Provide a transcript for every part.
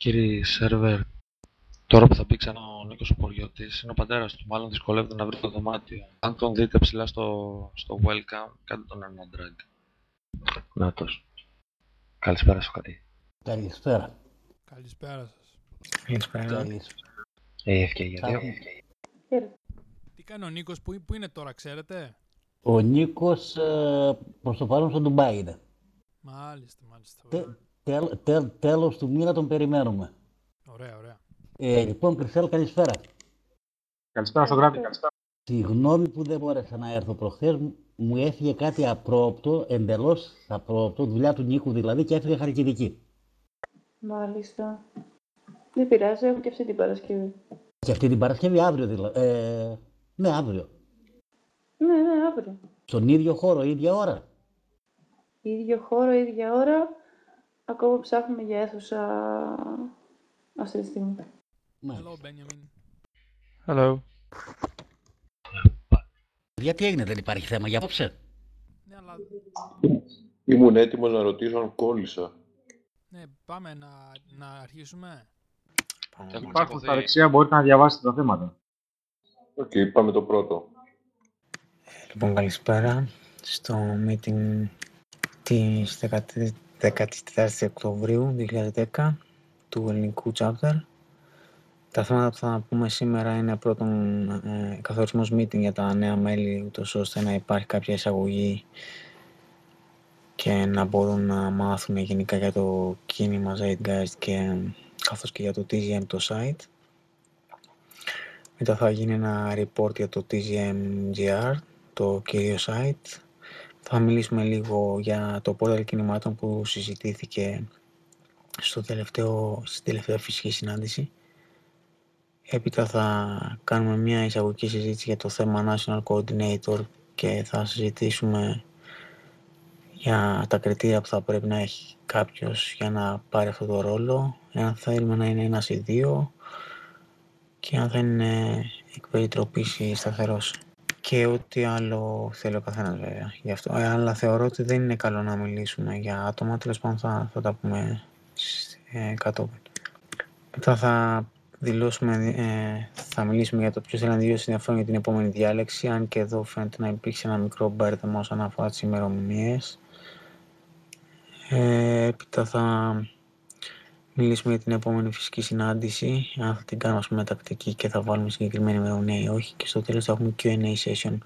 Κύριε Σερβερ, τώρα που θα πει ξανά ο Νίκος ο Ποριώτης, είναι ο πατέρας του, μάλλον δυσκολεύεται να βρει το δωμάτιο. Αν τον δείτε ψηλά στο, στο welcome, κάντε τον ένα drag. Νάτος. Καλησπέρα σου κάτι. Καλησπέρα. Καλησπέρα σας. Καλησπέρα. Καλησπέρα. Ε, ευκαιρία. Καλή. Τι κάνει ο Νίκος, που, που είναι τώρα, ξέρετε; Ο Νίκος ε, προς το παρόν στο Ντουμπάι είναι. Μάλιστα, μάλιστα. Τε, Ωραία, τέλ, τέλ, τέλος του μήνα τον περιμένουμε. ωραία. ωραία. Ε, λοιπόν, Κριστέλ, καλησπέρα. Καλησπέρα στον Γράβη. Καλησπέρα. Συγγνώμη που δεν μπόρεσα να έρθω προχθές. Μου- Μου έφυγε κάτι απρόπτο, εντελώς απρόπτο, δουλειά του Νίκου δηλαδή και έφυγε χαρκιδική. Μάλιστα. Δεν πειράζει, έχω και αυτή την Παρασκευή. Και αυτή την Παρασκευή αύριο δηλαδή. Ε, ναι, αύριο. Ναι, ναι, αύριο. Στον ίδιο χώρο, ίδια ώρα. Ίδιο χώρο, ίδια ώρα. Ακόμα ψάχνουμε για αίθουσα αυτή τη στιγμή. Μάλιστα. Hello, Benjamin. Hello. Γιατί έγινε, δεν υπάρχει θέμα για απόψε. Ναι, αλλά Ήμουν έτοιμος να ρωτήσω αν κόλλησα. ναι, πάμε να, να αρχίσουμε. Έχουμε Υπάρχουν τσακωθεί. στα δεξιά, μπορείτε να διαβάσετε τα θέματα. Οκ, πάμε το πρώτο. Λοιπόν, καλησπέρα στο meeting της 14 Οκτωβρίου 2010 του ελληνικού chapter. Τα θέματα που θα πούμε σήμερα είναι πρώτον ε, καθορισμός meeting για τα νέα μέλη, ούτως ώστε να υπάρχει κάποια εισαγωγή και να μπορούν να μάθουν γενικά για το κίνημα Zeitgeist και καθώς και για το TGM το site. Μετά θα γίνει ένα report για το TGMGR, το κύριο site. Θα μιλήσουμε λίγο για το πόρταλ κινημάτων που συζητήθηκε στο τελευταίο, στην τελευταία φυσική συνάντηση. Έπειτα θα κάνουμε μια εισαγωγική συζήτηση για το θέμα National Coordinator και θα συζητήσουμε για τα κριτήρια που θα πρέπει να έχει κάποιος για να πάρει αυτό το ρόλο, εάν θέλουμε να είναι ένας ή δύο και αν θα είναι εκ περιτροπής ή σταθερός. Και ό,τι άλλο θέλει ο καθένας βέβαια γι' αυτό. Ε, αλλά θεωρώ ότι δεν είναι καλό να μιλήσουμε για άτομα, τέλος πάντων θα, θα τα πούμε ε, κατόπιν. Μετά θα δηλώσουμε, ε, θα μιλήσουμε για το ποιος θέλει να δηλώσει ενδιαφέρον για την επόμενη διάλεξη, αν και εδώ φαίνεται να υπήρξε ένα μικρό μπέρδεμα όσον αφορά τις ημερομηνίες. Ε, έπειτα θα μιλήσουμε για την επόμενη φυσική συνάντηση, αν θα την κάνουμε ας πούμε τακτική και θα βάλουμε συγκεκριμένη ημερομηνία ή όχι. Και στο τέλος θα έχουμε Q&A session,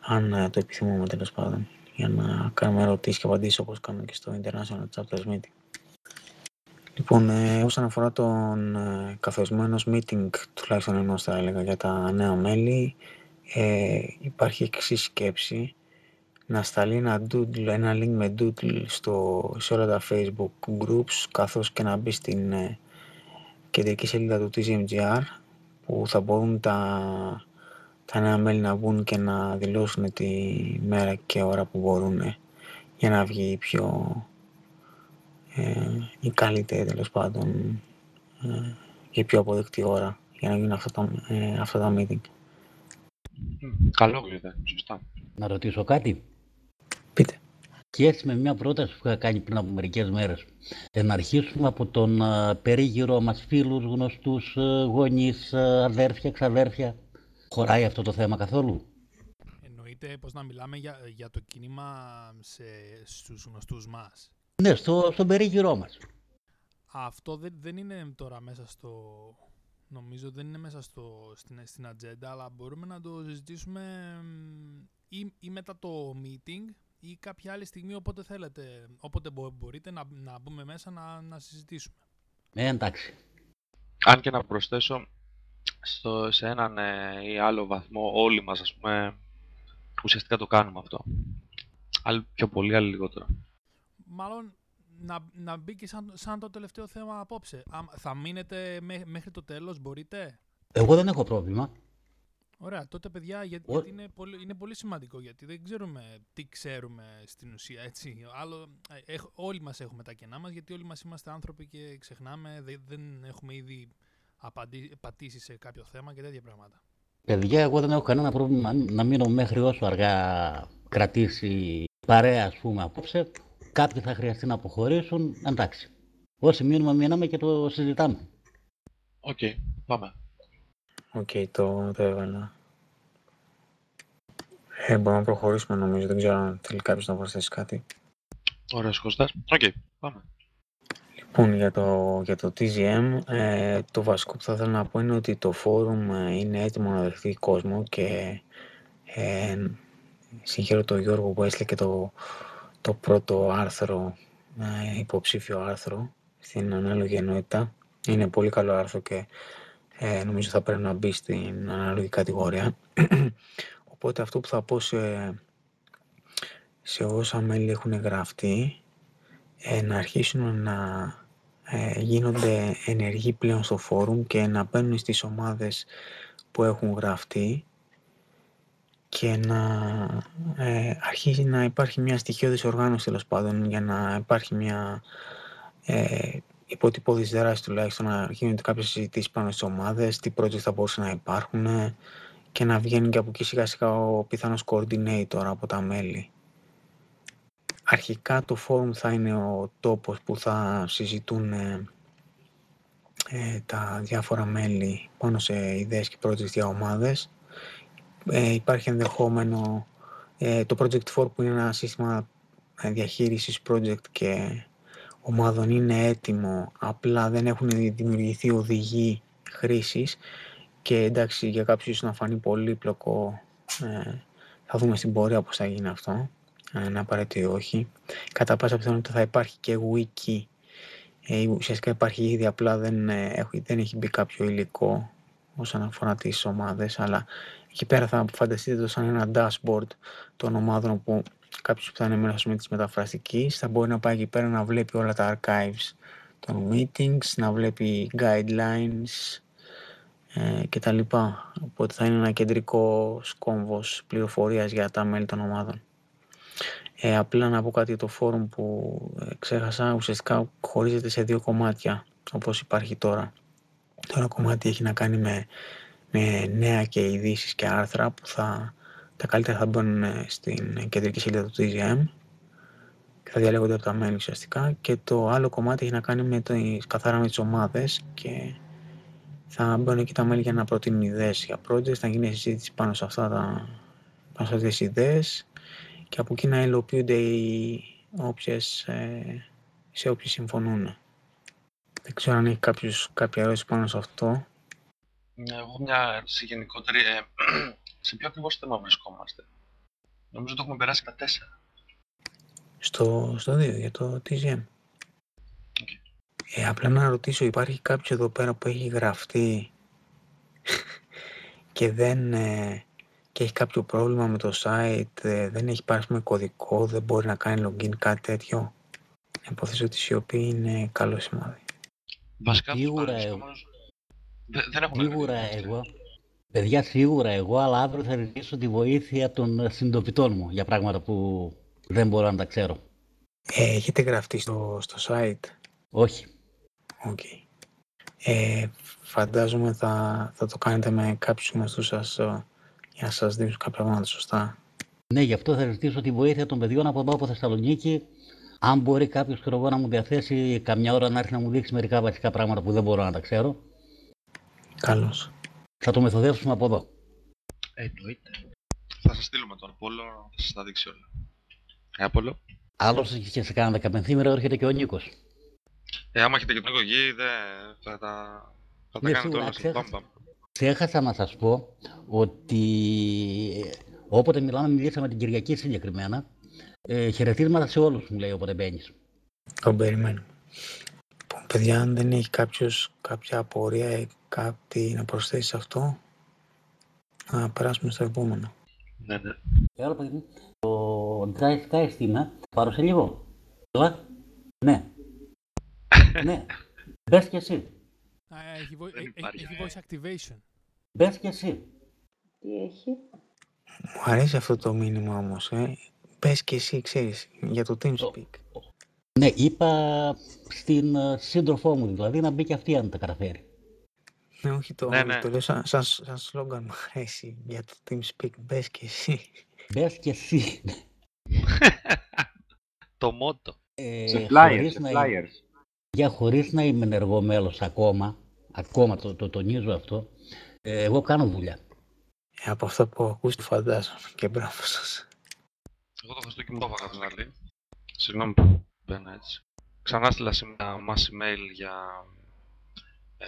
αν ε, το επιθυμούμε τέλος πάντων, για να κάνουμε ερωτήσεις και απαντήσεις όπως κάνουμε και στο International Chapters Meeting. Λοιπόν, ε, όσον αφορά τον ε, καθορισμό ενός meeting, τουλάχιστον ενός θα έλεγα για τα νέα μέλη, ε, υπάρχει εξή σκέψη να σταλεί ένα, doodle, ένα link με doodle στο, σε όλα τα facebook groups καθώς και να μπει στην ε, κεντρική σελίδα του TGMGR που θα μπορούν τα, τα νέα μέλη να μπουν και να δηλώσουν τη μέρα και ώρα που μπορούν ε, για να βγει η πιο ε, η καλύτερη τέλος πάντων ε, η πιο αποδεκτή ώρα για να γίνουν αυτά τα, ε, αυτά τα meeting. Μμ, Καλό βέβαια, σωστά. Να ρωτήσω κάτι. Πείτε. Και έτσι με μια πρόταση που είχα κάνει πριν από μερικές μέρες. Ε, να αρχίσουμε από τον ε, περίγυρο μας φίλους, γνωστούς, ε, γονείς, ε, αδέρφια, ξαδέρφια. Χωράει αυτό το θέμα καθόλου; Εννοείται πως να μιλάμε για, για το κίνημα σε, στους γνωστούς μας. Ναι, στο, στον περίγυρό μας. Αυτό δεν, δεν είναι τώρα μέσα στο... Νομίζω δεν είναι μέσα στο, στην, στην ατζέντα, αλλά μπορούμε να το συζητήσουμε μ, ή, ή μετά το meeting ή κάποια άλλη στιγμή, όποτε θέλετε, όποτε μπο- μπορείτε να, να μπούμε μέσα να, να συζητήσουμε. Ε, εντάξει. Αν και να προσθέσω, στο, σε έναν ε, ή άλλο βαθμό όλοι μας, ας πούμε, ουσιαστικά το κάνουμε αυτό. Άλλοι πιο πολύ, άλλοι λιγότερο. Μάλλον να, να μπει και σαν, σαν το τελευταίο θέμα απόψε. Άμα- θα μείνετε μέ- μέχρι το τέλος, μπορείτε; Εγώ δεν έχω πρόβλημα. Ωραία, τότε παιδιά, για- Ο- γιατί είναι πολύ, είναι πολύ σημαντικό, γιατί δεν ξέρουμε τι ξέρουμε στην ουσία, έτσι. Άλλο, ε, έχ- όλοι μας έχουμε τα κενά μας, γιατί όλοι μας είμαστε άνθρωποι και ξεχνάμε, δε- δεν έχουμε ήδη απαντή, πατήσει σε κάποιο θέμα και τέτοια πράγματα. Παιδιά, εγώ δεν έχω κανένα πρόβλημα να μείνω μέχρι όσο αργά κρατήσει η παρέα, ας πούμε, απόψε. Κάποιοι θα χρειαστεί να αποχωρήσουν, εντάξει. Όσοι μείνουμε, μείναμε και το συζητάμε. Οκ, πάμε. Οκ, το, το έβαλα. Ε, μπορούμε να προχωρήσουμε νομίζω. Δεν ξέρω αν θέλει κάποιος να προσθέσει κάτι. Ωραίος Κώστας. Οκ, πάμε. Λοιπόν, για το, για το TGM, ε, το βασικό που θα ήθελα να πω είναι ότι το φόρουμ ε, είναι έτοιμο να δεχθεί κόσμο και ε, συγχαίρω τον Γιώργο που έστειλε και το, το πρώτο άρθρο, ε, υποψήφιο άρθρο στην ανάλογη ενότητα. Είναι πολύ καλό άρθρο και ε, νομίζω θα πρέπει να μπει στην ανάλογη κατηγορία. Οπότε αυτό που θα πω σε, σε όσα μέλη έχουν γραφτεί ε, να αρχίσουν να ε, γίνονται ενεργοί πλέον στο φόρουμ και να μπαίνουν στις ομάδες που έχουν γραφτεί και να ε, αρχίσει να υπάρχει μια στοιχειώδης οργάνωση τέλος πάντων για να υπάρχει μια ε, υποτυπώδης δράση τουλάχιστον να γίνονται κάποιες συζητήσεις πάνω στις ομάδες, τι project θα μπορούσαν να υπάρχουν και να βγαίνει και από εκεί σιγά σιγά ο πιθανός coordinator από τα μέλη. Αρχικά το forum θα είναι ο τόπος που θα συζητούν ε, ε, τα διάφορα μέλη πάνω σε ιδέες και projects για ομάδες. Ε, υπάρχει ενδεχόμενο ε, το Project 4 που είναι ένα σύστημα ε, διαχείρισης project και ομάδων είναι έτοιμο, απλά δεν έχουν δημιουργηθεί οδηγοί χρήσης και εντάξει για κάποιους να φανεί πολύπλοκο ε, θα δούμε στην πορεία πώς θα γίνει αυτό αν απαραίτητο όχι. Κατά πάσα πιθανότητα θα υπάρχει και wiki. Ε, ουσιαστικά υπάρχει ήδη, απλά δεν, ε, δεν έχει μπει κάποιο υλικό όσον αφορά τις ομάδες, αλλά εκεί πέρα θα φανταστείτε το σαν ένα dashboard των ομάδων που κάποιος που θα είναι μέρος της μεταφραστικής θα μπορεί να πάει εκεί πέρα να βλέπει όλα τα archives των meetings, να βλέπει guidelines ε, και τα λοιπά. Οπότε θα είναι ένα κεντρικό κόμβος πληροφορίας για τα μέλη των ομάδων. Ε, απλά να πω κάτι για το φόρουμ που ε, ξέχασα, ουσιαστικά χωρίζεται σε δύο κομμάτια, όπως υπάρχει τώρα. Το ένα κομμάτι έχει να κάνει με, με νέα και ειδήσεις και άρθρα που θα, τα καλύτερα θα μπουν ε, στην κεντρική σελίδα του TGM και θα διαλέγονται από τα μέλη ουσιαστικά και το άλλο κομμάτι έχει να κάνει με το, καθαρά με τις ομάδες και θα μπουν εκεί τα μέλη για να προτείνουν ιδέες για projects, θα γίνει συζήτηση πάνω σε αυτά τα, πάνω σε αυτές τις ιδέες και από εκεί να υλοποιούνται οι όποιες, ε, σε όποιες συμφωνούν. Δεν ξέρω αν έχει κάποιος, κάποια ερώτηση πάνω σε αυτό. Εγώ μια ερώτηση γενικότερη. Ε, σε ποιο ακριβώς θέμα βρισκόμαστε; Νομίζω το έχουμε περάσει τα τέσσερα. Στο, στο 2 για το TGM. Okay. Ε, απλά να ρωτήσω, υπάρχει κάποιος εδώ πέρα που έχει γραφτεί και δεν, ε, και έχει κάποιο πρόβλημα με το site, ε, δεν έχει πάρει με κωδικό, δεν μπορεί να κάνει login, κάτι τέτοιο; Υποθέτω ότι η σιωπή είναι καλό σημάδι. Βασικά Σίγουρα εγώ; Δεν έχουν Σίγουρα εγώ; Παιδιά, σίγουρα εγώ, αλλά αύριο θα ζητήσω τη βοήθεια των συντοπιτών μου για πράγματα που δεν μπορώ να τα ξέρω. Ε, έχετε γραφτεί στο, στο site; Όχι. OK. Okay. Ε, φαντάζομαι θα, θα το κάνετε με κάποιους γνωστούς σας για να σας δείξω κάποια πράγματα σωστά. Ναι, γι' αυτό θα ζητήσω τη βοήθεια των παιδιών από εδώ από Θεσσαλονίκη. Αν μπορεί κάποιος να μου διαθέσει καμιά ώρα να έρθει να μου δείξει μερικά βασικά πράγματα που δεν μπορώ να τα ξέρω. Καλώς. Θα το μεθοδεύσουμε από εδώ. Εννοείται. Θα σας στείλουμε τον Απόλο, θα σας τα δείξει όλα. Ε, Απόλο. Άλλωστε και σε κάνα δεκαπενθήμερα έρχεται και ο Νίκος. Ε, άμα έχετε και τον Νίκο εκεί, θα τα, θα τα ναι, κάνετε όλα. Ξέχασα, ξέχασα να σας πω ότι όποτε μιλάμε, μιλήσαμε την Κυριακή συγκεκριμένα, ε, χαιρετίσματα σε όλους μου λέει όποτε μπαίνεις. Τον περιμένω. Λοιπόν, παιδιά, αν δεν έχει κάποιος κάποια απορία ή κάτι να προσθέσει σε αυτό, να περάσουμε στο επόμενο. Ναι, ναι. Και άλλο παιδί, το Dry Sky Steam, πάρω σε λίγο. Έλα. Ναι. ναι. Μπες και εσύ. Έχει, voice activation. Μπες και εσύ. Τι έχει; Μου αρέσει αυτό το μήνυμα όμως, ε. Μπες και εσύ, ξέρεις, για το TeamSpeak. Ναι, είπα στην ε, σύντροφό μου, δηλαδή, να μπει και αυτή αν τα καταφέρει. Ναι, όχι το, ναι, ναι. το λέω σαν, σαν, σαν σλόγκαν μου αρέσει για το TeamSpeak. Μπες και εσύ. Μπες και εσύ. το μότο. Ε, σε flyers, σε flyers. Για χωρίς να είμαι ενεργό μέλος ακόμα, ακόμα το, το τονίζω αυτό, ε, εγώ κάνω δουλειά. Ε, από αυτό που ακούστε φαντάζομαι και μπράβο σας. Εγώ το Χριστούγεννα μου το έβαγα την άλλη. Συγγνώμη που μπαίνω έτσι. Ξανά στείλα σήμερα μας email για, ε,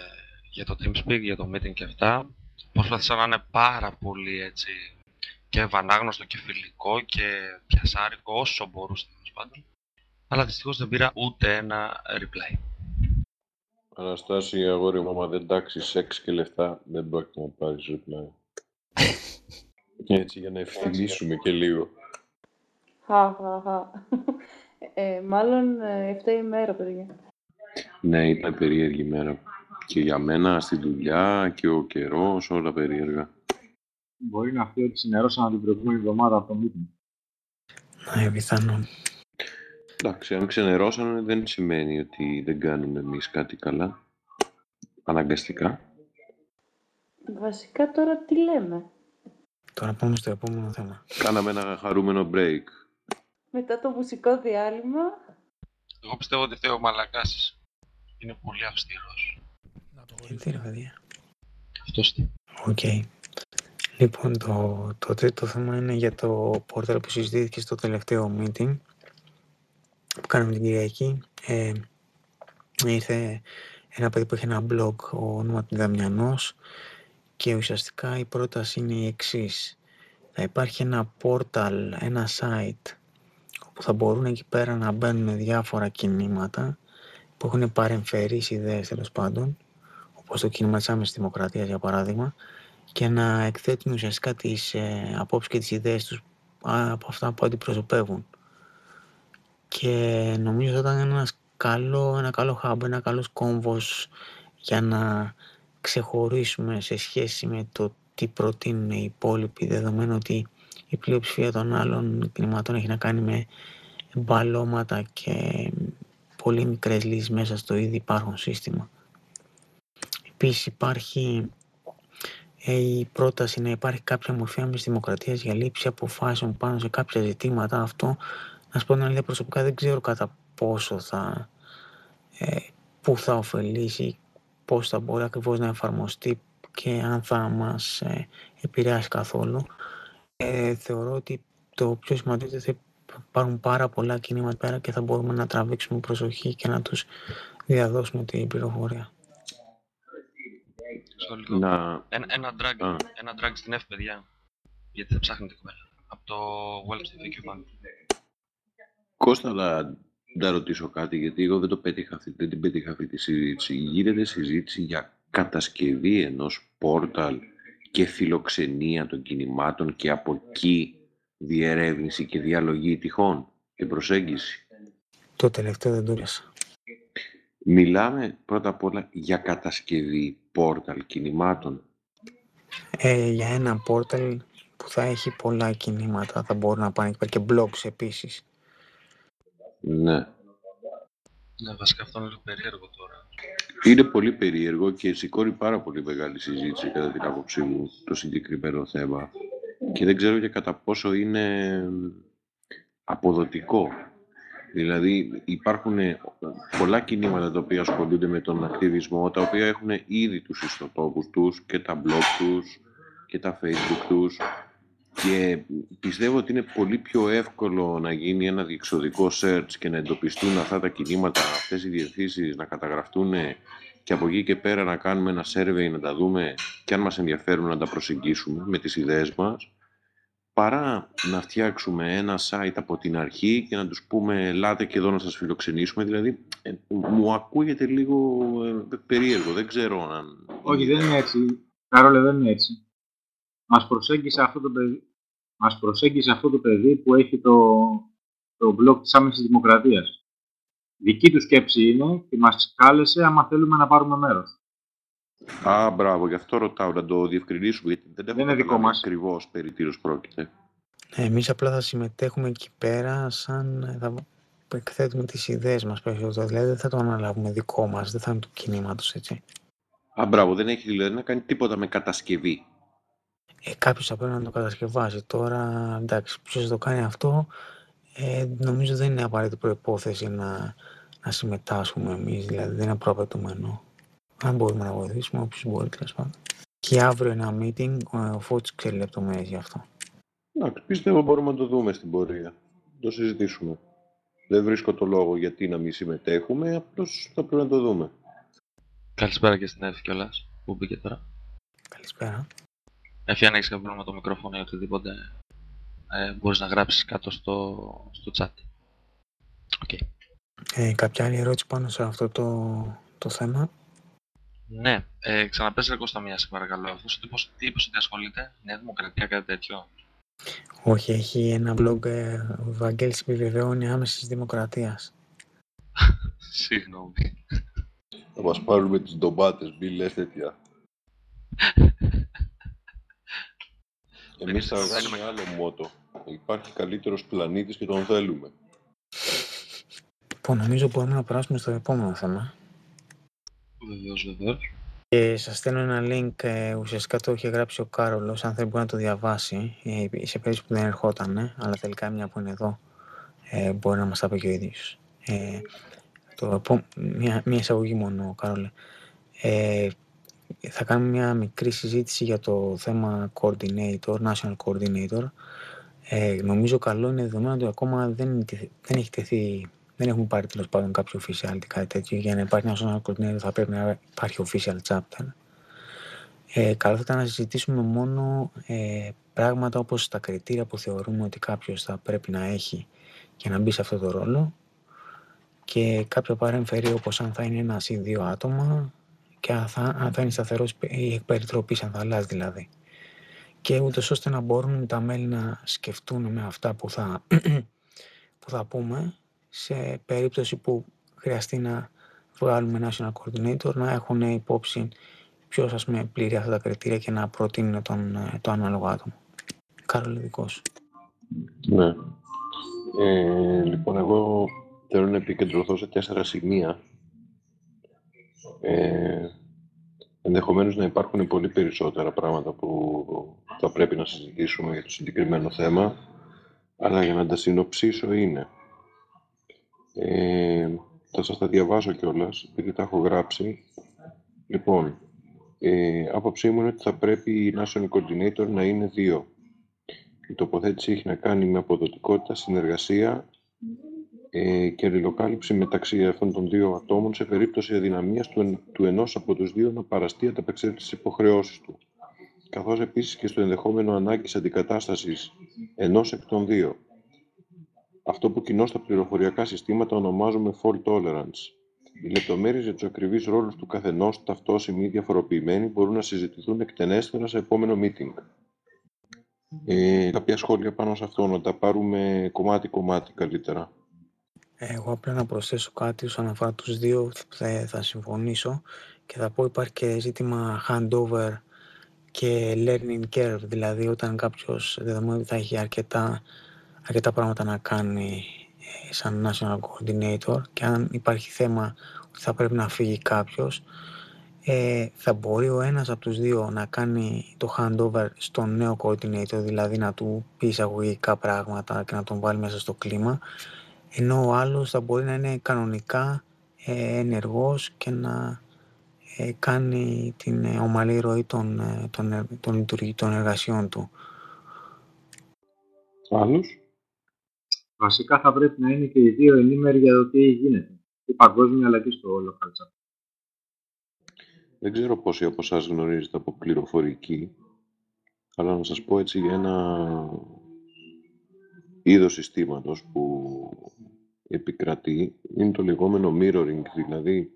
για το TeamSpeak, για το meeting και αυτά. Προσπάθησα να είναι πάρα πολύ έτσι και ευανάγνωστο και φιλικό και πιασάρικο όσο μπορούσα τέλος πάντων. Αλλά δυστυχώς δεν πήρα ούτε ένα reply. Αναστάση, αγόρι μου, άμα δεν τάξεις σεξ και λεφτά, δεν πρόκειται να πάρεις reply. Έτσι, για να ευθυλίσουμε και λίγο. Χα, χα, χα. Ε, μάλλον ε, φταίει η μέρα, παιδιά. Ναι, ήταν περίεργη μέρα. Και για μένα, στη δουλειά και ο καιρός, όλα περίεργα. Μπορεί να πει ότι συνερώσαμε την προηγούμενη εβδομάδα από το meeting. Ναι, πιθανόν. Εντάξει, αν ξενερώσανε δεν σημαίνει ότι δεν κάνουμε εμείς κάτι καλά. Αναγκαστικά. Βασικά τώρα τι λέμε; Τώρα πάμε στο επόμενο θέμα. Κάναμε ένα χαρούμενο break. Μετά το μουσικό διάλειμμα, Εγώ πιστεύω ότι φταίει ο Μαλακάσης. Είναι πολύ αυστηρός. Να το Γιατί ρε παιδιά; Αυτός τι. Οκ. Λοιπόν, το, το τρίτο θέμα είναι για το portal που συζητήθηκε στο τελευταίο meeting που κάναμε την Κυριακή. Ε, ήρθε ένα παιδί που έχει ένα blog, ο όνομα του Δαμιανός και ουσιαστικά η πρόταση είναι η εξής. Θα υπάρχει ένα πόρταλ, ένα site όπου θα μπορούν εκεί πέρα να μπαίνουν διάφορα κινήματα που έχουν παρεμφερείς ιδέες τέλος πάντων όπως το κίνημα της άμεσης δημοκρατίας για παράδειγμα και να εκθέτουν ουσιαστικά τις ε, απόψεις και τις ιδέες τους α, από αυτά που αντιπροσωπεύουν. Και νομίζω θα ήταν ένας καλό, ένα καλό hub, ένα καλός κόμβος για να ξεχωρίσουμε σε σχέση με το τι προτείνουν οι υπόλοιποι, δεδομένου ότι η πλειοψηφία των άλλων κινηματών έχει να κάνει με μπαλώματα και πολύ μικρές λύσεις μέσα στο ήδη υπάρχον σύστημα. Επίσης υπάρχει ε, η πρόταση να υπάρχει κάποια μορφή άμεσης δημοκρατίας για λήψη αποφάσεων πάνω σε κάποια ζητήματα. Αυτό, να σου πω την αλήθεια προσωπικά, δεν ξέρω κατά πόσο θα, ε, πού θα ωφελήσει, πώς θα μπορεί ακριβώς να εφαρμοστεί και αν θα μας ε, επηρεάσει καθόλου. Ε, θεωρώ ότι το πιο σημαντικό είναι ότι θα υπάρχουν πάρα πολλά κινήματα πέρα και θα μπορούμε να τραβήξουμε προσοχή και να τους διαδώσουμε την πληροφορία. Στο λίγο. Να... Ένα, ένα, drag, Α. ένα drag στην F, παιδιά. Γιατί θα ψάχνετε κοπέλα. Από το Web TV Bank. Κώστα, αλλά να ρωτήσω κάτι, γιατί εγώ δεν, το πέτυχα αυτή, δεν την πέτυχα αυτή τη συζήτηση. Γίνεται συζήτηση για κατασκευή ενός πόρταλ και φιλοξενία των κινημάτων και από εκεί διερεύνηση και διαλογή τυχών και προσέγγιση. Το τελευταίο δεν το πιάσα. Μιλάμε πρώτα απ' όλα για κατασκευή πόρταλ κινημάτων. Ε, για ένα πόρταλ που θα έχει πολλά κινήματα, θα μπορούν να πάνε εκεί πέρα και blogs επίσης. Ναι. Ναι, βασικά αυτό είναι λίγο περίεργο τώρα. Είναι πολύ περίεργο και σηκώνει πάρα πολύ μεγάλη συζήτηση κατά την άποψή μου το συγκεκριμένο θέμα. Και δεν ξέρω και κατά πόσο είναι αποδοτικό. Δηλαδή υπάρχουν πολλά κινήματα τα οποία ασχολούνται με τον ακτιβισμό, τα οποία έχουν ήδη τους ιστοτόπους τους και τα blog τους και τα facebook τους και πιστεύω ότι είναι πολύ πιο εύκολο να γίνει ένα διεξοδικό search και να εντοπιστούν αυτά τα κινήματα, αυτές οι διευθύνσεις, να καταγραφτούν και από εκεί και πέρα να κάνουμε ένα survey, να τα δούμε και αν μας ενδιαφέρουν να τα προσεγγίσουμε με τις ιδέες μας, παρά να φτιάξουμε ένα site από την αρχή και να τους πούμε «Ελάτε και εδώ να σας φιλοξενήσουμε». Δηλαδή, ε, μου ακούγεται λίγο ε, περίεργο, δεν ξέρω αν... Όχι, δεν είναι έτσι. Κάρολε, δεν είναι έτσι. Μας προσέγγισε αυτό το παιδί, μας προσέγγισε αυτό το παιδί που έχει το, το blog της άμεσης δημοκρατίας. Δική του σκέψη είναι και μας κάλεσε άμα θέλουμε να πάρουμε μέρος. Α, μπράβο, γι' αυτό ρωτάω να το διευκρινίσουμε, γιατί δεν, έχω είναι δικό καταλάβει μας. ακριβώς περί τίνος πρόκειται. Ναι, εμείς απλά θα συμμετέχουμε εκεί πέρα σαν ε, θα εκθέτουμε τις ιδέες μας περισσότερο. Δηλαδή δεν θα το αναλάβουμε δικό μας, δεν θα είναι του κινήματος, έτσι. Α, μπράβο, δεν έχει δηλαδή να κάνει τίποτα με κατασκευή. Ε, κάποιος θα πρέπει να το κατασκευάσει. Τώρα, εντάξει, ποιος θα το κάνει αυτό, ε, νομίζω δεν είναι απαραίτητη προϋπόθεση να, να συμμετάσχουμε εμείς, δηλαδή δεν είναι προαπαιτούμενο. Αν μπορούμε να βοηθήσουμε, όποιος μπορεί τέλος πάντων. Και αύριο ένα meeting, ο Φώτης ξέρει λεπτομέρειες γι' αυτό. Εντάξει, πιστεύω μπορούμε να το δούμε στην πορεία. Το συζητήσουμε. Δεν βρίσκω το λόγο γιατί να μην συμμετέχουμε, απλώς θα πρέπει να το δούμε. Καλησπέρα και στην Εύη κιόλας, που μπήκε τώρα. Καλησπέρα. Εφη, αν έχεις κάποιο πρόβλημα με το μικρόφωνο ή οτιδήποτε, ε, μπορείς να γράψεις κάτω στο, στο chat. OK. Ε, κάποια άλλη ερώτηση πάνω σε αυτό το, το θέμα; Ναι, ε, ξαναπες ρε Κώστα μία, σε παρακαλώ. Αυτός ο τύπος τι είπες ότι ασχολείται, Νέα Δημοκρατία, κάτι τέτοιο; Όχι, έχει ένα blog ε, ο Βαγγέλης επιβεβαιώνει άμεσης δημοκρατίας. Συγγνώμη. Θα μας πάρουμε τις ντομπάτες, μη λες τέτοια. Εμείς θα βγάλουμε άλλο μότο. Υπάρχει καλύτερος πλανήτης και τον θέλουμε. Λοιπόν, νομίζω μπορούμε να περάσουμε στο επόμενο θέμα. Βεβαίως, βεβαίως. Και σας στέλνω ένα link, ε, ουσιαστικά το είχε γράψει ο Κάρολος, αν θέλει μπορεί να το διαβάσει, ε, σε περίπτωση που δεν ερχόταν, ε, αλλά τελικά μια που είναι εδώ, ε, μπορεί να μας τα πει και ο ίδιος. Ε, το, επό- μια, μια εισαγωγή μόνο, Κάρολε. Ε, θα κάνουμε μια μικρή συζήτηση για το θέμα coordinator, national coordinator. Ε, νομίζω καλό είναι δεδομένο ότι ακόμα δεν, είναι τεθ- δεν έχει τεθεί, δεν έχουμε πάρει τέλος πάντων κάποιο official ή κάτι τέτοιο. Για να υπάρχει national coordinator θα πρέπει να υπάρχει official chapter. Ε, καλό θα ήταν να συζητήσουμε μόνο ε, πράγματα όπως τα κριτήρια που θεωρούμε ότι κάποιος θα πρέπει να έχει για να μπει σε αυτό το ρόλο και κάποια παρέμφερη όπως αν θα είναι ένα ή δύο άτομα και αν θα, αν θα είναι σταθερός ή εκ περιτροπής, αν θα αλλάζει δηλαδή. Και ούτως ώστε να μπορούν τα μέλη να σκεφτούν με αυτά που θα, που θα πούμε σε περίπτωση που χρειαστεί να βγάλουμε national coordinator να έχουν υπόψη ποιος ας πούμε πληρεί αυτά τα κριτήρια και να προτείνουν τον, ε, το ανάλογο άτομο. Κάρολο δικός σου. Ναι. Ε, λοιπόν, εγώ θέλω να επικεντρωθώ σε τέσσερα σημεία. Ε, ενδεχομένως να υπάρχουν πολύ περισσότερα πράγματα που θα πρέπει να συζητήσουμε για το συγκεκριμένο θέμα, αλλά για να τα συνοψίσω είναι. Ε, θα σας τα διαβάσω κιόλας, επειδή τα έχω γράψει. Λοιπόν, ε, άποψή μου είναι ότι θα πρέπει η National Coordinator να είναι δύο. Η τοποθέτηση έχει να κάνει με αποδοτικότητα, συνεργασία ε, και αλληλοκάλυψη μεταξύ αυτών των δύο ατόμων σε περίπτωση αδυναμίας του, εν- του ενός από τους δύο να παραστεί ανταπεξέλθει στις υποχρεώσεις του, καθώς επίσης και στο ενδεχόμενο ανάγκης αντικατάστασης ενός εκ των δύο. Αυτό που κοινώς στα πληροφοριακά συστήματα ονομάζουμε fault tolerance. Οι λεπτομέρειες για τους ακριβείς ρόλους του καθενός, ταυτόσιμοι ή διαφοροποιημένοι, μπορούν να συζητηθούν εκτενέστερα σε επόμενο meeting. Ε, κάποια σχόλια πάνω σε αυτό, να τα πάρουμε κομμάτι-κομμάτι καλύτερα. Εγώ απλά να προσθέσω κάτι όσον αφορά τους δύο θα, θα συμφωνήσω και θα πω υπάρχει και ζήτημα handover και learning curve, δηλαδή όταν κάποιος δεδομένου ότι θα έχει αρκετά, αρκετά πράγματα να κάνει ε, σαν national coordinator και αν υπάρχει θέμα ότι θα πρέπει να φύγει κάποιος ε, θα μπορεί ο ένας από τους δύο να κάνει το handover στον νέο coordinator, δηλαδή να του πει εισαγωγικά πράγματα και να τον βάλει μέσα στο κλίμα, ενώ ο άλλος θα μπορεί να είναι κανονικά ε, ενεργός και να ε, κάνει την ε, ομαλή ροή των, ε, των, ε, των, λειτουργι- των εργασιών του. Άλλους; Βασικά θα πρέπει να είναι και οι δύο ενήμεροι για το τι γίνεται. Και παγκόσμια αλλά και στο local chat. Δεν ξέρω πόσοι από εσάς γνωρίζετε από πληροφορική, αλλά να σας πω έτσι για ένα είδος συστήματος που επικρατεί, είναι το λεγόμενο mirroring, δηλαδή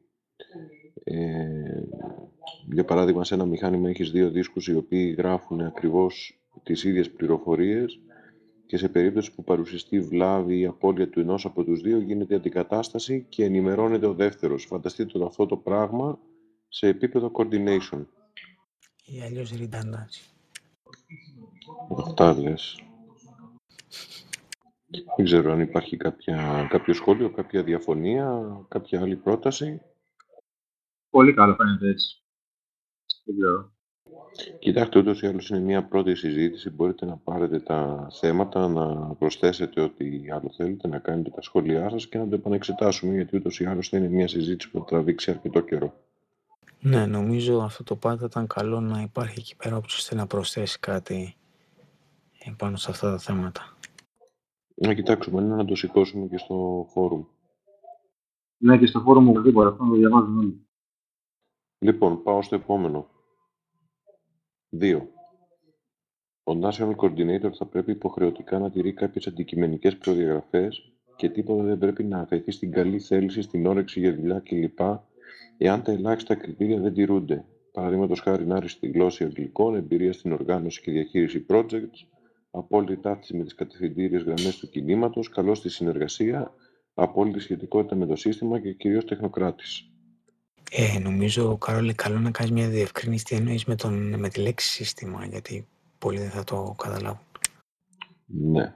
ε, για παράδειγμα σε ένα μηχάνημα έχεις δύο δίσκους οι οποίοι γράφουν ακριβώς τις ίδιες πληροφορίες και σε περίπτωση που παρουσιαστεί βλάβη ή απώλεια του ενός από τους δύο γίνεται αντικατάσταση και ενημερώνεται ο δεύτερος. Φανταστείτε το αυτό το πράγμα σε επίπεδο coordination. Ή αλλιώς redundancy. Αυτά λες. Δεν ξέρω αν υπάρχει κάποια, κάποιο σχόλιο, κάποια διαφωνία, κάποια άλλη πρόταση. Πολύ καλό φαίνεται έτσι. Δεν ξέρω. Κοιτάξτε, ούτως ή άλλως είναι μια πρώτη συζήτηση. Μπορείτε να πάρετε τα θέματα, να προσθέσετε ό,τι άλλο θέλετε, να κάνετε τα σχόλιά σας και να το επανεξετάσουμε, γιατί ούτως ή άλλως θα είναι μια συζήτηση που θα τραβήξει αρκετό καιρό. Ναι, νομίζω αυτό το πάντα ήταν καλό να υπάρχει εκεί πέρα όποιος θέλει να προσθέσει κάτι πάνω σε αυτά τα θέματα. Να κοιτάξουμε, είναι να το σηκώσουμε και στο φόρουμ. Ναι, και στο φόρουμ οπωσδήποτε, αυτό να το διαβάζουμε όλοι. Λοιπόν, πάω στο επόμενο. 2. Ο National Coordinator θα πρέπει υποχρεωτικά να τηρεί κάποιες αντικειμενικές προδιαγραφές και τίποτα δεν πρέπει να αφαιθεί στην καλή θέληση, στην όρεξη για δουλειά κλπ. εάν τα ελάχιστα κριτήρια δεν τηρούνται. Παραδείγματος χάρη άριστη γλώσσα αγγλικών, εμπειρία στην οργάνωση και διαχείριση projects, απόλυτη ταύτιση με τι κατευθυντήριες γραμμές του κινήματος, καλό στη συνεργασία, απόλυτη σχετικότητα με το σύστημα και κυρίως τεχνοκράτης. Ε, νομίζω, Καρόλη, καλό να κάνεις μια διευκρίνηση τι εννοείς με, τον, με τη λέξη σύστημα, γιατί πολλοί δεν θα το καταλάβουν. Ναι.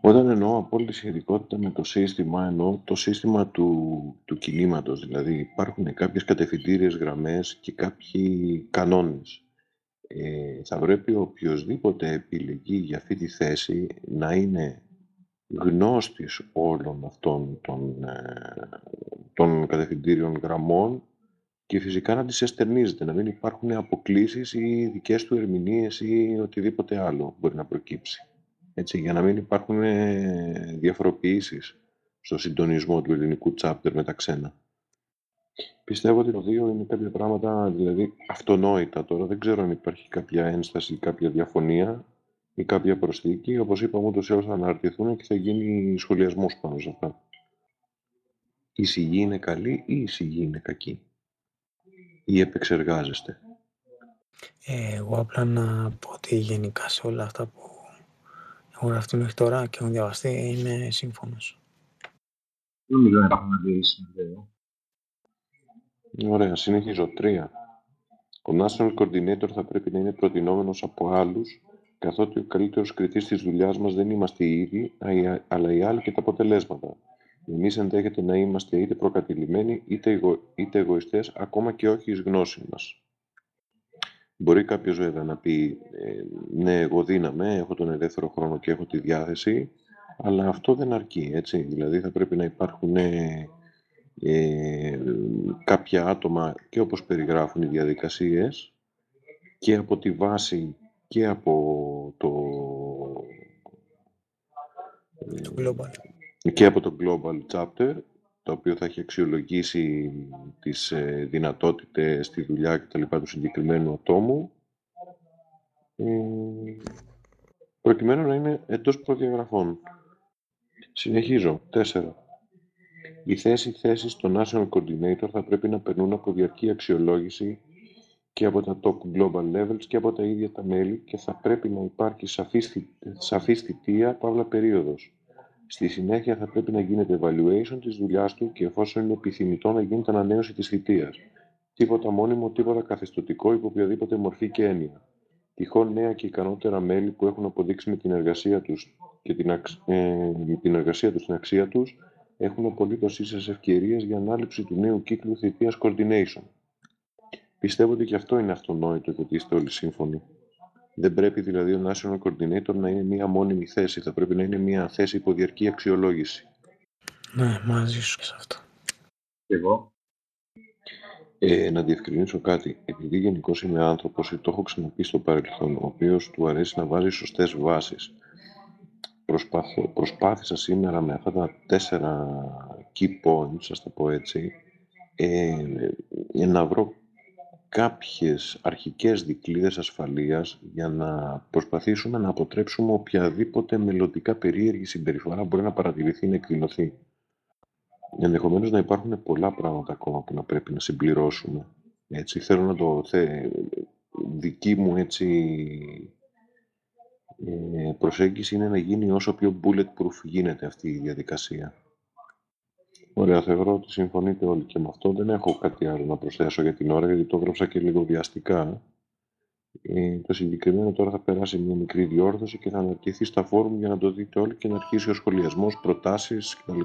Όταν εννοώ απόλυτη σχετικότητα με το σύστημα, εννοώ το σύστημα του, του κινήματος. Δηλαδή υπάρχουν κάποιες κατευθυντήριες γραμμές και κάποιοι κανόνες. Ε, θα πρέπει οποιοδήποτε επιλεγεί για αυτή τη θέση να είναι γνώστης όλων αυτών των, ε, των κατευθυντήριων γραμμών και φυσικά να τις εστερνίζεται, να μην υπάρχουν αποκλήσεις ή δικές του ερμηνείες ή οτιδήποτε άλλο μπορεί να προκύψει. Έτσι, για να μην υπάρχουν ε, διαφοροποιήσεις στο συντονισμό του ελληνικού chapter με τα ξένα. Πιστεύω ότι το δύο είναι κάποια πράγματα δηλαδή αυτονόητα τώρα. Δεν ξέρω αν υπάρχει κάποια ένσταση ή κάποια διαφωνία ή κάποια προσθήκη. Όπως είπαμε, ούτως ή άλλως θα αναρτηθούν και θα γίνει σχολιασμός πάνω σε αυτά. Η σιγή είναι καλή ή η σιγή είναι κακή; Ή επεξεργάζεστε; Ε, εγώ απλά να πω ότι γενικά σε όλα αυτά που έχω γραφτεί μέχρι τώρα και έχουν διαβαστεί είμαι σύμφωνος. Δεν νομίζω να υπάρχουν αντιρρήσεις Ωραία, συνεχίζω. Τρία. Ο National Coordinator θα πρέπει να είναι προτινόμενος από άλλους, καθότι ο καλύτερος κριτής της δουλειάς μας δεν είμαστε οι ίδιοι, αλλά οι άλλοι και τα αποτελέσματα. Εμείς ενδέχεται να είμαστε είτε προκατηλημένοι είτε, εγω... είτε εγωιστές, ακόμα και όχι εις γνώση μας. Μπορεί κάποιος βέβαια να πει ε, «Ναι, εγώ δύναμαι, έχω τον ελεύθερο χρόνο και έχω τη διάθεση», αλλά αυτό δεν αρκεί, έτσι. Δηλαδή θα πρέπει να υπάρχουν ε, ε, κάποια άτομα και όπως περιγράφουν οι διαδικασίες και από τη βάση και από το, Το global. και από το Global Chapter, το οποίο θα έχει αξιολογήσει τις ε, δυνατότητες στη δουλειά και τα λοιπά του συγκεκριμένου ατόμου, ε, προκειμένου να είναι εντός προδιαγραφών. Συνεχίζω. 4. Οι θέση θέσεις στο National Coordinator θα πρέπει να περνούν από διαρκή αξιολόγηση και από τα top global levels και από τα ίδια τα μέλη και θα πρέπει να υπάρχει σαφής, σαφής θητεία, παύλα περίοδος. Στη συνέχεια θα πρέπει να γίνεται evaluation της δουλειάς του και εφόσον είναι επιθυμητό να γίνεται ανανέωση της θητείας. Τίποτα μόνιμο, τίποτα καθεστωτικό υπό οποιαδήποτε μορφή και έννοια. Τυχόν νέα και ικανότερα μέλη που έχουν αποδείξει με την εργασία τους και την, αξ... ε, την εργασία τους την αξία τους έχουν απολύτως ίσες ευκαιρίες για ανάληψη του νέου κύκλου θητείας coordination. Πιστεύω ότι και αυτό είναι αυτονόητο και ότι είστε όλοι σύμφωνοι. Δεν πρέπει δηλαδή ο National Coordinator να είναι μία μόνιμη θέση. Θα πρέπει να είναι μία θέση υπό διαρκή αξιολόγηση. Ναι, μαζί σου και σε αυτό. Και εγώ. Ε, να διευκρινίσω κάτι. Επειδή γενικώς είμαι άνθρωπος, το έχω ξαναπεί στο παρελθόν, ο οποίος του αρέσει να βάζει σωστές βάσεις. Προσπάθησα σήμερα με αυτά τα τέσσερα key points, ας το πω έτσι, ε, να βρω κάποιες αρχικές δικλείδες ασφαλείας για να προσπαθήσουμε να αποτρέψουμε οποιαδήποτε μελλοντικά περίεργη συμπεριφορά μπορεί να παρατηρηθεί ή να εκδηλωθεί. Ενδεχομένως να υπάρχουν πολλά πράγματα ακόμα που να πρέπει να συμπληρώσουμε. Έτσι, θέλω να το... Θε, δική μου έτσι ε, προσέγγιση είναι να γίνει όσο πιο bulletproof γίνεται αυτή η διαδικασία. Ωραία, θεωρώ ότι συμφωνείτε όλοι και με αυτό. Δεν έχω κάτι άλλο να προσθέσω για την ώρα, γιατί το έγραψα και λίγο βιαστικά. Ε, το συγκεκριμένο τώρα θα περάσει μια μικρή διόρθωση και θα αναρτηθεί στα φόρουμ για να το δείτε όλοι και να αρχίσει ο σχολιασμός, προτάσεις κτλ.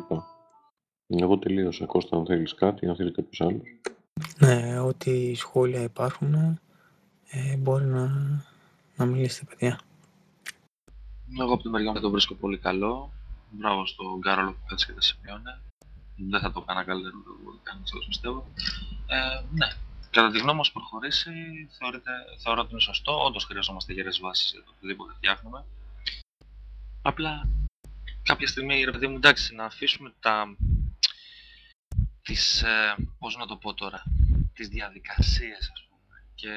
Εγώ τελείωσα. Κώστα, αν θέλεις κάτι, αν θέλει κάποιος άλλος. Ναι, ό,τι σχόλια υπάρχουν ε, μπορεί να, να μιλήσετε, παιδιά. Εγώ από τη μεριά μου το βρίσκω πολύ καλό. Μπράβο στον Κάρολο που κάτσε και τα σημειώνει. Δεν θα το έκανα καλύτερο το κάνει αυτό πιστεύω. Ε, ναι, κατά τη γνώμη μου, προχωρήσει, θεωρείται, θεωρώ ότι είναι σωστό. Όντως χρειαζόμαστε γερές βάσεις για το οτιδήποτε φτιάχνουμε. Απλά κάποια στιγμή, ρε παιδί μου, εντάξει, να αφήσουμε τα... τις, ε, πώς να το πω τώρα, τις διαδικασίες, ας πούμε. Και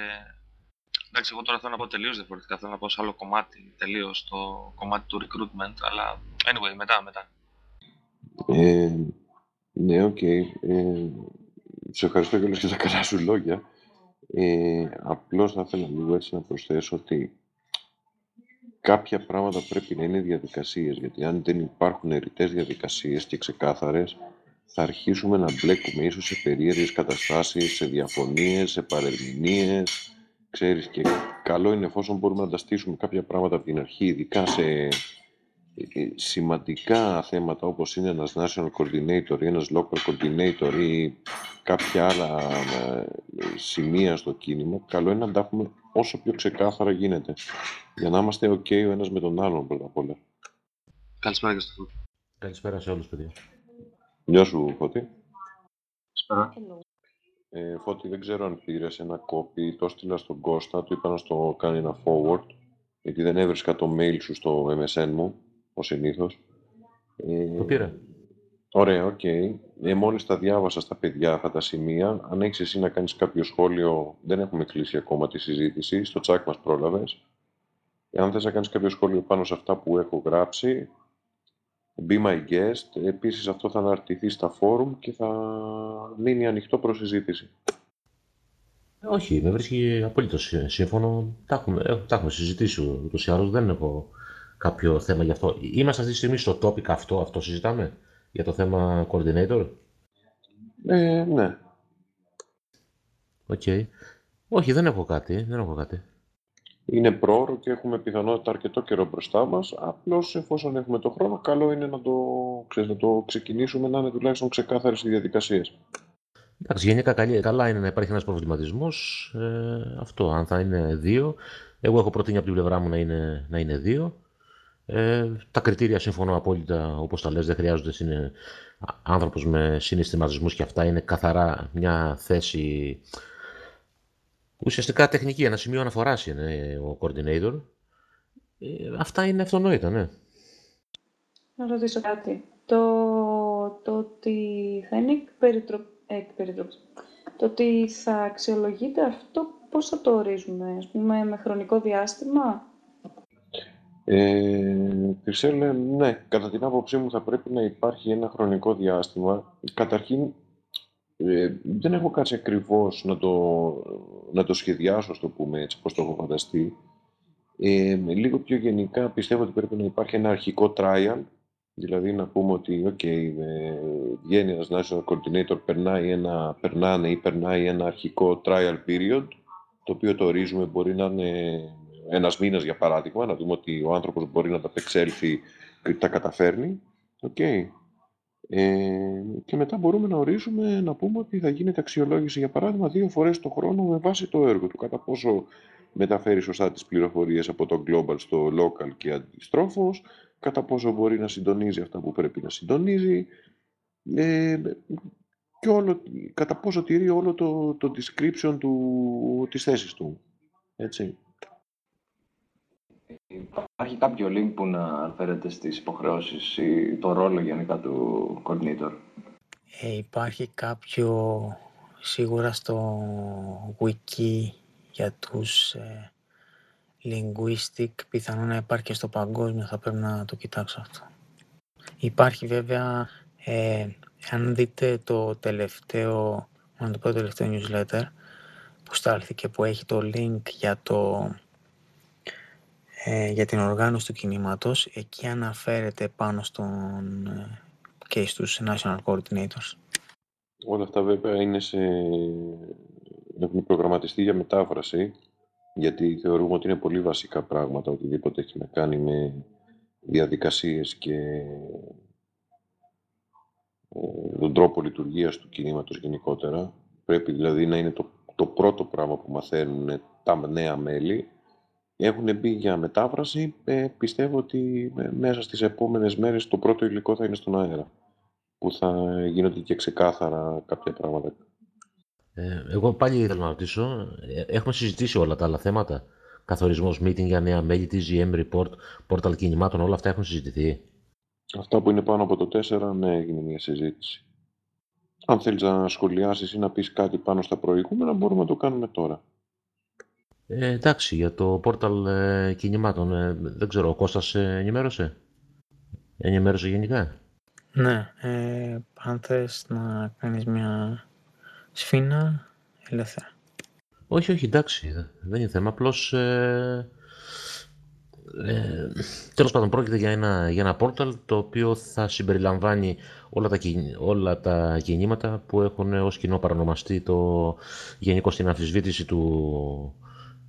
εντάξει, εγώ τώρα θέλω να πω τελείως διαφορετικά, θέλω να πω σε άλλο κομμάτι, τελείως το κομμάτι του recruitment, αλλά anyway, μετά, μετά. Ε, ναι, OK. Okay. Ε, σε ευχαριστώ και για τα καλά σου λόγια. Ε, απλώς θα ήθελα λίγο έτσι να προσθέσω ότι κάποια πράγματα πρέπει να είναι διαδικασίες, γιατί αν δεν υπάρχουν ρητές διαδικασίες και ξεκάθαρες, θα αρχίσουμε να μπλέκουμε ίσως σε περίεργες καταστάσεις, σε διαφωνίες, σε παρερμηνίες, ξέρεις, και καλό είναι εφόσον μπορούμε να τα στήσουμε κάποια πράγματα από την αρχή, ειδικά σε ε, σημαντικά θέματα όπως είναι ένας national coordinator ή ένας local coordinator ή κάποια άλλα ε, σημεία στο κίνημα, καλό είναι να τα έχουμε όσο πιο ξεκάθαρα γίνεται. Για να είμαστε ok ο ένας με τον άλλον πρώτα απ' όλα. Καλησπέρα και στο Φώτη. Καλησπέρα σε όλους, παιδιά. Γεια σου, Φώτη. Καλησπέρα. Ε, Φώτη, δεν ξέρω αν πήρες ένα copy. Το έστειλα στον Κώστα, του είπα να στο κάνει ένα forward, γιατί δεν έβρισκα το mail σου στο MSN μου, ως συνήθως. Ε, το πήρα. Ωραία, OK. Okay. Ε, μόλις τα διάβασα στα παιδιά αυτά τα σημεία, αν έχεις εσύ να κάνεις κάποιο σχόλιο, δεν έχουμε κλείσει ακόμα τη συζήτηση, στο τσάκ μας πρόλαβες. Εάν θες να κάνεις κάποιο σχόλιο πάνω σε αυτά που έχω γράψει, be my guest. Επίσης αυτό θα αναρτηθεί στα φόρουμ και θα μείνει ανοιχτό προς συζήτηση. Όχι, με βρίσκει απολύτως σύμφωνο. Τα έχουμε, ε, τα έχουμε συζητήσει ούτως ή άλλως. Δεν έχω κάποιο θέμα γι' αυτό. Είμαστε αυτή τη στιγμή στο topic αυτό, αυτό συζητάμε; Για το θέμα coordinator; Ε, ναι. OK. Okay. Όχι, δεν έχω κάτι. Δεν έχω κάτι. Είναι πρόωρο και έχουμε πιθανότητα αρκετό καιρό μπροστά μας. Απλώς εφόσον έχουμε το χρόνο, καλό είναι να το, ξέρεις, να το ξεκινήσουμε να είναι τουλάχιστον ξεκάθαρες οι διαδικασίες. Εντάξει, γενικά καλά είναι να υπάρχει ένας προβληματισμός. Ε, αυτό, αν θα είναι δύο. Εγώ έχω προτείνει από την πλευρά μου να είναι, να είναι δύο. Ε, τα κριτήρια συμφωνώ απόλυτα, όπως τα λες, δεν χρειάζονται είναι άνθρωπος με συναισθηματισμούς και αυτά. Είναι καθαρά μια θέση ουσιαστικά τεχνική, ένα σημείο αναφοράς είναι ο coordinator. Ε, αυτά είναι αυτονόητα, ναι. Να ρωτήσω κάτι. Το, το ότι θα είναι εκ το ότι θα αξιολογείται αυτό, πώς θα το ορίζουμε, ας πούμε, με χρονικό διάστημα; Ε, Χρυσέλε, ναι, κατά την άποψή μου θα πρέπει να υπάρχει ένα χρονικό διάστημα. Καταρχήν, ε, δεν έχω κάτσει ακριβώς να το, να το σχεδιάσω, το πούμε έτσι, πώς το έχω φανταστεί. Ε, λίγο πιο γενικά πιστεύω ότι πρέπει να υπάρχει ένα αρχικό trial, δηλαδή να πούμε ότι okay, ε, βγαίνει ένας national coordinator, περνάει ένα, περνάνε ή περνάει ένα αρχικό trial period, το οποίο το ορίζουμε μπορεί να είναι ένας μήνας για παράδειγμα, να δούμε ότι ο άνθρωπος μπορεί να τα απεξέλθει και τα καταφέρνει. Okay. Ε, και μετά μπορούμε να ορίσουμε, να πούμε ότι θα γίνεται αξιολόγηση, για παράδειγμα, δύο φορές το χρόνο με βάση το έργο του. Κατά πόσο μεταφέρει σωστά τις πληροφορίες από το global στο local και αντιστρόφως, κατά πόσο μπορεί να συντονίζει αυτά που πρέπει να συντονίζει, ε, και όλο, κατά πόσο τηρεί όλο το, το description του, της θέσης του. Έτσι. Υπάρχει κάποιο link που να αναφέρεται στις υποχρεώσεις ή το ρόλο γενικά του coordinator; Ε, υπάρχει κάποιο σίγουρα στο wiki για τους ε, linguistic, πιθανόν να υπάρχει και στο παγκόσμιο, θα πρέπει να το κοιτάξω αυτό. Υπάρχει βέβαια, ε, αν δείτε το τελευταίο, να το πω το τελευταίο newsletter που στάλθηκε που έχει το link για το ε, για την οργάνωση του κινήματος, εκεί αναφέρεται πάνω στον ε, και στους National Coordinators. Όλα αυτά βέβαια είναι σε... έχουν προγραμματιστεί για μετάφραση, γιατί θεωρούμε ότι είναι πολύ βασικά πράγματα, οτιδήποτε έχει να κάνει με διαδικασίες και ε, τον τρόπο λειτουργίας του κινήματος γενικότερα. Πρέπει δηλαδή να είναι το, το πρώτο πράγμα που μαθαίνουν τα νέα μέλη έχουν μπει για μετάφραση. Ε, πιστεύω ότι ε, μέσα στις επόμενες μέρες το πρώτο υλικό θα είναι στον αέρα, που θα γίνονται και ξεκάθαρα κάποια πράγματα. Ε, εγώ πάλι ήθελα να ρωτήσω, έχουμε συζητήσει όλα τα άλλα θέματα, καθορισμός meeting για νέα μέλη, TGM report, portal κινημάτων, όλα αυτά έχουν συζητηθεί; Αυτά που είναι πάνω από το 4, ναι, έγινε μια συζήτηση. Αν θέλεις να σχολιάσεις ή να πεις κάτι πάνω στα προηγούμενα, μπορούμε να το κάνουμε τώρα. Ε, εντάξει, για το πόρταλ ε, κινημάτων, ε, δεν ξέρω, ο Κώστας ε, ενημέρωσε; Ενημέρωσε γενικά; Ναι, ε, αν θες να κάνεις μια σφίνα, ελεύθερα. Όχι, όχι, εντάξει, δεν είναι θέμα, απλώς... Ε, ε, τέλος πάντων, πρόκειται για ένα, για ένα πόρταλ το οποίο θα συμπεριλαμβάνει όλα τα, όλα τα κινήματα που έχουν ως κοινό παρονομαστεί το γενικό στην αμφισβήτηση του,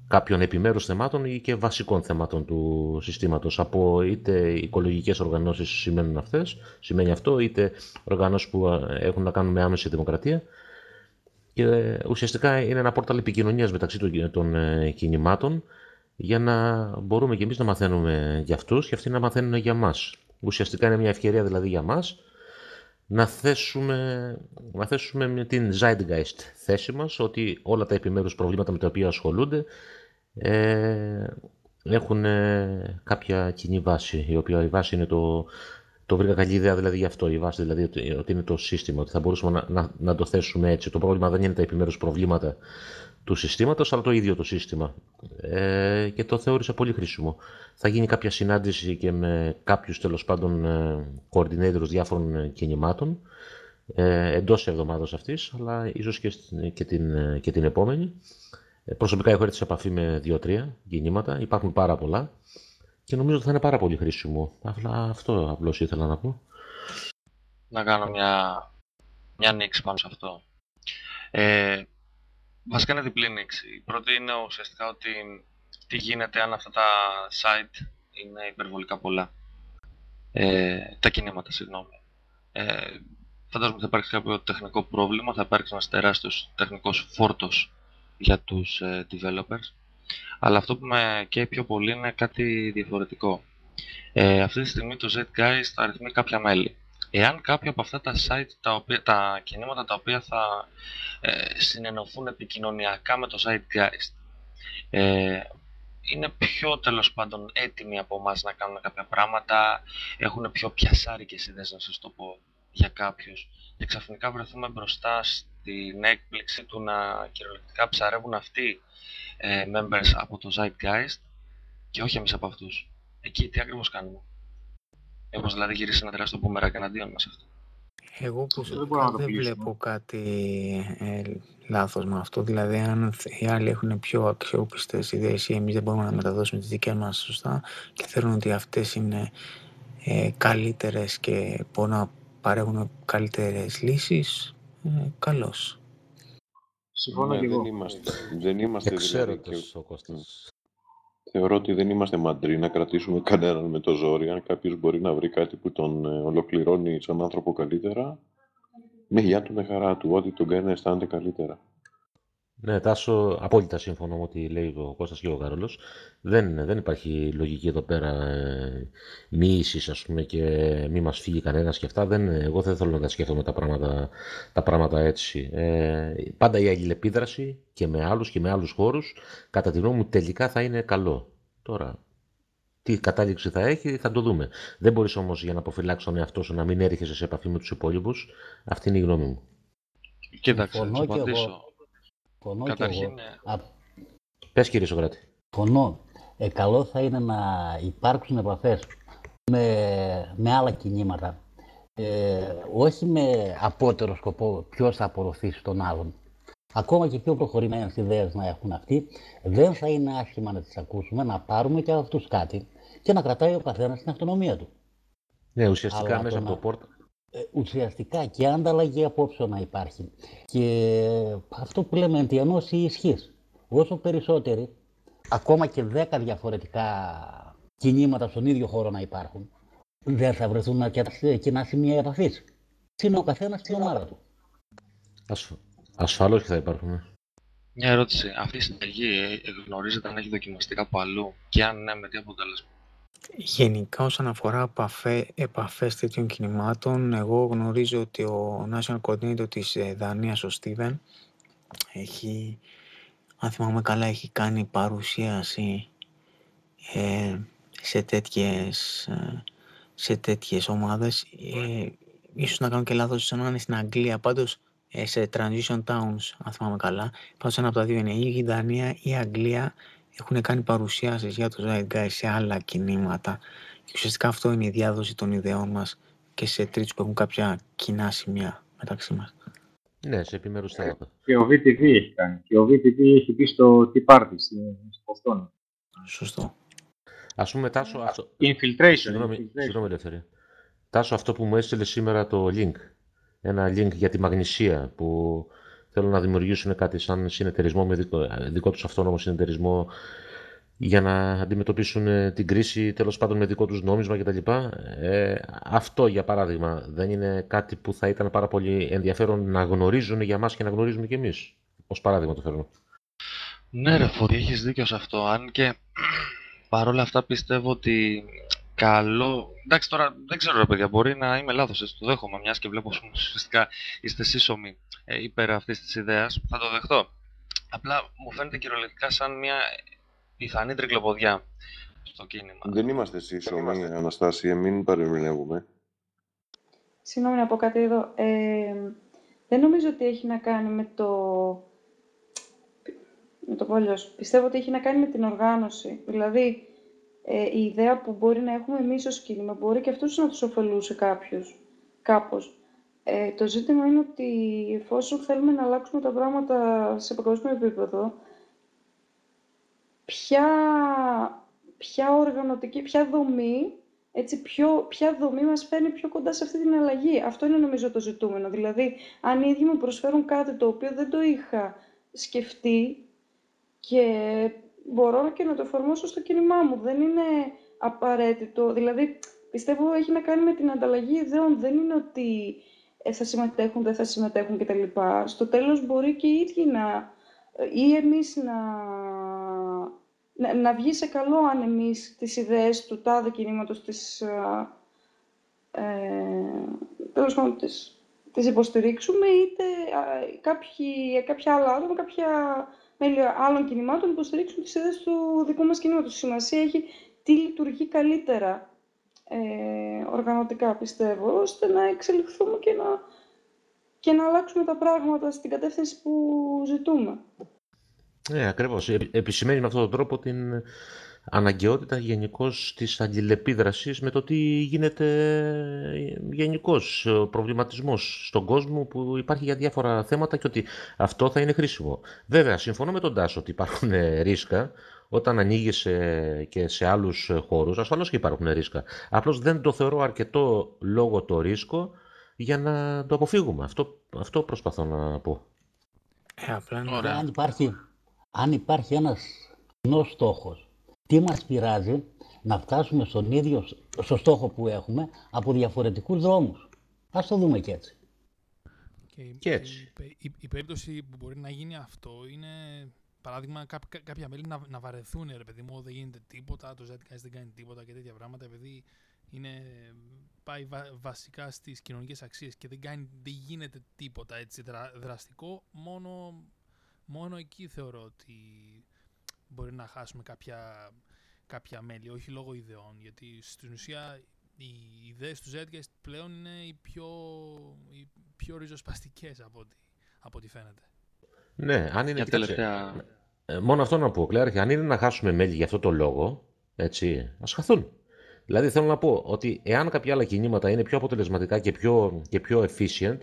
κάποιων επιμέρους θεμάτων ή και βασικών θεμάτων του συστήματος. Από είτε οικολογικές οργανώσεις σημαίνουν αυτές, σημαίνει αυτό, είτε οργανώσεις που έχουν να κάνουν με άμεση δημοκρατία. Και ε, ουσιαστικά είναι ένα πόρταλ επικοινωνίας μεταξύ των ε, κινημάτων για να μπορούμε και εμείς να μαθαίνουμε για αυτούς και αυτοί να μαθαίνουν για μας. Ουσιαστικά είναι μια ευκαιρία δηλαδή για μας να θέσουμε, να θέσουμε με την Zeitgeist θέση μας ότι όλα τα επιμέρους προβλήματα με τα οποία ασχολούνται ε, έχουν ε, κάποια κοινή βάση, η οποία η βάση είναι το, το βρήκα καλή ιδέα δηλαδή γι' αυτό, η βάση δηλαδή ότι, είναι το σύστημα, ότι θα μπορούσαμε να, να, να, το θέσουμε έτσι. Το πρόβλημα δεν είναι τα επιμέρους προβλήματα του συστήματος, αλλά το ίδιο το σύστημα. Ε, και το θεώρησα πολύ χρήσιμο. Θα γίνει κάποια συνάντηση και με κάποιους τέλος πάντων ε, coordinators διάφορων ε, κινημάτων, ε, εντός εβδομάδας αυτής, αλλά ίσως και, και, την, ε, και την επόμενη. Ε, προσωπικά έχω έρθει σε επαφή με δύο-τρία κινήματα, υπάρχουν πάρα πολλά και νομίζω ότι θα είναι πάρα πολύ χρήσιμο. Αλλά αυτό απλώς ήθελα να πω. Να κάνω μια, μια νήξη πάνω σε αυτό. Ε, βασικά είναι διπλή νήξη. Η πρώτη είναι ουσιαστικά ότι τι γίνεται αν αυτά τα site είναι υπερβολικά πολλά. Ε, τα κινήματα, συγγνώμη. Ε, φαντάζομαι ότι θα υπάρξει κάποιο τεχνικό πρόβλημα, θα υπάρξει ένας τεράστιος τεχνικός φόρτος για τους ε, developers. Αλλά αυτό που με καίει πιο πολύ είναι κάτι διαφορετικό. Ε, αυτή τη στιγμή το Zguys θα αριθμεί κάποια μέλη. Εάν κάποια από αυτά τα site, τα, οποία, τα κινήματα τα οποία θα ε, συνενωθούν επικοινωνιακά με το Zeitgeist, ε, είναι πιο τέλος πάντων έτοιμοι από εμάς να κάνουν κάποια πράγματα, έχουν πιο πιασάρικες ιδέες να σας το πω για κάποιους και ξαφνικά βρεθούμε μπροστά την έκπληξη του να κυριολεκτικά ψαρεύουν αυτοί ε, members από το Zeitgeist και όχι εμείς από αυτούς. Εκεί τι ακριβώς κάνουμε; Όπως δηλαδή γυρίσει ένα τεράστιο μπούμερακ εναντίον μας αυτό. Εγώ προσωπικά δεν, δεν βλέπω κάτι ε, λάθος με αυτό. Δηλαδή, αν οι άλλοι έχουν πιο αξιόπιστες ιδέες ή εμείς δεν μπορούμε να μεταδώσουμε τις δικές μας σωστά και θέλουν ότι αυτές είναι ε, καλύτερες και μπορούν να παρέχουν καλύτερες λύσεις, ε, καλώς. Συμφωνώ ναι, και εγώ. Δεν είμαστε, δεν είμαστε δηλαδή, και... Θεωρώ ότι δεν είμαστε μαντροί να κρατήσουμε κανέναν με το ζόρι. Αν κάποιος μπορεί να βρει κάτι που τον ε, ολοκληρώνει σαν άνθρωπο καλύτερα, με γεια του, με χαρά του, ό,τι τον κάνει να αισθάνεται καλύτερα. Ναι, Τάσο, απόλυτα σύμφωνο με ό,τι λέει ο Κώστας και ο Καρόλος. Δεν, δεν υπάρχει λογική εδώ πέρα ε, μοίησης, ας πούμε, και μη μας φύγει κανένας και αυτά. Δεν, εγώ δεν θέλω να τα σκέφτομαι τα πράγματα, τα πράγματα έτσι. Ε, πάντα η αλληλεπίδραση και με άλλους και με άλλους χώρους, κατά τη γνώμη μου, τελικά θα είναι καλό. Τώρα, τι κατάληξη θα έχει, θα το δούμε. Δεν μπορείς όμως για να αποφυλάξει τον εαυτό σου να μην έρχεσαι σε επαφή με τους υπόλοιπους. Αυτή είναι η γνώμη μου. Κοίταξε, να σου Φωνώ Καταρχήν, και εγώ. Ναι. Πες κύριε Σοκράτη. Φωνώ. Ε, καλό θα είναι να υπάρξουν επαφές με, με άλλα κινήματα. Ε, όχι με απότερο σκοπό ποιος θα απορροφήσει τον άλλον. Ακόμα και πιο προχωρημένες ιδέες να έχουν αυτοί, δεν θα είναι άσχημα να τις ακούσουμε, να πάρουμε και από αυτούς κάτι και να κρατάει ο καθένας την αυτονομία του. Ναι, ουσιαστικά Αλλά μέσα από το πόρτα, ε, ουσιαστικά και ανταλλαγή απόψεων να υπάρχει. Και αυτό που λέμε η ισχύς. Όσο περισσότεροι, ακόμα και δέκα διαφορετικά κινήματα στον ίδιο χώρο να υπάρχουν, δεν θα βρεθούν αρκετά κοινά σημεία επαφής. Είναι ο καθένας στην ομάδα του. Ασφαλώς και θα υπάρχουν. Μια ερώτηση. Αυτή η συνταγή ε, γνωρίζετε αν έχει δοκιμαστεί κάπου αλλού; Και αν ναι, με τι αποτέλεσμα; Γενικά όσον αφορά επαφέ, επαφές τέτοιων κινημάτων, εγώ γνωρίζω ότι ο National Coordinator της ε, Δανίας, ο Στίβεν, έχει, αν θυμάμαι καλά, έχει κάνει παρουσίαση ε, σε τέτοιες, ε, σε τέτοιες ομάδες. Ε, ίσως να κάνω και λάθος, σαν να είναι στην Αγγλία. Πάντως, ε, σε transition towns, αν θυμάμαι καλά. Πάντως ένα από τα δύο είναι ή η Δανία ή η Αγγλία έχουν κάνει παρουσιάσεις για το Zeitgeist σε άλλα κινήματα. Και ουσιαστικά αυτό είναι η διάδοση των ιδεών μας και σε τρίτους που έχουν κάποια κοινά σημεία μεταξύ μας. Ναι, σε επιμέρους θέματα. Και ο VTV έχει κάνει. Και ο VTV έχει πει στο Tea Party στην Ποστόνη. Σωστό. Ας πούμε, Τάσο, αυτό... Infiltration. Συγγνώμη, infiltration. συγγνώμη Ελευθερία. Τάσο, αυτό που μου έστειλε σήμερα το link, ένα link για τη μαγνησία που θέλουν να δημιουργήσουν κάτι σαν συνεταιρισμό με δικό, δικό τους αυτόνομο συνεταιρισμό για να αντιμετωπίσουν ε, την κρίση τέλος πάντων με δικό τους νόμισμα κτλ. Ε, αυτό για παράδειγμα δεν είναι κάτι που θα ήταν πάρα πολύ ενδιαφέρον να γνωρίζουν για μας και να γνωρίζουμε κι εμείς. Ως παράδειγμα το φέρνω. Ναι ρε Φορή, έχεις δίκιο σε αυτό. Αν και παρόλα αυτά πιστεύω ότι καλό... Εντάξει τώρα δεν ξέρω ρε παιδιά, μπορεί να είμαι λάθος, έτσι το δέχομαι, μιας και βλέπω πως ουσιαστικά είστε σύσσωμοι ε, υπέρ αυτής της ιδέας, θα το δεχτώ. Απλά μου φαίνεται κυριολεκτικά σαν μια πιθανή τρικλοποδιά στο κίνημα. Δεν είμαστε σύσσωμοι, Αναστάσια, μην παρεμβαίνουμε. Συγγνώμη να πω κάτι εδώ. Ε, δεν νομίζω ότι έχει να κάνει με το... Να το πω αλλιώς. Πιστεύω ότι έχει να κάνει με την οργάνωση. Δηλαδή, ε, η ιδέα που μπορεί να έχουμε εμείς ως κίνημα μπορεί και αυτούς να τους ωφελούσε κάποιους, κάπως. Ε, το ζήτημα είναι ότι εφόσον θέλουμε να αλλάξουμε τα πράγματα σε παγκόσμιο επίπεδο, ποια, ποια οργανωτική, ποια δομή, έτσι, ποιο, ποια δομή μας φέρνει πιο κοντά σε αυτή την αλλαγή. Αυτό είναι νομίζω το ζητούμενο. Δηλαδή, αν οι ίδιοι μου προσφέρουν κάτι το οποίο δεν το είχα σκεφτεί και μπορώ και να το εφαρμόσω στο κίνημά μου. Δεν είναι απαραίτητο. Δηλαδή, πιστεύω έχει να κάνει με την ανταλλαγή ιδεών. Δεν είναι ότι ε, θα συμμετέχουν, δεν θα συμμετέχουν κτλ. Στο τέλος μπορεί και οι ίδιοι να... ή εμείς να... να, να βγει σε καλό αν εμείς τις ιδέες του τάδε κινήματος τις, ε, ε, τέλος πάντων, τις, τις υποστηρίξουμε, είτε ε, κάποιοι, κάποια άλλα άτομα, κάποια μέλη άλλων κινημάτων υποστηρίξουν τις ιδέες του δικού μας κινήματος. Σημασία έχει τι λειτουργεί καλύτερα ε, οργανωτικά, πιστεύω, ώστε να εξελιχθούμε και να, και να αλλάξουμε τα πράγματα στην κατεύθυνση που ζητούμε. Ναι, ακριβώς. Ε, επισημαίνει με αυτόν τον τρόπο την αναγκαιότητα γενικώς της αλληλεπίδρασης με το τι γίνεται γενικώς ο προβληματισμός στον κόσμο που υπάρχει για διάφορα θέματα και ότι αυτό θα είναι χρήσιμο. Βέβαια, συμφωνώ με τον Τάσο ότι υπάρχουν ρίσκα όταν ανοίγεις και σε άλλους χώρους, ασφαλώς και υπάρχουν ρίσκα. Απλώς δεν το θεωρώ αρκετό λόγο το ρίσκο για να το αποφύγουμε. Αυτό, αυτό προσπαθώ να πω. Ε, απλά είναι Ωραία. Αν υπάρχει, αν υπάρχει ένας κοινός στόχος, τι μας πειράζει να φτάσουμε στον ίδιο στο στόχο που έχουμε από διαφορετικούς δρόμους. Ας το δούμε και έτσι. Και, η- Και έτσι. Η, πε- η, η περίπτωση που μπορεί να γίνει αυτό είναι, παράδειγμα, κά- κά- κάποια μέλη να, να βαρεθούν, ρε παιδί μου, δεν γίνεται τίποτα, το ZKS δεν κάνει τίποτα και τέτοια πράγματα, επειδή είναι, πάει βα- βασικά στις κοινωνικές αξίες και δεν, κάνει, δεν γίνεται τίποτα έτσι δρα- δραστικό, μόνο, μόνο εκεί θεωρώ ότι μπορεί να χάσουμε κάποια, κάποια μέλη, όχι λόγω ιδεών, γιατί στην ουσία οι ιδέες του Zedgeist πλέον είναι οι πιο, οι πιο ριζοσπαστικές από ό,τι, από ό,τι φαίνεται. Ναι, αν είναι Μια κοίταξε, τελευταία... ε, μόνο αυτό να πω, Κλέαρχη, αν είναι να χάσουμε μέλη για αυτό το λόγο, έτσι, ας χαθούν. Δηλαδή θέλω να πω ότι εάν κάποια άλλα κινήματα είναι πιο αποτελεσματικά και πιο, και πιο efficient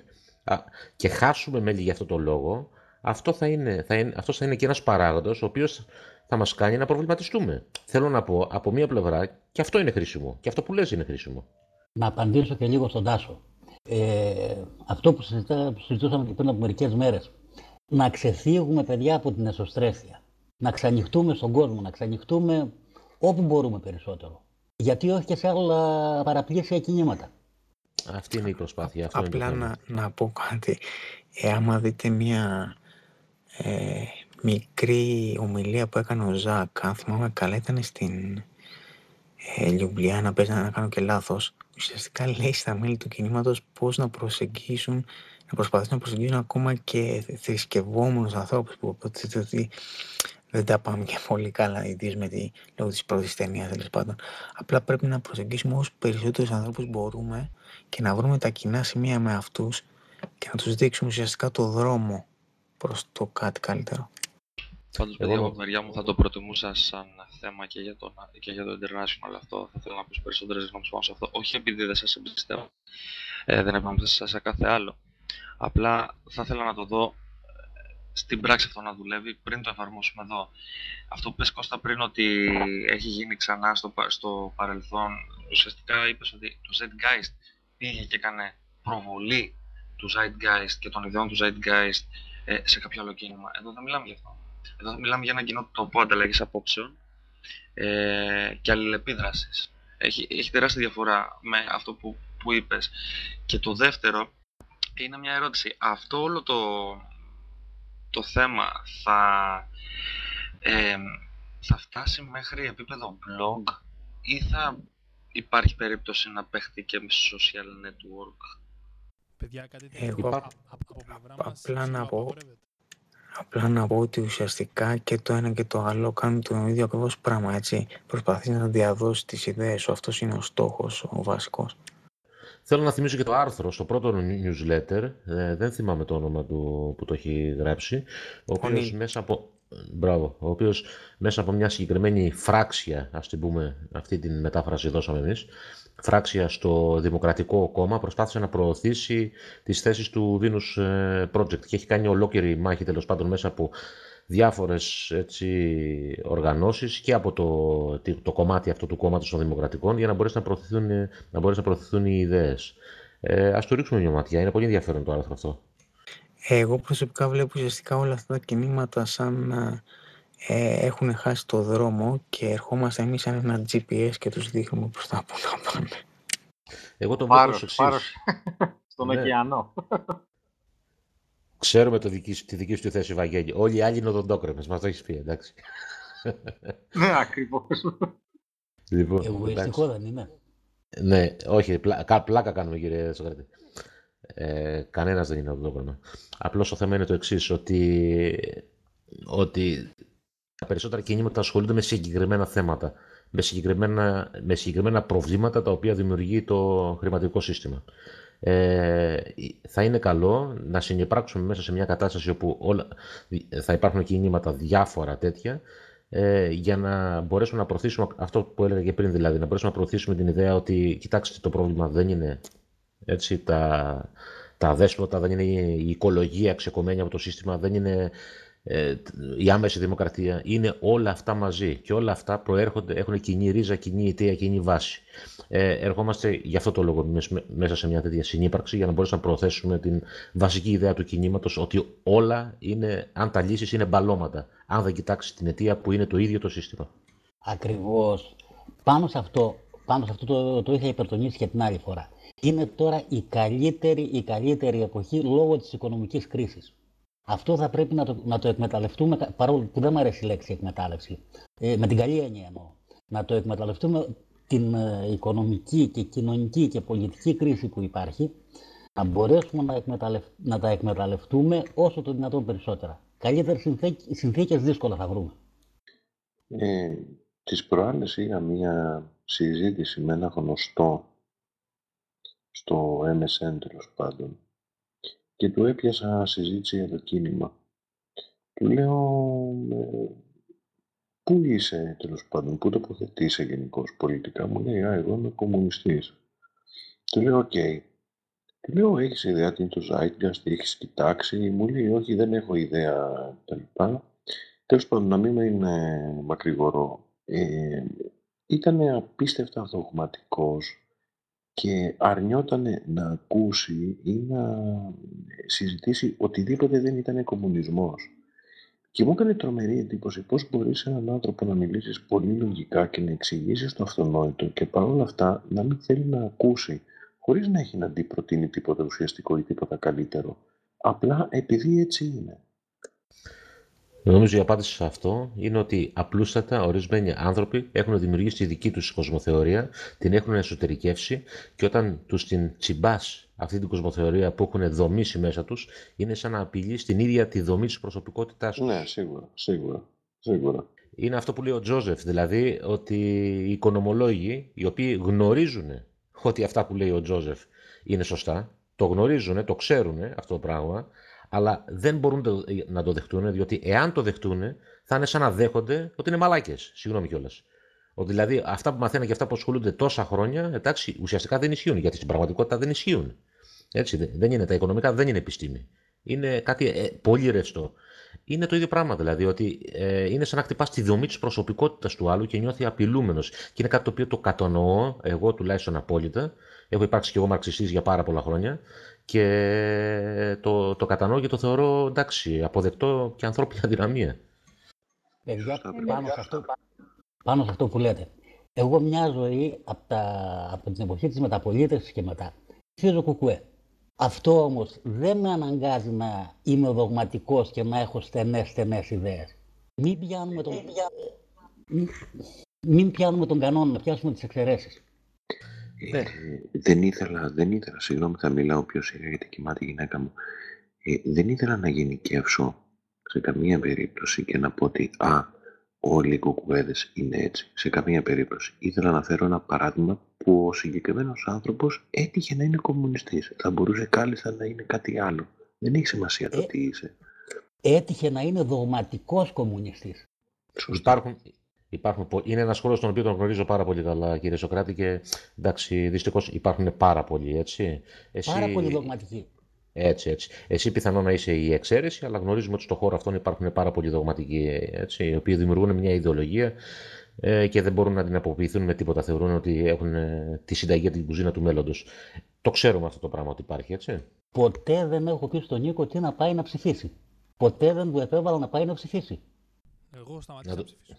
α, και χάσουμε μέλη για αυτό το λόγο, αυτό θα είναι, θα είναι, αυτός θα είναι και ένας παράγοντος ο οποίος θα μας κάνει να προβληματιστούμε. Θέλω να πω, από μία πλευρά, και αυτό είναι χρήσιμο. Και αυτό που λες είναι χρήσιμο. Να απαντήσω και λίγο στον Τάσο. Ε, αυτό που, συζητά, που συζητούσαμε και πριν από μερικές μέρες. Να ξεφύγουμε, παιδιά, από την εσωστρέφεια. Να ξανοιχτούμε στον κόσμο, να ξανοιχτούμε όπου μπορούμε περισσότερο. Γιατί όχι και σε άλλα παραπλήσια κινήματα. Αυτή είναι η προσπάθεια. Αυτό είναι το Απλά θέμα. να, να πω κάτι. Ε, άμα δείτε μια, ε, μικρή ομιλία που έκανε ο Ζακ, αν θυμάμαι καλά ήταν στην ε, Λιουμπλιάνα, παίζει να κάνω και λάθος, ουσιαστικά λέει στα μέλη του κινήματος πώς να προσεγγίσουν, να προσπαθήσουν να προσεγγίσουν ακόμα και θρησκευόμενους ανθρώπους που υποτίθεται ότι δεν τα πάμε και πολύ καλά, ιδίως με τη λόγω της πρώτης ταινίας τέλος πάντων. Απλά πρέπει να προσεγγίσουμε όσο περισσότερους ανθρώπους μπορούμε και να βρούμε τα κοινά σημεία με αυτούς και να τους δείξουμε ουσιαστικά το δρόμο προς το κάτι καλύτερο. Πάντως, παιδιά, από τη μεριά μου θα το προτιμούσα σαν θέμα και για το, και για το international αυτό. Θα ήθελα να πω περισσότερες γνώμες πάνω σε αυτό. Όχι επειδή δεν σας εμπιστεύω. Ε, δεν εμπιστεύω σε κάθε άλλο. Απλά θα ήθελα να το δω στην πράξη αυτό να δουλεύει πριν το εφαρμόσουμε εδώ. Αυτό που πες Κώστα πριν ότι έχει γίνει ξανά στο, στο παρελθόν, ουσιαστικά είπες ότι το Zeitgeist πήγε και έκανε προβολή του Zeitgeist και των ιδεών του Zeitgeist ε, σε κάποιο άλλο κίνημα. Εδώ δεν μιλάμε για αυτό. Εδώ μιλάμε για ένα κοινό τοπό ανταλλαγής απόψεων ε, και αλληλεπίδρασης. Έχει, έχει τεράστια διαφορά με αυτό που, που είπες. Και το δεύτερο είναι μια ερώτηση. Αυτό όλο το, το θέμα θα, ε, θα φτάσει μέχρι επίπεδο blog ή θα υπάρχει περίπτωση να παίχτει και με social network; Παιδιά, κάτι Εγώ από, από πλευρά μας απλά να πω, απαγορεύεται. Απλά να πω ότι ουσιαστικά και το ένα και το άλλο κάνουν το ίδιο ακριβώς πράγμα, έτσι. Προσπαθείς να διαδώσεις τις ιδέες σου, αυτός είναι ο στόχος, ο βασικός. Θέλω να θυμίσω και το άρθρο στο πρώτο newsletter, ε, δεν θυμάμαι το όνομα του που το έχει γράψει, ο οποίος Νίλ. μέσα από, μπράβο, ο οποίος μέσα από μια συγκεκριμένη φράξια, ας την πούμε, αυτή την μετάφραση δώσαμε εμείς, φράξια στο Δημοκρατικό Κόμμα, προσπάθησε να προωθήσει τις θέσεις του Venus ε, Project και έχει κάνει ολόκληρη μάχη τέλος πάντων μέσα από διάφορες έτσι, οργανώσεις και από το, τη- το κομμάτι αυτό του κόμματος των Δημοκρατικών για να μπορέσει να προωθηθούν, ε, να μπορέσει να προωθηθούν οι ιδέες. Ε, ας το ρίξουμε μια ματιά, είναι πολύ ενδιαφέρον το άρθρο αυτό. Εγώ προσωπικά βλέπω ουσιαστικά όλα αυτά τα κινήματα σαν να ε, έχουν χάσει το δρόμο και ερχόμαστε εμείς σαν ένα GPS και τους δείχνουμε προς τα πού να πάνε. Εγώ το βλέπω ως Πάρος, εξής. πάρος στον Ναι. ωκεανό. Ξέρουμε το δική, σου- τη δική σου τη θέση, Βαγγέλη. Όλοι οι άλλοι είναι οδοντόκρεμες, μας το έχεις πει, εντάξει. ναι, ακριβώς. Λοιπόν, εντάξει. Εγωιστικό δεν είναι. Ναι, όχι, πλα, κα- πλάκα κάνουμε κύριε Σοκράτη. Ε, κανένας δεν είναι οδοντόκρεμα. Απλώς το θέμα είναι το εξής, ότι, ότι τα περισσότερα κινήματα ασχολούνται με συγκεκριμένα θέματα, με συγκεκριμένα, με συγκεκριμένα προβλήματα τα οποία δημιουργεί το χρηματικό σύστημα. Ε, θα είναι καλό να συνεπράξουμε μέσα σε μια κατάσταση όπου όλα, θα υπάρχουν κινήματα διάφορα τέτοια ε, για να μπορέσουμε να προωθήσουμε αυτό που έλεγα και πριν, δηλαδή να μπορέσουμε να προωθήσουμε την ιδέα ότι κοιτάξτε το πρόβλημα δεν είναι έτσι, τα, τα δέσποτα, δεν είναι η οικολογία ξεκομμένη από το σύστημα, δεν είναι ε, η άμεση δημοκρατία, είναι όλα αυτά μαζί και όλα αυτά προέρχονται, έχουν κοινή ρίζα, κοινή αιτία, κοινή βάση. Ε, ερχόμαστε γι' αυτό το λόγο μες- μέσα σε μια τέτοια συνύπαρξη για να μπορέσουμε να προωθήσουμε την βασική ιδέα του κινήματος ότι όλα είναι, αν τα λύσεις είναι μπαλώματα, αν δεν κοιτάξεις την αιτία που είναι το ίδιο το σύστημα. Ακριβώς. Πάνω σε αυτό, πάνω σε αυτό το, το είχα υπερτονίσει και την άλλη φορά. Είναι τώρα η καλύτερη, η καλύτερη εποχή λόγω της οικονομικής κρίσης. Αυτό θα πρέπει να το, να το εκμεταλλευτούμε, κα- παρόλο που δεν μου αρέσει η λέξη εκμετάλλευση, ε, με την καλή έννοια εννοώ. Να το εκμεταλλευτούμε την ε, οικονομική και κοινωνική και πολιτική κρίση που υπάρχει, να μπορέσουμε να, εκμεταλλευ, να τα εκμεταλλευτούμε όσο το δυνατόν περισσότερα. Καλύτερες συνθήκες, συνθήκες δύσκολα θα βρούμε. Ε, τις προάλλες είχα μία συζήτηση με ένα γνωστό στο MSN τέλος πάντων και του έπιασα συζήτηση για το κίνημα. Του λέω, ε, πού είσαι τέλος πάντων, πού τοποθετείσαι γενικώς πολιτικά; Μου λέει, α, εγώ είμαι κομμουνιστής. Του λέω, οκ. Του λέω, έχεις ιδέα τι είναι το Zeitgeist, έχεις κοιτάξει; Μου λέει, όχι, δεν έχω ιδέα κτλ. Τέλος πάντων, να μην μακρηγορώ. Ε, ήταν απίστευτα δογματικός και αρνιόταν να ακούσει ή να συζητήσει οτιδήποτε δεν ήταν κομμουνισμός. Και μου έκανε τρομερή εντύπωση πώς μπορείς σε έναν άνθρωπο να μιλήσεις πολύ λογικά και να εξηγήσεις το αυτονόητο και παρόλα αυτά να μην θέλει να ακούσει, χωρίς να έχει να αντί προτείνει τίποτα ουσιαστικό ή τίποτα καλύτερο. Απλά επειδή έτσι είναι. Νομίζω η απάντηση σε αυτό είναι ότι απλούστατα ορισμένοι άνθρωποι έχουν δημιουργήσει τη δική τους κοσμοθεωρία, την έχουν εσωτερικεύσει και όταν τους την τσιμπάς αυτή την κοσμοθεωρία που έχουν δομήσει μέσα τους, είναι σαν να απειλεί στην ίδια τη δομή της προσωπικότητάς τους. Ναι, σίγουρα, σίγουρα, σίγουρα. Είναι αυτό που λέει ο Τζόζεφ, δηλαδή ότι οι οικονομολόγοι, οι οποίοι γνωρίζουν ότι αυτά που λέει ο Τζόζεφ είναι σωστά, το γνωρίζουν, το ξέρουν αυτό το πράγμα, αλλά δεν μπορούν να το δεχτούν, διότι εάν το δεχτούν, θα είναι σαν να δέχονται ότι είναι μαλάκες. Συγγνώμη κιόλας. Ότι δηλαδή αυτά που μαθαίνουν και αυτά που ασχολούνται τόσα χρόνια, εντάξει, ουσιαστικά δεν ισχύουν, γιατί στην πραγματικότητα δεν ισχύουν. Έτσι, δεν είναι τα οικονομικά, δεν είναι επιστήμη. Είναι κάτι ε, πολύ ρευστό. Είναι το ίδιο πράγμα δηλαδή, ότι ε, είναι σαν να χτυπάς τη δομή της προσωπικότητας του άλλου και νιώθει απειλούμενος. Και είναι κάτι το οποίο το κατανοώ, εγώ τουλάχιστον απόλυτα. Έχω υπάρξει και εγώ μαρξιστής για πάρα πολλά χρόνια και το, το κατανοώ και το θεωρώ εντάξει, αποδεκτό και ανθρώπινη αδυναμία. Παιδιά, πάνω σε, αυτό, πάνω σε αυτό που λέτε. Εγώ μια ζωή από, τα, από την εποχή της μεταπολίτευσης και μετά ψίζω κουκουέ. Αυτό όμως δεν με αναγκάζει να είμαι δογματικός και να έχω στενές στενές ιδέες. Μην πιάνουμε τον, μην πιάνουμε τον κανόνα, να πιάσουμε τις εξαιρέσεις. Ε, ναι. δεν ήθελα, δεν ήθελα, συγγνώμη θα μιλάω πιο σιγά γιατί κοιμάται η γυναίκα μου. Ε, δεν ήθελα να γενικεύσω σε καμία περίπτωση και να πω ότι α, όλοι οι κουκουέδες είναι έτσι. Σε καμία περίπτωση. Ήθελα να φέρω ένα παράδειγμα που ο συγκεκριμένος άνθρωπος έτυχε να είναι κομμουνιστής. Θα μπορούσε κάλλιστα να είναι κάτι άλλο. Δεν έχει σημασία το ε, τι είσαι. Έτυχε να είναι δογματικός κομμουνιστής. Υπάρχουν, Υπάρχουν, είναι ένας χώρος τον οποίο τον γνωρίζω πάρα πολύ καλά, κύριε Σοκράτη, και εντάξει, δυστυχώς υπάρχουν πάρα πολλοί, έτσι. Εσύ... Πάρα πολύ δογματικοί. Έτσι, έτσι. Εσύ πιθανόν να είσαι η εξαίρεση, αλλά γνωρίζουμε ότι στον χώρο αυτόν υπάρχουν πάρα πολλοί δογματικοί, έτσι, οι οποίοι δημιουργούν μια ιδεολογία ε, και δεν μπορούν να την αποποιηθούν με τίποτα. Θεωρούν ότι έχουν ε, τη συνταγή για την κουζίνα του μέλλοντος. Το ξέρουμε αυτό το πράγμα ότι υπάρχει, έτσι. Ποτέ δεν έχω πει στον Νίκο τι να πάει να ψηφίσει. Ποτέ δεν του επέβαλα να πάει να ψηφίσει. Εγώ σταματήσα να, να ψηφίσω.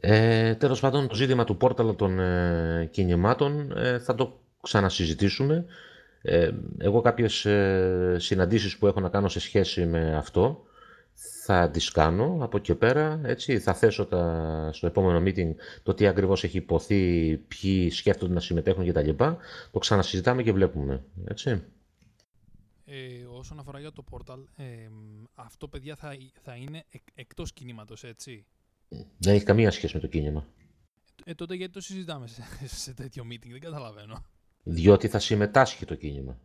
Ε, τέλος πάντων, το ζήτημα του πόρταλ των ε, κινημάτων ε, θα το ξανασυζητήσουμε. Ε, εγώ κάποιες ε, συναντήσεις που έχω να κάνω σε σχέση με αυτό θα τις κάνω από εκεί πέρα. Έτσι, θα θέσω τα, στο επόμενο meeting το τι ακριβώς έχει υποθεί, ποιοι σκέφτονται να συμμετέχουν κτλ. Το ξανασυζητάμε και βλέπουμε. Έτσι. Ε, όσον αφορά για το πόρταλ, ε, αυτό παιδιά θα, θα είναι εκ, εκτός κινήματος, έτσι. Δεν έχει καμία σχέση με το κίνημα. Ε, τότε γιατί το συζητάμε σε, σε τέτοιο meeting, δεν καταλαβαίνω. Διότι θα συμμετάσχει το κίνημα.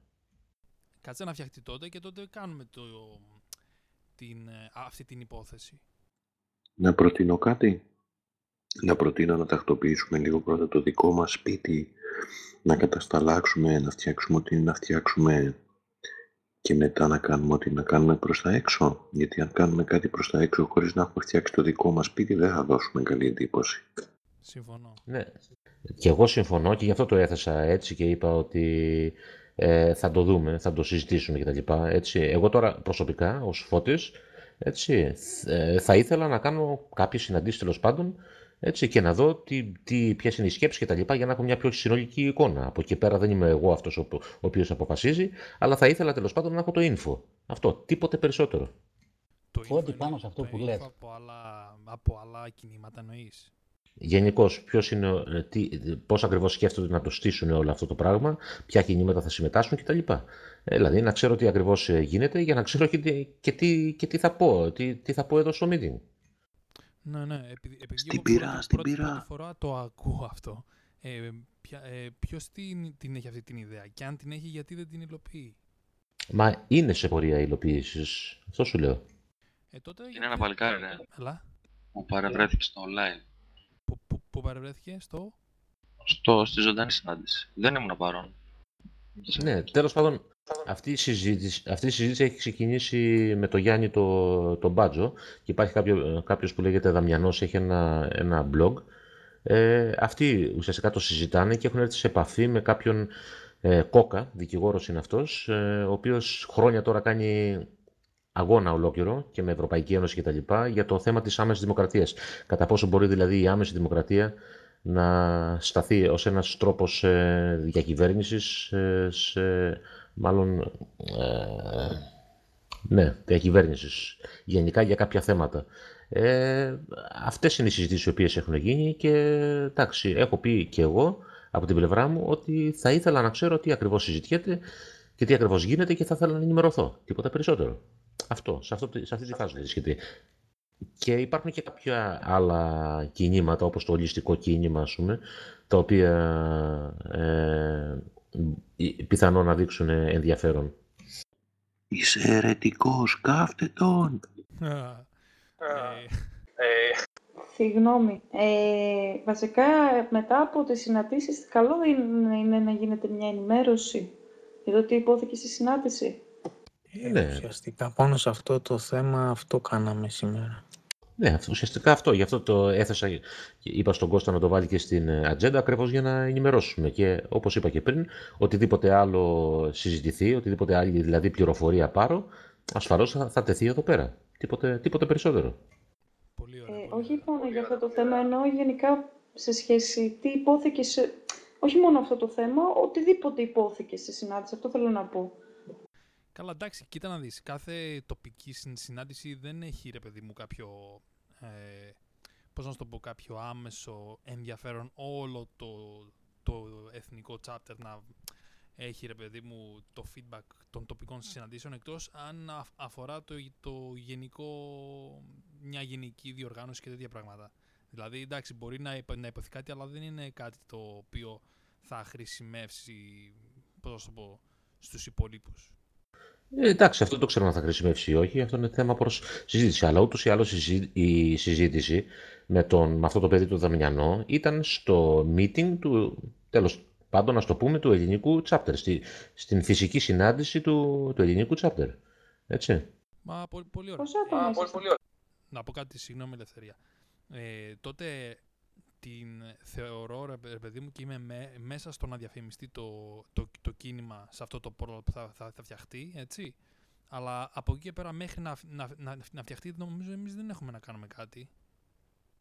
Κάτσε να φτιαχτεί τότε και τότε κάνουμε το, την, ε, αυτή την υπόθεση. Να προτείνω κάτι. Να προτείνω να τακτοποιήσουμε λίγο πρώτα το δικό μας σπίτι, να κατασταλάξουμε, να φτιάξουμε ό,τι να φτιάξουμε και μετά να κάνουμε ό,τι να κάνουμε προς τα έξω. Γιατί αν κάνουμε κάτι προς τα έξω χωρίς να έχουμε φτιάξει το δικό μας σπίτι δεν θα δώσουμε καλή εντύπωση. Συμφωνώ. Ναι. Και εγώ συμφωνώ και γι' αυτό το έθεσα έτσι και είπα ότι ε, θα το δούμε, θα το συζητήσουμε κτλ. Έτσι. Εγώ τώρα προσωπικά ως Φώτης έτσι, ε, θα ήθελα να κάνω κάποιες συναντήσεις τέλος πάντων έτσι, και να δω τι, τι, ποιες είναι οι σκέψεις και τα λοιπά για να έχω μια πιο συνολική εικόνα. Από εκεί πέρα δεν είμαι εγώ αυτός ο, ο οποίος αποφασίζει, αλλά θα ήθελα τέλος πάντων να έχω το info. Αυτό, τίποτε περισσότερο. Το Ό,τι πάνω σε αυτό που λες. Από άλλα, από άλλα κινήματα εννοείς. Γενικώς, ε, πώς ακριβώς σκέφτονται να το στήσουν όλο αυτό το πράγμα, ποια κινήματα θα συμμετάσχουν κτλ. Ε, δηλαδή, να ξέρω τι ακριβώς ε, γίνεται για να ξέρω και τι, και τι, και τι θα πω, τι, τι θα πω εδώ στο meeting. Ναι, ναι. Επειδή, επειδή στην πειρά, στην πειρά. Πρώτη φορά το ακούω αυτό. Ε, ποια, ε, ποιος την, την έχει αυτή την ιδέα και αν την έχει γιατί δεν την υλοποιεί; Μα είναι σε πορεία υλοποίηση. Αυτό σου λέω. Ε, τότε, είναι ένα παλικάρι, ναι. Έλα. Που παρευρέθηκε στο live. Που, που, που παρευρέθηκε στο... στο... Στη ζωντανή συνάντηση. Δεν ήμουν παρόν. Ναι, τέλος πάντων, αυτή η, συζήτηση, αυτή η συζήτηση έχει ξεκινήσει με το Γιάννη το, το Μπάτζο και υπάρχει κάποιο, κάποιος που λέγεται Δαμιανός, έχει ένα, ένα blog. Ε, αυτοί ουσιαστικά το συζητάνε και έχουν έρθει σε επαφή με κάποιον ε, Κόκα, δικηγόρος είναι αυτός, ε, ο οποίος χρόνια τώρα κάνει αγώνα ολόκληρο και με Ευρωπαϊκή Ένωση κτλ. για το θέμα της άμεσης δημοκρατίας. Κατά πόσο μπορεί δηλαδή η άμεση δημοκρατία να σταθεί ως ένας τρόπος ε, διακυβέρνησης ε, σε μάλλον ε, Ναι, διακυβέρνησης. Γενικά για κάποια θέματα. Ε, αυτές είναι οι συζητήσεις οι οποίες έχουν γίνει και εντάξει, έχω πει και εγώ από την πλευρά μου ότι θα ήθελα να ξέρω τι ακριβώς συζητιέται και τι ακριβώς γίνεται και θα ήθελα να ενημερωθώ. Τίποτα περισσότερο. Αυτό, σε, αυτό, σε αυτή τη φάση βρίσκεται. Και υπάρχουν και κάποια άλλα κινήματα, όπως το ολιστικό κίνημα, ας πούμε, τα οποία ε, πιθανόν να δείξουν ενδιαφέρον. Είσαι αιρετικός, κάφτε τον. Ε, Συγγνώμη. Ε, βασικά, μετά από τις συναντήσεις, καλό είναι, είναι να γίνεται μια ενημέρωση για το τι υπόθηκε στη συνάντηση. Ε, ναι. Ουσιαστικά πάνω σε αυτό το θέμα αυτό κάναμε σήμερα. Ναι, ουσιαστικά αυτό. Γι' αυτό το έθεσα, είπα στον Κώστα να το βάλει και στην ατζέντα, ακριβώς για να ενημερώσουμε. Και όπως είπα και πριν, οτιδήποτε άλλο συζητηθεί, οτιδήποτε άλλη δηλαδή πληροφορία πάρω, ασφαλώς θα, θα τεθεί εδώ πέρα. Τίποτε, τίποτε περισσότερο. Πολύ ωραία, ε, όχι μόνο για αυτό το θέμα, εννοώ γενικά σε σχέση τι υπόθηκε σε... Όχι μόνο αυτό το θέμα, οτιδήποτε υπόθηκε στη συνάντηση. Αυτό θέλω να πω. Καλά, εντάξει, κοίτα να δεις. Κάθε τοπική συνάντηση δεν έχει, ρε παιδί μου, κάποιο... Ε, πώς να το πω, κάποιο άμεσο ενδιαφέρον όλο το, το εθνικό chapter να έχει, ρε παιδί μου, το feedback των τοπικών συναντήσεων, εκτός αν αφορά το, το γενικό, μια γενική διοργάνωση και τέτοια πράγματα. Δηλαδή, εντάξει, μπορεί να, να υποθεί κάτι, αλλά δεν είναι κάτι το οποίο θα χρησιμεύσει, πώς να το πω, στους υπολείπους. Ε, εντάξει, αυτό το ξέρω αν θα χρησιμεύσει ή όχι. Αυτό είναι θέμα προς συζήτηση. Αλλά ούτως ή άλλως η συζήτηση με, τον, με αυτό το παιδί του Δαμιανό ήταν στο meeting του, τέλος πάντων, να το πούμε, του ελληνικού chapter. Στη, στην φυσική συνάντηση του, του ελληνικού chapter. Έτσι. Μα πολύ, πολύ ωραία. Μα, πολύ, πολύ ωραία. Να πω κάτι, συγγνώμη, Ελευθερία. Ε, τότε την θεωρώ, ρε παιδί μου, και είμαι μέσα στο να διαφημιστεί το, το, το κίνημα σε αυτό το πόρταλ που θα, θα, θα φτιαχτεί, έτσι. Αλλά από εκεί και πέρα μέχρι να, να, να, να φτιαχτεί, νομίζω εμείς δεν έχουμε να κάνουμε κάτι.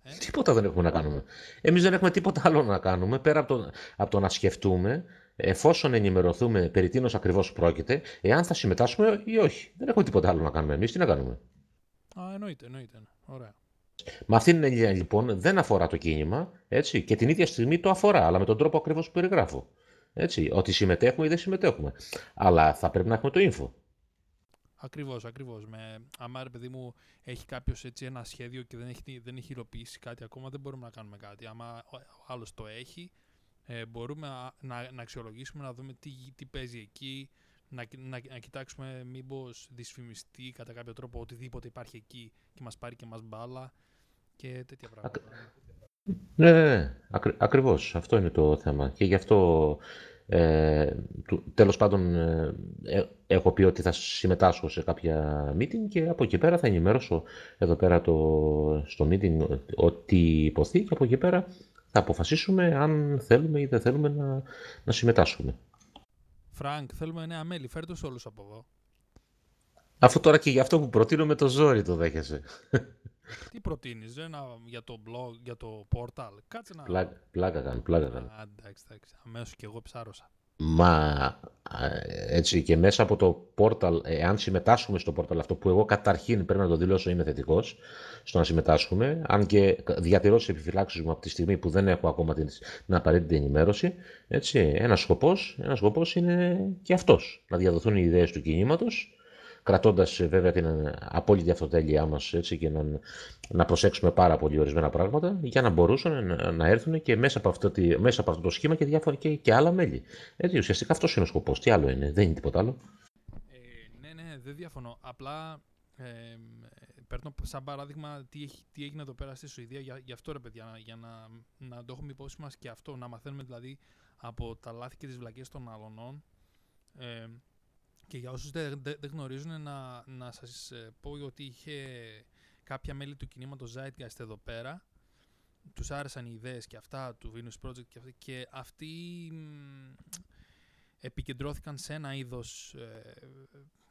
Ε; Τίποτα δεν έχουμε να κάνουμε. Εμείς δεν έχουμε τίποτα άλλο να κάνουμε, πέρα από το, από το να σκεφτούμε, εφόσον ενημερωθούμε περί τίνος ακριβώς πρόκειται, εάν θα συμμετάσχουμε ή όχι. Δεν έχουμε τίποτα άλλο να κάνουμε εμείς. Τι να κάνουμε; Α, εννοείται, εννοείται. Ωραία. Με αυτήν την έννοια λοιπόν δεν αφορά το κίνημα έτσι, και την ίδια στιγμή το αφορά, αλλά με τον τρόπο ακριβώς που περιγράφω. Έτσι, ότι συμμετέχουμε ή δεν συμμετέχουμε. Αλλά θα πρέπει να έχουμε το info. Ακριβώς, ακριβώς. Με... Άμα ρε παιδί μου έχει κάποιος ένα σχέδιο και δεν έχει, δεν έχει υλοποιήσει κάτι ακόμα, δεν μπορούμε να κάνουμε κάτι. Άμα ο άλλος το έχει, ε, μπορούμε να, να αξιολογήσουμε, να δούμε τι, τι παίζει εκεί, να, να, να κοιτάξουμε μήπως δυσφημιστεί κατά κάποιο τρόπο οτιδήποτε υπάρχει εκεί και μας πάρει και μας μπάλα και τέτοια πράγματα. Ναι, ναι, ναι. ακριβώς. Αυτό είναι το θέμα. Και γι' αυτό, ε, τέλος πάντων, ε, ε, έχω πει ότι θα συμμετάσχω σε κάποια meeting και από εκεί πέρα θα ενημερώσω εδώ πέρα το, στο meeting ότι ειπωθεί και από εκεί πέρα θα αποφασίσουμε αν θέλουμε ή δεν θέλουμε να, να συμμετάσχουμε. Φρανκ, θέλουμε νέα μέλη. Φέρτε τους όλους από εδώ. Αφού τώρα και γι' αυτό που προτείνω με το ζόρι το δέχεσαι. Τι προτείνεις, ρε, για το blog, για το portal; Κάτσε να... Πλάκα, πλάκα κάνω, πλάκα κάνω. εντάξει, εντάξει. Αμέσως και εγώ ψάρωσα. Μα έτσι και μέσα από το portal, εάν συμμετάσχουμε στο portal αυτό που εγώ καταρχήν πρέπει να το δηλώσω είμαι θετικός στο να συμμετάσχουμε, αν και διατηρώς τι επιφυλάξεις μου από τη στιγμή που δεν έχω ακόμα την, την απαραίτητη ενημέρωση, έτσι, ένας σκοπός, ένας σκοπός είναι και αυτός, να διαδοθούν οι ιδέες του κινήματος κρατώντας ε, βέβαια την ε, απόλυτη αυτοτέλειά μας και να, να προσέξουμε πάρα πολύ ορισμένα πράγματα για να μπορούσαν να, να έρθουν και μέσα από, αυτό, μέσα από αυτό το σχήμα και, διάφορα, και, και άλλα μέλη. Έτσι, ουσιαστικά αυτός είναι ο σκοπός. Τι άλλο είναι, δεν είναι τίποτα άλλο. Ε, ναι, ναι, δεν διαφωνώ. Απλά ε, παίρνω σαν παράδειγμα τι, έχει, τι έγινε εδώ πέρα στη Σουηδία για, για αυτό ρε παιδιά, για να, να το έχουμε υπόψη μας και αυτό, να μαθαίνουμε δηλαδή από τα λάθη και τις βλακίες των άλλων. Ε, και για όσους δεν, δεν, γνωρίζουν να, να σας ε, πω ότι είχε κάποια μέλη του κινήματος Zeitgeist εδώ πέρα. Τους άρεσαν οι ιδέες και αυτά του Venus Project και, και αυτοί επικεντρώθηκαν σε ένα είδος ε,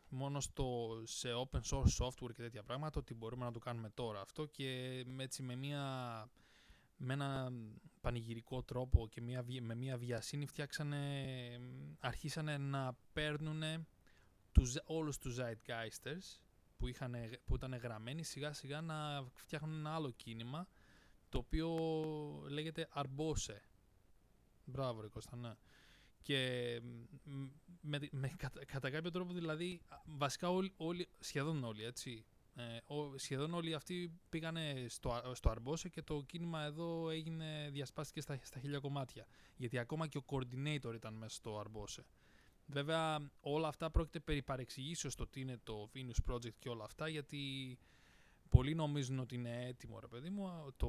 μόνο στο, σε open source software και τέτοια πράγματα ότι μπορούμε να το κάνουμε τώρα αυτό. Και έτσι με μια με ένα πανηγυρικό τρόπο και μια, με μια βιασύνη φτιάξανε, αρχίσανε να παίρνουν τους, όλους τους Zeitgeisters που, είχαν, που ήταν γραμμένοι σιγά σιγά να φτιάχνουν ένα άλλο κίνημα το οποίο λέγεται Αρμπόσε. Μπράβο ρε Κώστα, ναι. Και με, με, κατά, κατά, κάποιο τρόπο δηλαδή, βασικά όλοι, όλοι σχεδόν όλοι, έτσι, ε, σχεδόν όλοι αυτοί πήγανε στο, στο Αρμπόσε και το κίνημα εδώ έγινε διασπάστηκε στα, στα χίλια κομμάτια. Γιατί ακόμα και ο coordinator ήταν μέσα στο Αρμπόσε. Βέβαια όλα αυτά πρόκειται περί παρεξηγήσεως το τι είναι το Venus Project και όλα αυτά γιατί πολλοί νομίζουν ότι είναι έτοιμο ρε παιδί μου, το,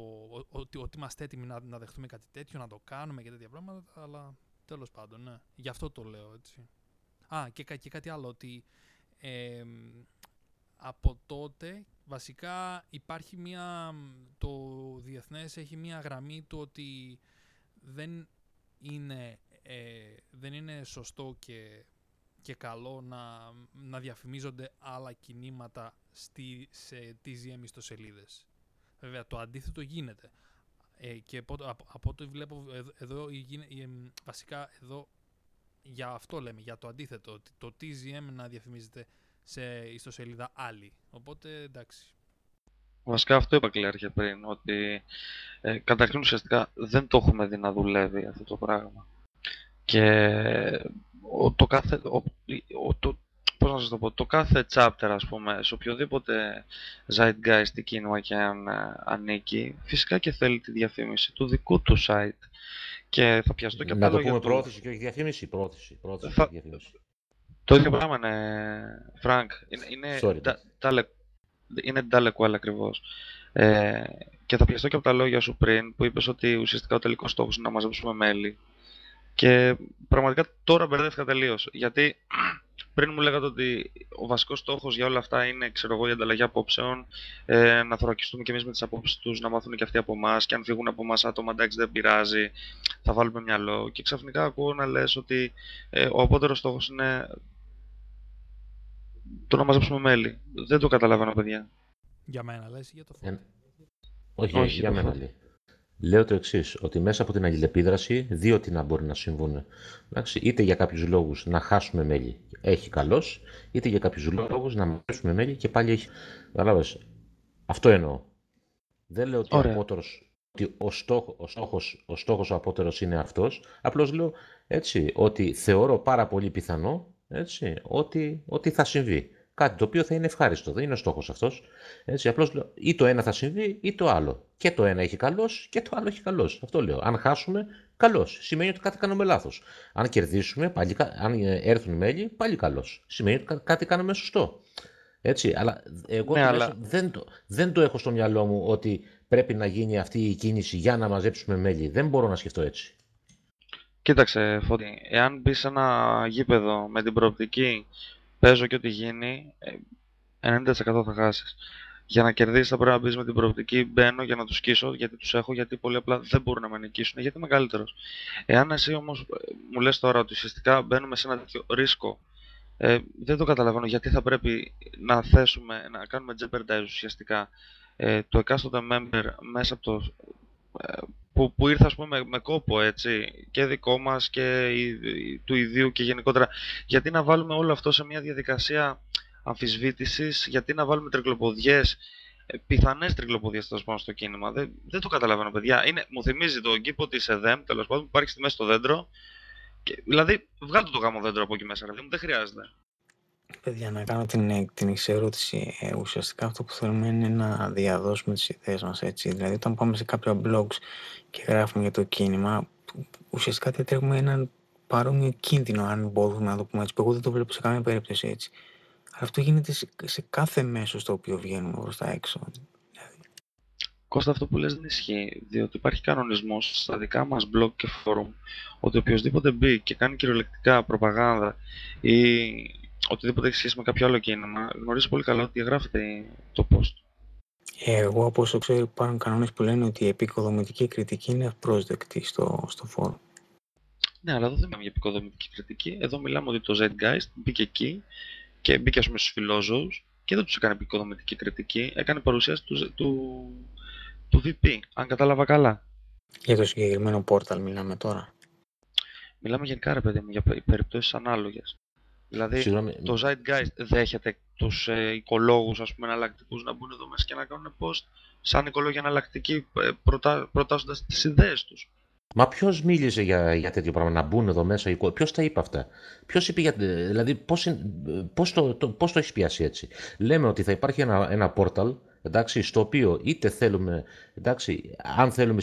ότι, ότι είμαστε έτοιμοι να, να δεχτούμε κάτι τέτοιο, να το κάνουμε και τέτοια πράγματα, αλλά τέλος πάντων, ναι. Γι' αυτό το λέω έτσι. Α, και, και κάτι άλλο, ότι ε, από τότε βασικά υπάρχει μια, το διεθνές έχει μια γραμμή του ότι δεν είναι, ε, δεν είναι σωστό και, και καλό να, να διαφημίζονται άλλα κινήματα στη, σε TZM ιστοσελίδες. Βέβαια, το αντίθετο γίνεται. Ε, και από, από, ό,τι βλέπω εδώ, εδώ βασικά εδώ για αυτό λέμε, για το αντίθετο, ότι το TZM να διαφημίζεται σε ιστοσελίδα άλλη. Οπότε εντάξει. Βασικά αυτό είπα και πριν, ότι ε, καταρχήν ουσιαστικά δεν το έχουμε δει να δουλεύει αυτό το πράγμα. Και ο, το κάθε, ο, ο, το, πώς να σας το πω, το κάθε chapter ας πούμε, σε οποιοδήποτε zeitgeist κίνημα και αν ε, ανήκει, φυσικά και θέλει τη διαφήμιση του δικού του site. Και θα πιαστώ και Να το πούμε πρόθεση και όχι διαφήμιση, πρόθεση, πρόθεση θα... διαφήμιση. Το ίδιο πράγμα είναι, Φρανκ. Είναι, είναι, Sorry, τα, τα, είναι delay ακριβώς. Ε, και θα πιαστώ και από τα λόγια σου πριν που είπες ότι ουσιαστικά ο τελικός στόχος είναι να μαζέψουμε μέλη. Και πραγματικά τώρα μπερδεύτηκα τελείως. Γιατί πριν μου λέγατε ότι ο βασικός στόχος για όλα αυτά είναι ξέρω εγώ, η ανταλλαγή απόψεων, ε, να θωρακιστούμε κι εμείς με τις απόψεις τους, να μάθουν και αυτοί από εμάς. Και αν φύγουν από εμάς άτομα, εντάξει, δεν πειράζει, θα βάλουμε μυαλό. Και ξαφνικά ακούω να λες ότι ε, ο απότερος στόχος είναι το να μαζέψουμε μέλη. Δεν το καταλαβαίνω, παιδιά. Για μένα, λες, για το φόβο. Ε, όχι, όχι, για μένα λέει. Λέω το εξής, ότι μέσα από την αλληλεπίδραση δύο τι να μπορεί να συμβούν. Εντάξει, είτε για κάποιους λόγους να χάσουμε μέλη, έχει καλώ, είτε για κάποιους λόγους να μοιράσουμε μέλη και πάλι έχει. Κατάλαβες; Αυτό εννοώ. Δεν λέω ότι ο απότερος, ότι ο, στόχο, ο, στόχος, ο στόχος ο απότερος είναι αυτός. Απλώς λέω έτσι, ότι θεωρώ πάρα πολύ πιθανό έτσι, ότι, ότι θα συμβεί. Κάτι το οποίο θα είναι ευχάριστο. Δεν είναι ο στόχος αυτός. Έτσι, απλώς ή το ένα θα συμβεί ή το άλλο. Και το ένα έχει καλώ και το άλλο έχει καλώ. Αυτό λέω. Αν χάσουμε, καλώ. Σημαίνει ότι κάτι κάνουμε λάθος. Αν κερδίσουμε, πάλι, αν έρθουν μέλη, πάλι καλώ. Σημαίνει ότι κάτι κάνουμε σωστό. Έτσι, αλλά εγώ ναι, αλλά... δεν, το, δεν το έχω στο μυαλό μου ότι πρέπει να γίνει αυτή η κίνηση για να μαζέψουμε μέλη. Δεν μπορώ να σκεφτώ έτσι. Κοίταξε, Φώτη, εάν μπεις σε ένα γήπεδο με την προοπτική παίζω και ό,τι γίνει, 90% ε, θα χάσεις. Για να κερδίσεις θα πρέπει να μπεις με την προοπτική. Μπαίνω για να τους σκίσω γιατί τους έχω, γιατί πολύ απλά δεν μπορούν να με νικήσουν, γιατί είμαι καλύτερος. Εάν εσύ όμως ε, μου λες τώρα ότι ουσιαστικά μπαίνουμε σε ένα τέτοιο ρίσκο, ε, δεν το καταλαβαίνω γιατί θα πρέπει να θέσουμε, να κάνουμε jeopardize ουσιαστικά ε, το εκάστοτε member μέσα από το. Ε, που, που ήρθε ας πούμε με, κόπο έτσι και δικό μας και του ιδίου και γενικότερα. Γιατί να βάλουμε όλο αυτό σε μια διαδικασία αμφισβήτησης γιατί να βάλουμε τρικλοποδιές ε, πιθανές τρικλοποδιές στο κίνημα. Δεν, δεν το καταλαβαίνω παιδιά. Είναι, μου θυμίζει το κήπο της ΕΔΕΜ τέλος πάντων που υπάρχει στη μέση στο δέντρο. Και, δηλαδή βγάλτε το γάμο δέντρο από εκεί μέσα δηλαδή, δεν χρειάζεται Παιδιά, να κάνω την, την εξερώτηση. Ε, ουσιαστικά αυτό που θέλουμε είναι να διαδώσουμε τις ιδέες μας, έτσι. Δηλαδή, όταν πάμε σε κάποια blogs και γράφουμε για το κίνημα, ουσιαστικά διατρέχουμε έναν παρόμοιο κίνδυνο, αν μπορούμε να το πούμε έτσι. Εγώ δεν το βλέπω σε καμία περίπτωση έτσι. Αλλά αυτό γίνεται σε, σε κάθε μέσο στο οποίο βγαίνουμε προς τα έξω. Κώστα, αυτό που λες δεν ισχύει, διότι υπάρχει κανονισμός στα δικά μας blog και forum ότι οποιοδήποτε μπει και κάνει κυριολεκτικά προπαγάνδα ή οτιδήποτε έχει σχέση με κάποιο άλλο κίνημα, γνωρίζει πολύ καλά ότι διαγράφεται το post. Εγώ από όσο ξέρω υπάρχουν κανόνες που λένε ότι η επικοδομητική κριτική είναι ευπρόσδεκτη στο, στο φόρο. Ναι, αλλά εδώ δεν μιλάμε για επικοδομητική κριτική. Εδώ μιλάμε ότι το Zeitgeist μπήκε εκεί και μπήκε ας πούμε στους φιλόζωους και δεν τους έκανε επικοδομητική κριτική, έκανε παρουσίαση του, του, του VP, αν κατάλαβα καλά. Για το συγκεκριμένο πόρταλ μιλάμε τώρα. Μιλάμε γενικά ρε παιδί μου για περιπτώσεις ανάλογες. Δηλαδή, Συγγνώμη, το Zeitgeist δέχεται τους ε, οικολόγους, ας πούμε, εναλλακτικούς να μπουν εδώ μέσα και να κάνουν post σαν οικολόγοι εναλλακτικοί, ε, προτά, προτάσσοντας τις ιδέες τους. Μα ποιος μίλησε για, για τέτοιο πράγμα, να μπουν εδώ μέσα, ποιος τα είπε αυτά; Ποιος είπε για. Δηλαδή, πώς πώς το, το, πώς το έχεις πιάσει έτσι; Λέμε ότι θα υπάρχει ένα, ένα πόρταλ εντάξει, στο οποίο είτε θέλουμε, εντάξει, αν θέλουμε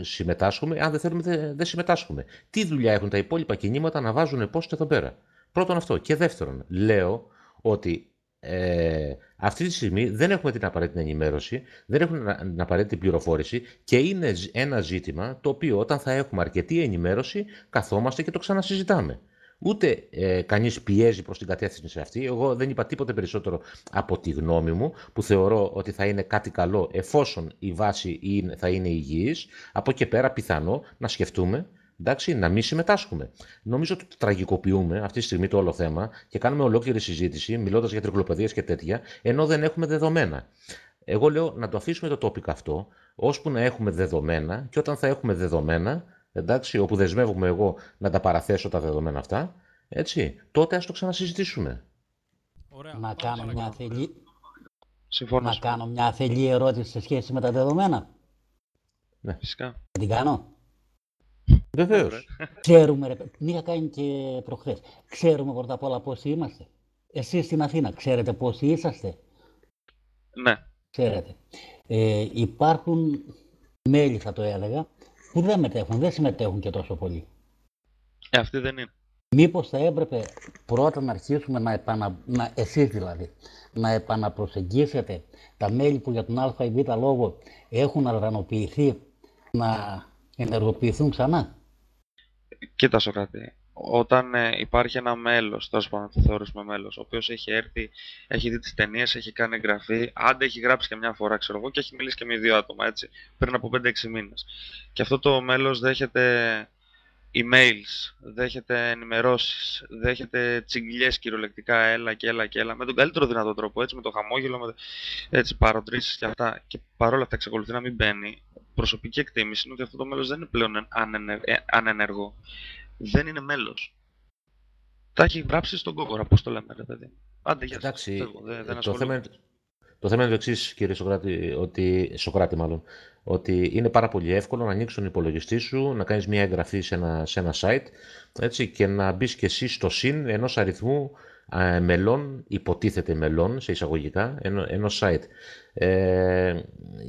συμμετάσχουμε, αν δεν θέλουμε δεν, δεν συμμετάσχουμε. Τι δουλειά έχουν τα υπόλοιπα κινήματα να βάζουν post εδώ πέρα; Πρώτον αυτό. Και δεύτερον, λέω ότι ε, αυτή τη στιγμή δεν έχουμε την απαραίτητη ενημέρωση, δεν έχουμε την απαραίτητη πληροφόρηση και είναι ένα ζήτημα το οποίο όταν θα έχουμε αρκετή ενημέρωση καθόμαστε και το ξανασυζητάμε. Ούτε ε, κανείς πιέζει προς την κατεύθυνση αυτή. Εγώ δεν είπα τίποτε περισσότερο από τη γνώμη μου, που θεωρώ ότι θα είναι κάτι καλό εφόσον η βάση είναι, θα είναι υγιής. Από εκεί πέρα πιθανό να σκεφτούμε εντάξει, να μην συμμετάσχουμε. Νομίζω ότι το τραγικοποιούμε αυτή τη στιγμή το όλο θέμα και κάνουμε ολόκληρη συζήτηση, μιλώντας για τρικλοπαιδίες και τέτοια, ενώ δεν έχουμε δεδομένα. Εγώ λέω να το αφήσουμε το topic αυτό, ώσπου να έχουμε δεδομένα και όταν θα έχουμε δεδομένα, εντάξει, όπου δεσμεύομαι εγώ να τα παραθέσω τα δεδομένα αυτά, έτσι, τότε ας το ξανασυζητήσουμε. Ωραία. Να κάνω μια θελή... Συμφωνώ. Να κάνω μια θελή ερώτηση σε σχέση με τα δεδομένα. Ναι, φυσικά. Την κάνω. Βεβαίως. Ξέρουμε, ρε, την είχα κάνει και προχθές. Ξέρουμε πρώτα απ' όλα πόσοι είμαστε. Εσείς στην Αθήνα, ξέρετε πόσοι είσαστε; Ναι. Ξέρετε. Ε, υπάρχουν μέλη, θα το έλεγα, που δεν μετέχουν, δεν συμμετέχουν και τόσο πολύ. Ε, αυτή δεν είναι. Μήπως θα έπρεπε πρώτα να αρχίσουμε να, επανα... να εσείς δηλαδή, να επαναπροσεγγίσετε τα μέλη που για τον α ή β λόγο έχουν οργανοποιηθεί να ενεργοποιηθούν ξανά; Κοίτα Σοκράτη, όταν ε, υπάρχει ένα μέλος, τέλος πάντων το θεωρήσουμε μέλος, ο οποίος έχει έρθει, έχει δει τις ταινίες, έχει κάνει εγγραφή, άντε έχει γράψει και μια φορά, ξέρω εγώ, και έχει μιλήσει και με δύο άτομα, έτσι, πριν από 5-6 μήνες. Και αυτό το μέλος δέχεται emails, δέχεται ενημερώσεις, δέχεται τσιγκλιές κυριολεκτικά, έλα και έλα και έλα, με τον καλύτερο δυνατό τρόπο, έτσι, με το χαμόγελο, με έτσι, παροτρήσεις και αυτά. Και παρόλα αυτά εξακολουθεί να μην μπαίνει. Προσωπική εκτίμηση είναι ότι αυτό το μέλος δεν είναι πλέον ε, ανενεργό. Δεν είναι μέλος. Τα έχει γράψει στον κόκορα, πώς το λέμε, ρε παιδί. Άντε, για Εντάξει, δεν, δεν το, θέμα, το θέμα είναι το εξής, κύριε Σοκράτη, ότι, Σοκράτη μάλλον, ότι είναι πάρα πολύ εύκολο να ανοίξει τον υπολογιστή σου, να κάνεις μια εγγραφή σε ένα, σε ένα site έτσι, και να μπεις και εσύ στο συν ενός αριθμού ε, μελών, υποτίθεται μελών σε εισαγωγικά, ενό ενός site. Ε,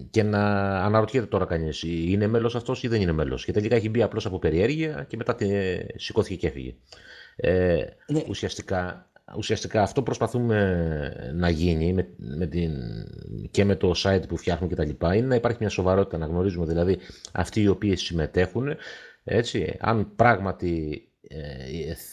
και να αναρωτιέται τώρα κανείς, είναι μέλος αυτός ή δεν είναι μέλος. Και τελικά έχει μπει απλώς από περιέργεια και μετά ε, σηκώθηκε και έφυγε. Ε, ναι. Ουσιαστικά ουσιαστικά αυτό προσπαθούμε να γίνει με, με την, και με το site που φτιάχνουμε κτλ. Είναι να υπάρχει μια σοβαρότητα, να γνωρίζουμε δηλαδή αυτοί οι οποίοι συμμετέχουν, έτσι, αν πράγματι, ε,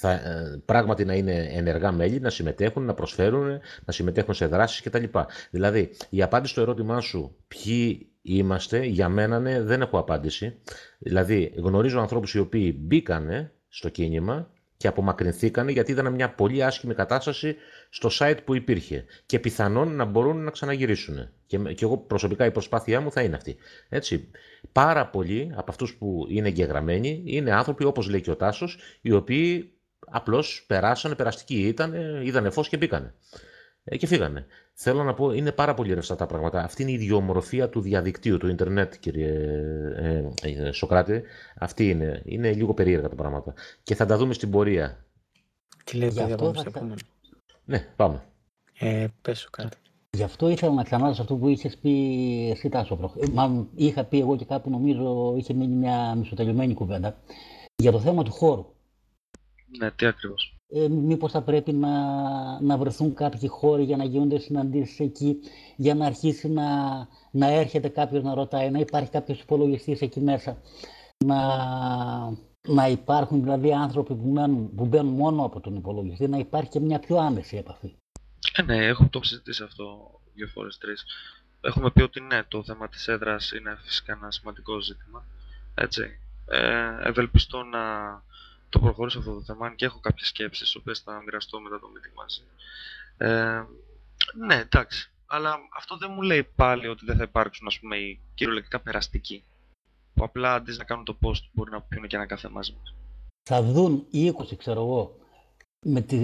θα, ε, πράγματι να είναι ενεργά μέλη, να συμμετέχουν, να προσφέρουν, να συμμετέχουν σε δράσεις κτλ. Δηλαδή, η απάντηση στο ερώτημά σου, ποιοι είμαστε, για μένα ναι, δεν έχω απάντηση. Δηλαδή, γνωρίζω ανθρώπους οι οποίοι μπήκανε στο κίνημα και απομακρυνθήκανε γιατί ήταν μια πολύ άσχημη κατάσταση στο site που υπήρχε και πιθανόν να μπορούν να ξαναγυρίσουν. Και, και εγώ προσωπικά η προσπάθειά μου θα είναι αυτή. Έτσι, πάρα πολλοί από αυτούς που είναι εγγεγραμμένοι είναι άνθρωποι όπως λέει και ο Τάσος οι οποίοι απλώς περάσανε, περαστικοί ήταν, είδανε φως και μπήκανε. Ε, και φύγανε. Θέλω να πω, είναι πάρα πολύ ρευστά τα πράγματα. Αυτή είναι η ιδιομορφία του διαδικτύου, του ίντερνετ, κύριε ε, ε, Σοκράτη. Αυτή είναι. Είναι λίγο περίεργα τα πράγματα. Και θα τα δούμε στην πορεία. Τι λέει, παιδιά, πάμε σε επόμενο. Ναι, πάμε. Ε, πες Σοκράτη. Γι' αυτό ήθελα να ξανάρθω αυτό που είχες πει εσύ Τάσο. Ε, μάλλον είχα πει εγώ και κάπου νομίζω είχε μείνει μια μισοτελειωμένη κουβέντα για το θέμα του χώρου. Ναι, τι ακριβώς ε, μήπως θα πρέπει να, να βρεθούν κάποιοι χώροι για να γίνονται συναντήσεις εκεί, για να αρχίσει να, να έρχεται κάποιος να ρωτάει, να υπάρχει κάποιος υπολογιστής εκεί μέσα, να, να υπάρχουν δηλαδή άνθρωποι που, μένουν, που μπαίνουν μόνο από τον υπολογιστή, να υπάρχει και μια πιο άμεση επαφή. Ε, ναι, έχω το συζητήσει αυτό δύο φορές, τρεις. Έχουμε πει ότι ναι, το θέμα της έδρας είναι φυσικά ένα σημαντικό ζήτημα. Έτσι. Ε, ευελπιστώ να το προχωρήσω αυτό το θέμα, και έχω κάποιες σκέψεις, τις οποίες θα μοιραστώ μετά το meeting μαζί. Ε, ναι, εντάξει. Αλλά αυτό δεν μου λέει πάλι ότι δεν θα υπάρξουν, ας πούμε, οι κυριολεκτικά περαστικοί. Που απλά αντί να κάνουν το post μπορεί να πιούν και ένα καφέ μαζί μας. Θα δουν οι 20, ξέρω εγώ, με τη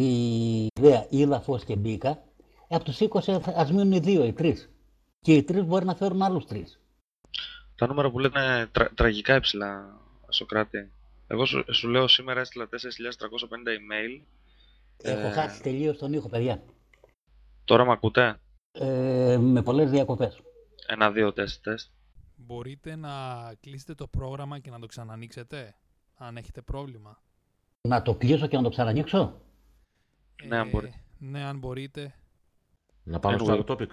ιδέα ήλα, φως και μπήκα, ε, από τους 20 θα- ας μείνουν οι δύο, οι τρεις. Και οι τρεις μπορεί να φέρουν άλλους τρεις. Τα νούμερα που λένε είναι τρα- τραγικά υψηλά, Σοκράτη. Εγώ σου, σου λέω σήμερα έστειλα 4.350 email. Έχω Ε, χάσει τελείως τον ήχο, παιδιά. Τώρα με ακούτε; Ε, με πολλές διακοπές. Ένα-δύο τεστ, τεστ. Μπορείτε να κλείσετε το πρόγραμμα και να το ξανανοίξετε, αν έχετε πρόβλημα. Να το κλείσω και να το ξανανοίξω; Ναι, αν μπορείτε. Ναι, αν μπορείτε. Να πάμε στο Anyway. άλλο topic.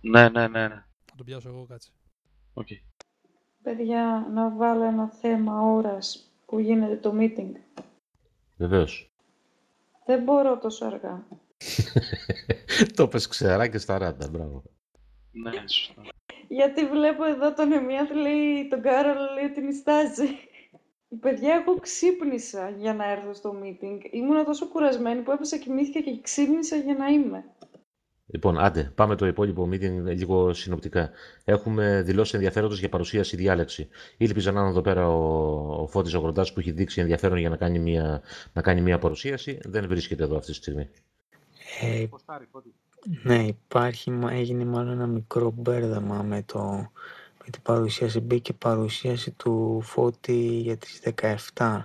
Ναι, ναι, ναι, ναι. Θα το πιάσω εγώ, κάτσε. Οκ. Παιδιά, να βάλω ένα θέμα ώρας που γίνεται το meeting. Βεβαίως. Δεν μπορώ τόσο αργά. το πες ξερά και στα ράντα, μπράβο. Ναι, σωστά. Γιατί βλέπω εδώ τον Εμιάθ λέει, τον Κάρολ λέει ότι νιστάζει. Παιδιά, εγώ ξύπνησα για να έρθω στο meeting. Ήμουν τόσο κουρασμένη που έπεσα κοιμήθηκα και ξύπνησα για να είμαι. Λοιπόν, άντε, πάμε το υπόλοιπο meeting λίγο συνοπτικά. Έχουμε δηλώσεις ενδιαφέροντος για παρουσίαση διάλεξη. Ήλπιζα να είναι εδώ πέρα ο, ο Φώτης ο Γροντάς που έχει δείξει ενδιαφέρον για να κάνει, μια, να κάνει μια παρουσίαση. Δεν βρίσκεται εδώ αυτή τη στιγμή. Ε, ναι, υπάρχει, μα- έγινε μάλλον ένα μικρό μπέρδεμα με, το, με την παρουσίαση. Μπήκε παρουσίαση του Φώτη για τις 17,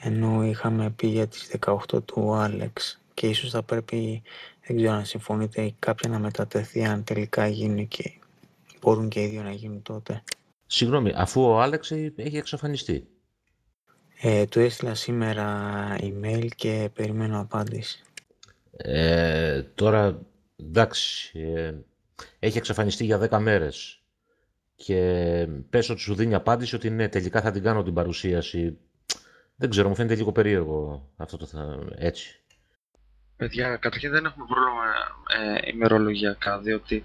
ενώ είχαμε πει για τις 18 του Άλεξ. Και ίσως θα πρέπει, δεν ξέρω αν συμφωνείτε, κάποια να μετατεθεί αν τελικά γίνει και μπορούν και οι δύο να γίνουν τότε. Συγγνώμη, αφού ο Άλεξ έχει εξαφανιστεί. Ε, του έστειλα σήμερα email και περιμένω απάντηση. Ε, τώρα, εντάξει, ε, έχει εξαφανιστεί για 10 μέρες και πες ότι σου δίνει απάντηση ότι ναι, τελικά θα την κάνω την παρουσίαση. Δεν ξέρω, μου φαίνεται λίγο περίεργο αυτό το θα... έτσι. Παιδιά, καταρχήν δεν έχουμε πρόβλημα ε, ημερολογιακά, διότι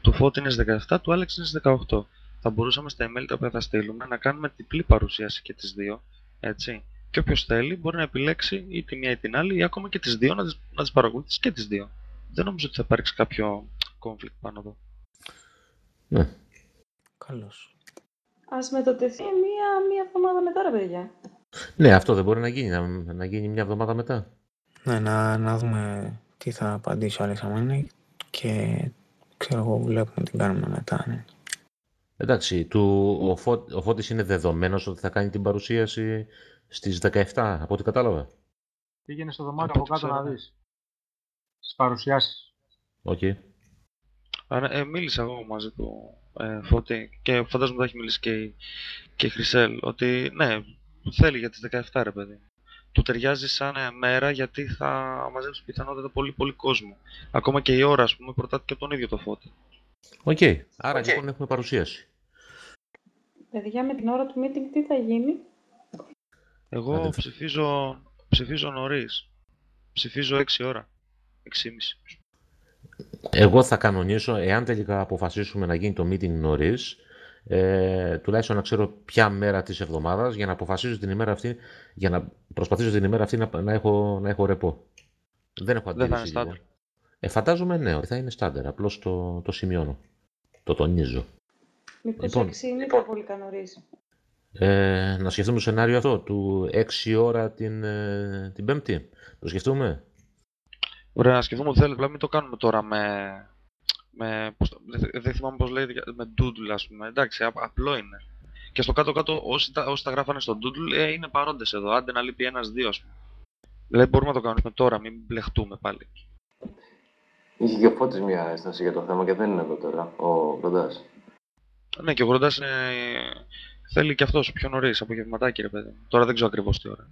του Φώτη είναι στις 17, του Άλεξ είναι στις 18. Θα μπορούσαμε στα email τα οποία θα στείλουμε να κάνουμε διπλή παρουσίαση και τις δύο, έτσι. Και όποιος θέλει μπορεί να επιλέξει ή τη μία ή την άλλη ή ακόμα και τις δύο να τις, να τις παρακολουθήσει και τις δύο. Δεν νομίζω ότι θα υπάρξει κάποιο conflict πάνω εδώ. Ναι. Καλώς. Ας μετατεθεί μία, μία εβδομάδα μετά, ρε παιδιά. Ναι, αυτό δεν μπορεί να γίνει, να, να γίνει μια εβδομάδα μετά. Ναι, να, να δούμε τι θα απαντήσει ο Άλεξ άμα είναι και ξέρω εγώ βλέπουμε τι κάνουμε μετά. Ναι. Εντάξει, του, ο, Φώ, ο Φώτης είναι δεδομένος ότι θα κάνει την παρουσίαση στις 17, από ό,τι κατάλαβα. Πήγαινε στο δωμάτιο Από από ό,τι κάτω να ξέρω. δεις. Στις παρουσιάσεις. Οκ. Άρα, ε, μίλησα εγώ μαζί του ε, Φώτη και φαντάζομαι θα έχει μιλήσει και η, και η Χρυσέλ ότι ναι, θέλει για τις 17 ρε παιδί. Του ταιριάζει σαν ε, μέρα γιατί θα μαζέψει πιθανότατα πολύ πολύ κόσμο. Ακόμα και η ώρα ας πούμε προτάθηκε από τον ίδιο το Φώτη. Οκ. Άρα λοιπόν έχουμε παρουσίαση. Παιδιά, με την ώρα του meeting τι θα γίνει; Εγώ Άντε. ψηφίζω, ψηφίζω νωρίς. Ψηφίζω 6 ώρα. 6.30. Εγώ θα κανονίσω, εάν τελικά αποφασίσουμε να γίνει το meeting νωρίς, ε, τουλάχιστον να ξέρω ποια μέρα της εβδομάδας για να αποφασίσω την ημέρα αυτή, για να προσπαθήσω την ημέρα αυτή να, να, έχω, να έχω ρεπό. Δεν έχω Δεν θα αντίρρηση. είναι λοιπόν. Ε, φαντάζομαι ναι, ότι θα είναι στάντερ. Απλώς το, το σημειώνω. Το τονίζω. Μήπως Λοιπόν. 6 είναι υπερβολικά νωρίς. Ε, να σκεφτούμε το σενάριο αυτό, του 6 ώρα την, ε, την Πέμπτη. Το σκεφτούμε; Ωραία, να σκεφτούμε ότι θέλεις, απλά μην το κάνουμε τώρα με... με πώς το- δεν, δεν θυμάμαι πώς λέγεται, με doodle ας πούμε. Εντάξει, απ- απλό είναι. Και στο κάτω-κάτω όσοι τα, όσοι τα γράφανε στο doodle ε, είναι παρόντες εδώ. Άντε να λείπει ένας-δύο ας πούμε. Δηλαδή μπορούμε να το κάνουμε τώρα, μην μπλεχτούμε πάλι. Είχε και ο Φώτης μια ένσταση για το θέμα και δεν είναι εδώ τώρα, ο Βροντάς. Ναι, και ο Γροντάς ε, θέλει και αυτός πιο νωρίς, απογευματάκι ρε παιδί. Τώρα δεν ξέρω ακριβώς τι ώρα.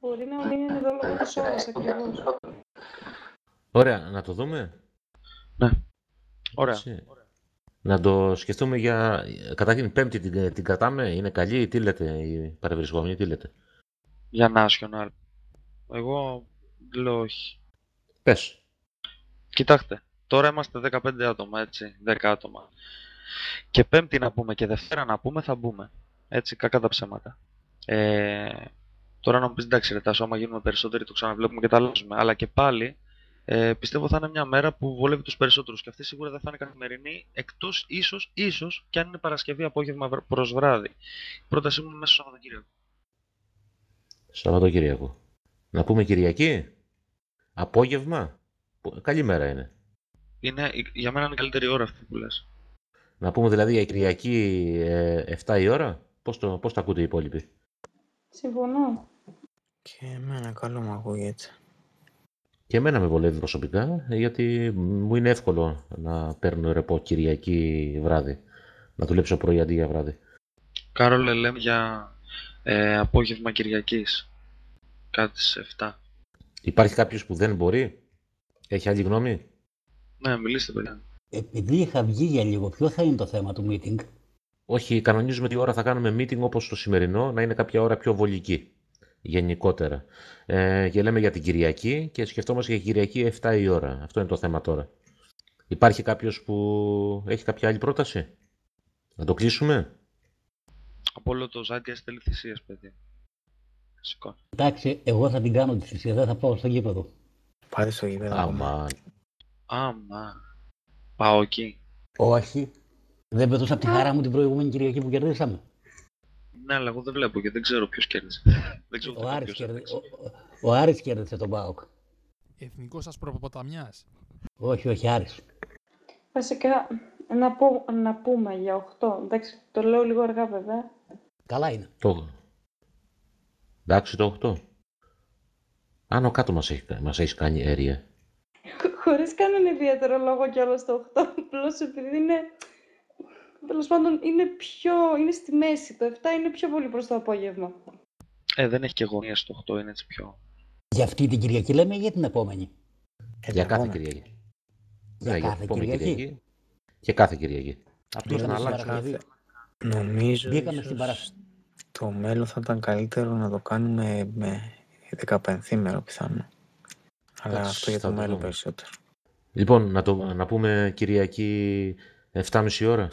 Μπορεί να μην είναι εδώ λόγω της ώρας ακριβώς. Ωραία, να το δούμε. Ναι. Ωραία. Έτσι. Να το σκεφτούμε για... Καταρχήν, Πέμπτη την, την κρατάμε, είναι καλή, τι λέτε οι παρευρισκόμενοι, τι λέτε; Για national. Εγώ λέω όχι. Πες. Κοιτάξτε, τώρα είμαστε 15 άτομα, έτσι, 10 άτομα. Και Πέμπτη να πούμε και Δευτέρα να πούμε, θα μπούμε. Έτσι, κακά τα ψέματα. Ε, τώρα να μου πεις, εντάξει ρε Τάσο, άμα γίνουμε περισσότεροι το ξαναβλέπουμε και τα αλλάζουμε. Αλλά και πάλι, ε, πιστεύω θα είναι μια μέρα που βολεύει τους περισσότερους. Και αυτή σίγουρα δεν θα είναι καθημερινή, εκτός ίσως, ίσως, και αν είναι Παρασκευή απόγευμα βρ- προς βράδυ. Η πρότασή μου είναι μέσα στο Σαββατοκύριακο. Σαββατοκύριακο. Να πούμε Κυριακή; Απόγευμα; Πο- Καλή μέρα είναι. Είναι, για μένα είναι η καλύτερη ώρα αυτή που λες. Να πούμε δηλαδή για Κυριακή ε, 7 η ώρα. Πώς το, πώς το ακούτε οι υπόλοιποι; Συμφωνώ. Και εμένα καλό μου ακούγεται. Και εμένα με βολεύει προσωπικά, ε, γιατί μου είναι εύκολο να παίρνω ρεπό Κυριακή βράδυ. Να δουλέψω πρωί αντί για βράδυ. Κάρολε, λέμε για ε, απόγευμα Κυριακής. Κάτι στις 7. Υπάρχει κάποιος που δεν μπορεί; Έχει άλλη γνώμη; Ναι, μιλήστε παιδιά. Επειδή είχα βγει για λίγο, ποιο θα είναι το θέμα του meeting; Όχι, κανονίζουμε τι ώρα θα κάνουμε meeting όπως το σημερινό, να είναι κάποια ώρα πιο βολική. Γενικότερα. Ε, και λέμε για την Κυριακή και σκεφτόμαστε για Κυριακή 7 η ώρα. Αυτό είναι το θέμα τώρα. Υπάρχει κάποιος που έχει κάποια άλλη πρόταση; Να το κλείσουμε; Από όλο το Ζάντια στέλνει θυσίες, παιδιά. Σηκώ. Εντάξει, εγώ θα την κάνω τη θυσία, δεν θα πάω στο γήπεδο. Πάτε στο γήπεδο. Άμα. Άμα. Πάω εκεί. Όχι. Δεν πετούσα από τη χαρά μου την προηγούμενη Κυριακή που κερδίσαμε. Ναι, αλλά εγώ δεν βλέπω και δεν ξέρω ποιος κέρδισε. δεν ξέρω Ο ούτε Άρης, ποιος κέρδι... έπαιξε. ο, ο, ο Άρης κέρδισε τον ΠΑΟΚ. Εθνικός Ασπροποταμιάς. Όχι, όχι, Άρης. Βασικά, να, πω, να πούμε για 8. Εντάξει, το λέω λίγο αργά βέβαια. Καλά είναι. Το... Εντάξει το 8. Άνω κάτω μας έχεις, μας έχεις κάνει αίρια. Χωρίς κανένα ιδιαίτερο λόγο κιόλας το 8. Απλώς επειδή είναι... Τέλος πάντων, είναι πιο... είναι στη μέση. Το 7 είναι πιο πολύ προς το απόγευμα. Ε, δεν έχει και γωνία στο 8, είναι έτσι πιο... Για αυτή την Κυριακή λέμε ή για την επόμενη; Ε, Για την κάθε επόμενη. Κυριακή. Για Ναι, κάθε την επόμενη Κυριακή. Και κάθε Κυριακή. Αυτό Μπήκαμε θα στην αλλάξει. Παρασκευή. Νομίζω Μπήκαμε ίσως στην Παρασκευή. το μέλλον θα ήταν καλύτερο να το κάνουμε με 15 μέρο πιθανό. Αλλά Εντάξει, αυτό για θα το το μέλλον δούμε. περισσότερο. Λοιπόν, να, το, να πούμε Κυριακή 7.30 ώρα.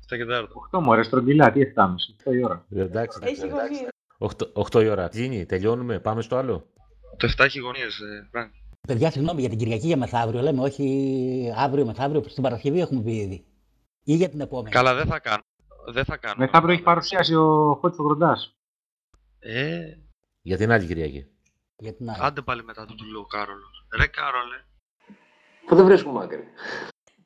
Στα κεντάρτα. 8 μωρέ, στρογγυλά, τι 7.30, 8 η ώρα. Εντάξει, Έχει εντάξει. γωνίες. 8, η ώρα. Κλείνει, τελειώνουμε, πάμε στο άλλο. Το 7 έχει γωνίες, ε, Φράνκ. Παιδιά, συγγνώμη για την Κυριακή για μεθαύριο. Λέμε όχι αύριο μεθαύριο, στην Παρασκευή έχουμε πει ήδη. Ή για την επόμενη. Καλά, δεν θα κάνω. Δεν θα κάνω. Μεθαύριο έχει παρουσίαση ο Χότσο Γροντάς. Ε, Για την άλλη Κυριακή. Για την άλλη. άντε πάλι μετά του του λέω Κάρολος. Ρε Κάρολε. Που δεν βρίσκουμε άκρη.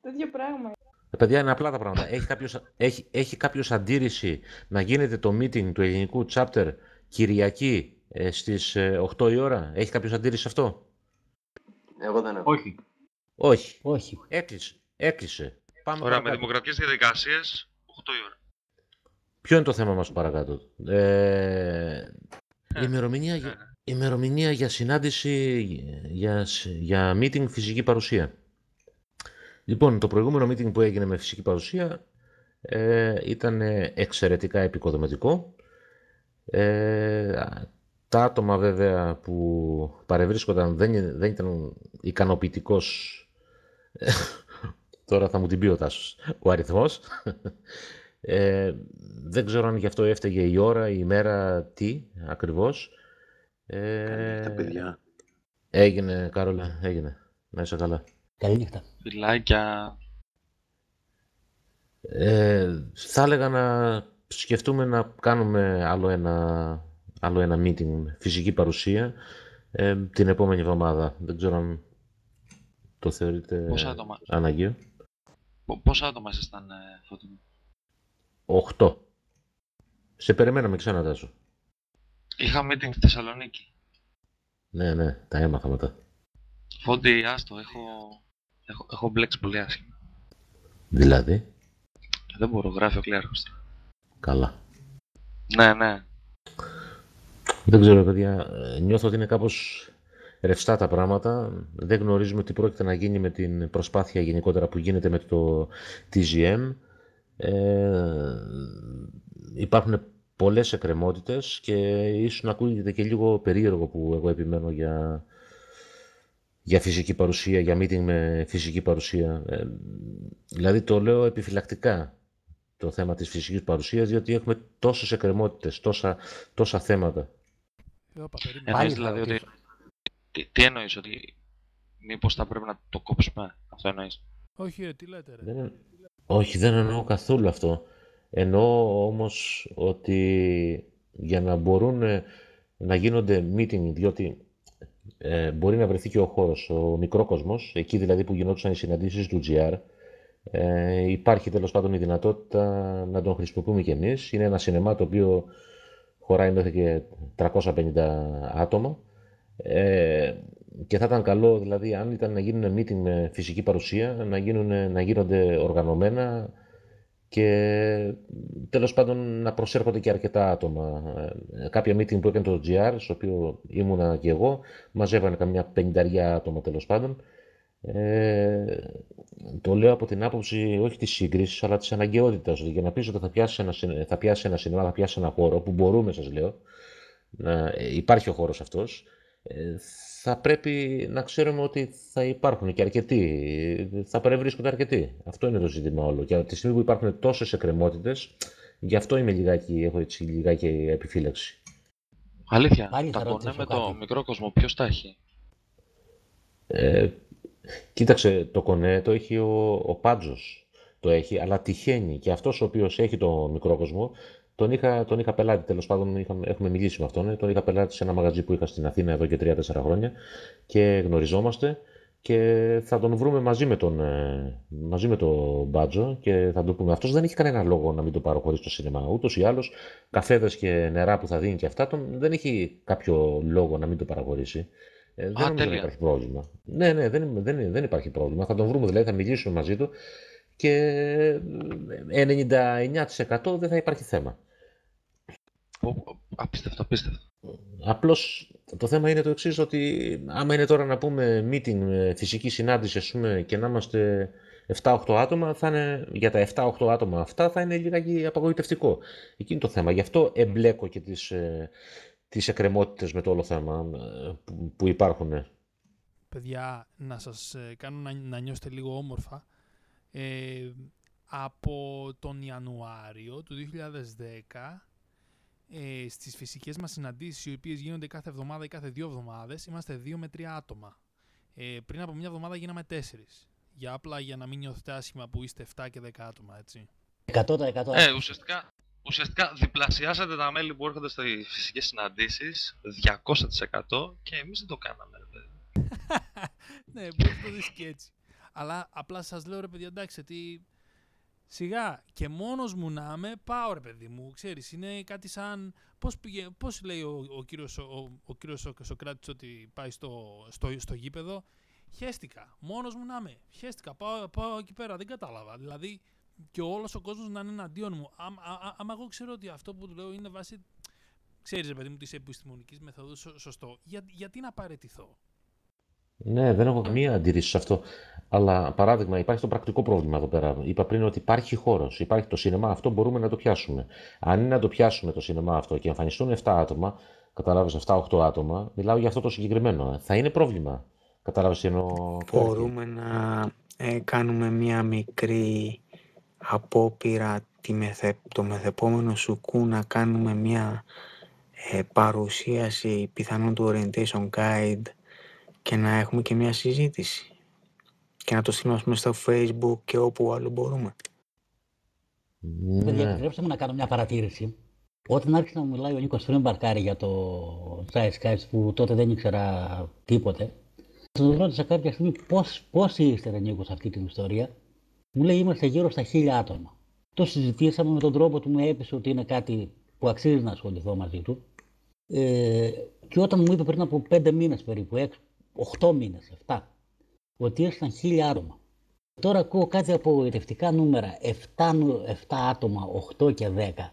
Το ίδιο πράγμα. Ε, παιδιά, είναι απλά τα πράγματα. Έχει κάποιος, έχει, έχει κάποιος αντίρρηση να γίνεται το meeting του ελληνικού chapter Κυριακή ε, στις ε, 8 η ώρα; Έχει κάποιος αντίρρηση σε αυτό; Εγώ δεν έχω. Όχι. Όχι. Όχι. Έκλεισε. Έκλεισε. Πάμε Ωραία, με παρακάτω. δημοκρατικές διαδικασίες, 8 η ώρα. Ποιο είναι το θέμα μας παρακάτω; Ε, η ημερομηνία, για- η ημερομηνία για συνάντηση, για, σ- για meeting φυσική παρουσία. Λοιπόν, το προηγούμενο meeting που έγινε με φυσική παρουσία ε, ήταν εξαιρετικά επικοδομητικό. Ε, τα άτομα βέβαια που παρευρίσκονταν δεν, δεν ήταν ικανοποιητικός τώρα θα μου την πει ο Τάσος, ο αριθμός. Ε, δεν ξέρω αν γι' αυτό έφταιγε η ώρα, η ημέρα, τι ακριβώς. Ε, Τα παιδιά. έγινε, Κάρολα, έγινε. Να είσαι καλά. Καληνύχτα. Φιλάκια. Ε, θα έλεγα να σκεφτούμε να κάνουμε άλλο ένα, άλλο ένα meeting, φυσική παρουσία, ε, την επόμενη εβδομάδα. Δεν ξέρω αν το θεωρείτε Πόσα άτομα, αναγκαίο. πο- πόσα άτομα ήσασταν, ε, Φώτη; Οχτώ. Σε περιμέναμε ξανά, Τάσο. Είχα meeting στη Θεσσαλονίκη. Ναι, ναι, τα έμαθα μετά. Φώτη, άστο, έχω, έχω, έχω μπλέξει πολύ άσχημα. Δηλαδή, Δεν μπορώ, γράφει ο κλέρκος. καλά. Ναι, ναι. Δεν ξέρω, παιδιά. ε, Νιώθω ότι είναι κάπως ρευστά τα πράγματα. Δεν γνωρίζουμε τι πρόκειται να γίνει με την προσπάθεια γενικότερα που γίνεται με το TGM. Ε, υπάρχουν πολλές εκκρεμότητες και ίσως να ακούγεται και λίγο περίεργο που εγώ επιμένω για, για φυσική παρουσία, για meeting με φυσική παρουσία. Ε, δηλαδή το λέω επιφυλακτικά το θέμα της φυσικής παρουσίας, διότι έχουμε τόσες εκκρεμότητες, τόσα, τόσα θέματα. Ε, όπα, περίμενε. Εννοείς θα δηλαδή ότι... ρωτήσω. Τι, τι εννοείς, ότι μήπως θα πρέπει να το κόψουμε, αυτό εννοείς. Όχι, ρε, τι λέτε, ρε. Δεν εν- Όχι, δεν εννοώ καθόλου αυτό. Εννοώ όμως ότι για να μπορούν ε, να γίνονται meeting, διότι ε, μπορεί να βρεθεί και ο χώρος, ο μικρόκοσμος, εκεί δηλαδή που γινόντουσαν οι συναντήσεις του GR, ε, υπάρχει τέλος πάντων η δυνατότητα να τον χρησιμοποιούμε κι εμείς. Είναι ένα σινεμά το οποίο χωράει μέχρι και 350 άτομα ε, και θα ήταν καλό δηλαδή αν ήταν να γίνουν meeting με φυσική παρουσία, να, γίνουν, να γίνονται οργανωμένα και τέλος πάντων να προσέρχονται και αρκετά άτομα. Ε, κάποια meeting που έκανε το GR, στο οποίο ήμουνα και εγώ, μαζεύανε καμιά πενταριά άτομα τέλος πάντων. Ε, το λέω από την άποψη όχι της σύγκρισης, αλλά της αναγκαιότητας. Για να πεις ότι θα πιάσει ένα, θα πιάσει ένα σινεμά, θα πιάσει ένα χώρο, που μπορούμε σας λέω, να, ε, υπάρχει ο χώρος αυτός, ε, θα πρέπει να ξέρουμε ότι θα υπάρχουν και αρκετοί. Θα παρευρίσκονται αρκετοί. Αυτό είναι το ζήτημα όλο. Και από τη στιγμή που υπάρχουν τόσες εκκρεμότητες, γι' αυτό είμαι λιγάκι, έχω έτσι λιγάκι επιφύλαξη. Αλήθεια, Πάλι τα κονέ με το μικρό κόσμο, ποιος τα έχει; Ε, κοίταξε, το κονέ το έχει ο, ο Πάντζος. Το έχει, αλλά τυχαίνει. Και αυτός ο οποίος έχει το μικρό κόσμο τον είχα, τον είχα πελάτη, τέλος πάντων είχαμε, έχουμε μιλήσει με αυτόν. Τον είχα πελάτη σε ένα μαγαζί που είχα στην Αθήνα εδώ και 3-4 χρόνια και γνωριζόμαστε και θα τον βρούμε μαζί με τον, ε, μαζί με τον Μπάτζο και θα του πούμε αυτός δεν έχει κανένα λόγο να μην το παροχωρήσει στο σινεμά. Ούτως ή άλλως καφέδες και νερά που θα δίνει και αυτά τον, δεν έχει κάποιο λόγο να μην το παραχωρήσει. Ε, δεν νομίζω να υπάρχει πρόβλημα. Ναι, ναι, δεν, δεν, δεν υπάρχει πρόβλημα. Θα τον βρούμε δηλαδή, θα μιλήσουμε μαζί του και 99% δεν θα υπάρχει θέμα. Απίστευτο, απίστευτο. Απλώς το θέμα είναι το εξής ότι άμα είναι τώρα να πούμε meeting, φυσική συνάντηση ας πούμε, και να είμαστε 7-8 άτομα, θα είναι, για τα 7-8 άτομα αυτά θα είναι λιγάκι απαγοητευτικό. Εκείνο το θέμα. Γι' αυτό εμπλέκω και τις, ε, τις εκκρεμότητες με το όλο θέμα ε, που υπάρχουν. Παιδιά, να σας ε, κάνω να, να νιώσετε λίγο όμορφα. Ε, από τον Ιανουάριο του 2010 ε, στις φυσικές μας συναντήσεις οι οποίες γίνονται κάθε εβδομάδα ή κάθε δύο εβδομάδες είμαστε δύο με τρία άτομα. Ε, πριν από μια εβδομάδα γίναμε τέσσερις. Για απλά για να μην νιώθετε άσχημα που είστε 7 και 10 άτομα, έτσι. 100%. Ε, ουσιαστικά, ουσιαστικά διπλασιάσατε τα μέλη που έρχονται στις φυσικές συναντήσεις 200% και εμείς δεν το κάναμε, ρε παιδί. ναι, μπορεί να το δεις και έτσι. Αλλά απλά σας λέω ρε παιδιά, εντάξει, τι... Σιγά και μόνος μου να είμαι, πάω ρε παιδί μου, ξέρεις, είναι κάτι σαν... Πώς, πήγε, πώς λέει ο, ο κύριος, ο, ο κύριος Σοκράτης ότι πάει στο, στο, στο γήπεδο, χέστηκα, μόνος μου να είμαι, χέστηκα, πάω, πάω εκεί πέρα, δεν κατάλαβα. Δηλαδή και όλος ο κόσμος να είναι εναντίον μου. Άμα εγώ ξέρω ότι αυτό που του λέω είναι βάση, ξέρεις ρε παιδί μου, της επιστημονικής μεθόδου σωστό, για, γιατί να παρετηθώ; Ναι, δεν έχω καμία αντίρρηση σε αυτό. Αλλά παράδειγμα, υπάρχει το πρακτικό πρόβλημα εδώ πέρα. Είπα πριν ότι υπάρχει χώρος, υπάρχει το σινεμά αυτό, μπορούμε να το πιάσουμε. Αν είναι να το πιάσουμε το σινεμά αυτό και εμφανιστούν 7 άτομα, καταλάβει 7-8 άτομα, μιλάω για αυτό το συγκεκριμένο. Θα είναι πρόβλημα. Κατάλαβες τι εννοώ. Μπορούμε να ε, κάνουμε μια μικρή απόπειρα τη μεθε, το μεθεπόμενο σουκού να κάνουμε μια ε, παρουσίαση πιθανόν του orientation guide και να έχουμε και μια συζήτηση και να το στείλουμε στο facebook και όπου άλλο μπορούμε. Ναι. Επιτρέψτε μου να κάνω μια παρατήρηση. Όταν άρχισε να μιλάει ο Νίκος Φρέμπαρκάρη για το Zeitgeist που τότε δεν ήξερα τίποτε, τον ρώτησα κάποια στιγμή πώς, πώς είστε ρε Νίκος σε αυτή την ιστορία. Μου λέει είμαστε γύρω στα χίλια άτομα. Το συζητήσαμε με τον τρόπο του μου έπεισε ότι είναι κάτι που αξίζει να ασχοληθώ μαζί του. Ε, και όταν μου είπε πριν από πέντε μήνες περίπου, 8 μήνες, 7, ότι ήρθαν χίλια άτομα. Τώρα ακούω κάτι απογοητευτικά νούμερα, 7, 7 άτομα, 8 και 10.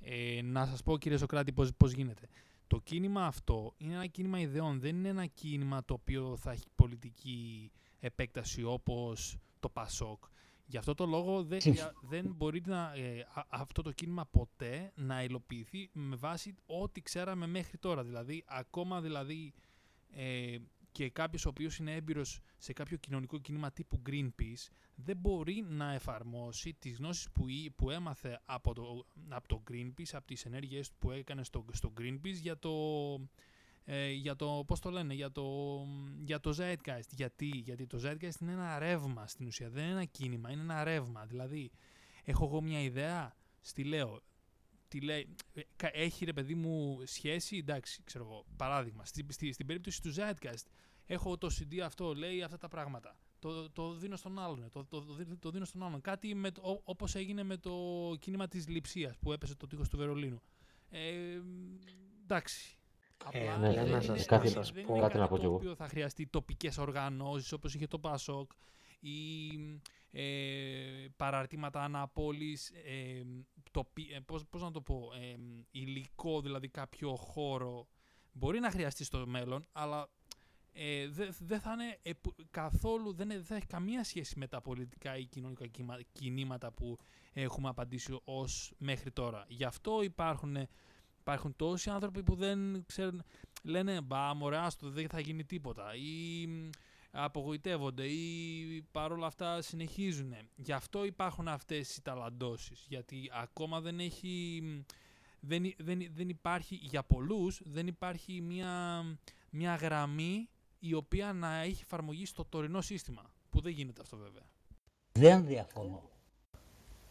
Ε, να σας πω κύριε Σοκράτη πώς, πώς γίνεται. Το κίνημα αυτό είναι ένα κίνημα ιδεών, δεν είναι ένα κίνημα το οποίο θα έχει πολιτική επέκταση όπως το ΠΑΣΟΚ. Γι' αυτό το λόγο δεν, δεν μπορεί να, ε, αυτό το κίνημα ποτέ να υλοποιηθεί με βάση ό,τι ξέραμε μέχρι τώρα. Δηλαδή, ακόμα δηλαδή ε, και κάποιος ο οποίος είναι έμπειρος σε κάποιο κοινωνικό κίνημα τύπου Greenpeace δεν μπορεί να εφαρμόσει τις γνώσεις που, που έμαθε από το, από το Greenpeace, από τις ενέργειες που έκανε στο, στο Greenpeace για το, ε, για το, πώς το λένε, για το, για το Zeitgeist. Γιατί; Γιατί το Zeitgeist είναι ένα ρεύμα στην ουσία, δεν είναι ένα κίνημα, είναι ένα ρεύμα. Δηλαδή, έχω εγώ μια ιδέα, στη λέω, τι λέει, ε, έχει ρε παιδί μου σχέση, εντάξει, ξέρω εγώ, παράδειγμα, στη, στη, στην περίπτωση του Zeitgeist, έχω το CD αυτό, λέει αυτά τα πράγματα. Το, το δίνω στον άλλον, το, το, το, δίνω στον άλλον. Κάτι με, όπως έγινε με το κίνημα της λειψίας που έπεσε το τείχος του Βερολίνου. Ε, εντάξει, ε, Απλά ναι, δεν, είναι, κάτι, σας πω. κάτι να πω κι εγώ. οποίο θα χρειαστεί τοπικές οργανώσεις όπως είχε το ΠΑΣΟΚ ή ε, παραρτήματα αναπόλης, ε, τοπι, ε, πώς, πώς να το πω, ε, υλικό, δηλαδή κάποιο χώρο. Μπορεί να χρειαστεί στο μέλλον, αλλά ε, δεν δε θα είναι καθόλου, δεν, δεν θα έχει καμία σχέση με τα πολιτικά ή κοινωνικά κινήματα που έχουμε απαντήσει ως μέχρι τώρα. Γι' αυτό υπάρχουν Υπάρχουν τόσοι άνθρωποι που δεν ξέρουν, λένε μπα μωρέ άστο δεν θα γίνει τίποτα ή απογοητεύονται ή παρόλα αυτά συνεχίζουν. Γι' αυτό υπάρχουν αυτές οι ταλαντώσεις, γιατί ακόμα δεν έχει, δεν, δεν, δεν υπάρχει, για πολλούς δεν υπάρχει μια, μια γραμμή η οποία να έχει εφαρμογή στο τωρινό σύστημα, που δεν γίνεται αυτό βέβαια. Δεν διαφωνώ.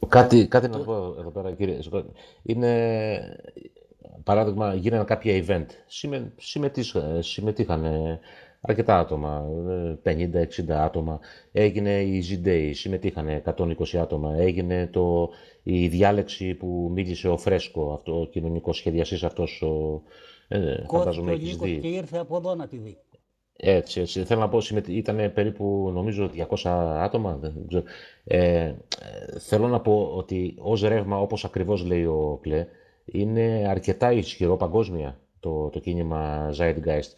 Κάτι, κάτι να πω εδώ πέρα κύριε. Είναι παράδειγμα, γίνανε κάποια event. συμμετείχαν αρκετά άτομα, 50-60 άτομα. Έγινε η Z-Day, συμμετείχαν 120 άτομα. Έγινε το, η διάλεξη που μίλησε ο Φρέσκο, αυτό, ο κοινωνικός σχεδιαστής αυτός, ο, ε, φαντάζομαι έχεις δει. Και ήρθε από εδώ να τη δει. Έτσι, έτσι. Θέλω να πω, ήταν περίπου νομίζω 200 άτομα. Ε, θέλω να πω ότι ως ρεύμα, όπως ακριβώς λέει ο Κλέ, είναι αρκετά ισχυρό παγκόσμια το, το κίνημα Zeitgeist.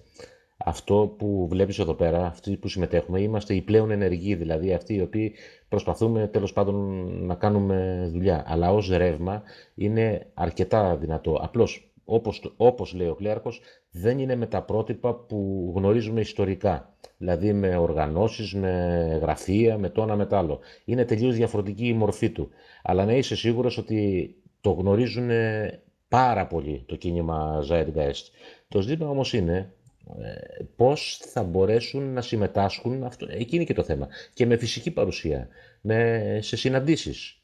Αυτό που βλέπεις εδώ πέρα, αυτοί που συμμετέχουμε, είμαστε οι πλέον ενεργοί, δηλαδή αυτοί οι οποίοι προσπαθούμε τέλος πάντων να κάνουμε δουλειά. Αλλά ως ρεύμα είναι αρκετά δυνατό. Απλώς, όπως, όπως λέει ο Κλέαρχος, δεν είναι με τα πρότυπα που γνωρίζουμε ιστορικά. Δηλαδή με οργανώσεις, με γραφεία, με το ένα με το άλλο. Είναι τελείως διαφορετική η μορφή του. Αλλά να είσαι σίγουρος ότι το γνωρίζουν πάρα πολύ το κίνημα Zeitgeist. Το ζήτημα όμως είναι ε, πώς θα μπορέσουν να συμμετάσχουν, αυτό, εκείνη και το θέμα, και με φυσική παρουσία, με, σε συναντήσεις.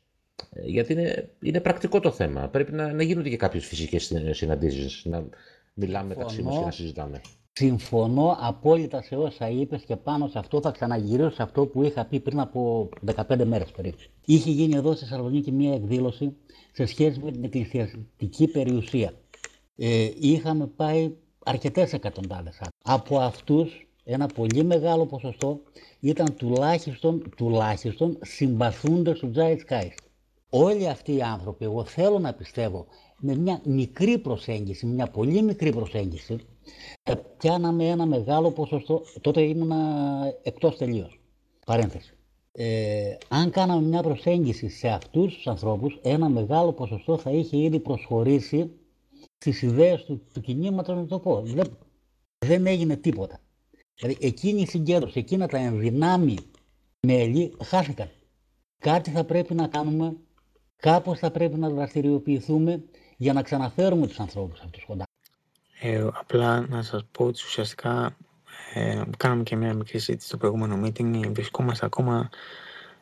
Ε, γιατί είναι, είναι πρακτικό το θέμα. Πρέπει να, να γίνονται και κάποιες φυσικές συναντήσεις, να μιλάμε μεταξύ μας και να συζητάμε. Συμφωνώ απόλυτα σε όσα είπες και πάνω σε αυτό θα ξαναγυρίσω σε αυτό που είχα πει πριν από 15 μέρες περίπου. Είχε γίνει εδώ στη Θεσσαλονίκη μία εκδήλωση σε σχέση με την εκκλησιαστική περιουσία. Ε, είχαμε πάει αρκετές εκατοντάδες Από αυτούς ένα πολύ μεγάλο ποσοστό ήταν τουλάχιστον, τουλάχιστον συμπαθούντες του Τζάιτ Σκάις. Όλοι αυτοί οι άνθρωποι, εγώ θέλω να πιστεύω, με μια μικρή προσέγγιση, μια πολύ μικρή προσέγγιση, πιάναμε ένα μεγάλο ποσοστό, τότε ήμουνα εκτός τελείως. Παρένθεση. Ε, αν κάναμε μια προσέγγιση σε αυτούς τους ανθρώπους, ένα μεγάλο ποσοστό θα είχε ήδη προσχωρήσει στις ιδέες του, του κινήματος, να το πω. Δεν, δεν έγινε τίποτα. Δηλαδή εκείνη η συγκέντρωση, εκείνα τα ενδυνάμει μέλη χάθηκαν. Κάτι θα πρέπει να κάνουμε, κάπως θα πρέπει να δραστηριοποιηθούμε για να ξαναφέρουμε τους ανθρώπους αυτούς κοντά. Ε, απλά να σας πω ότι ουσιαστικά ε, κάναμε και μια μικρή συζήτηση στο προηγούμενο meeting. Βρισκόμαστε ακόμα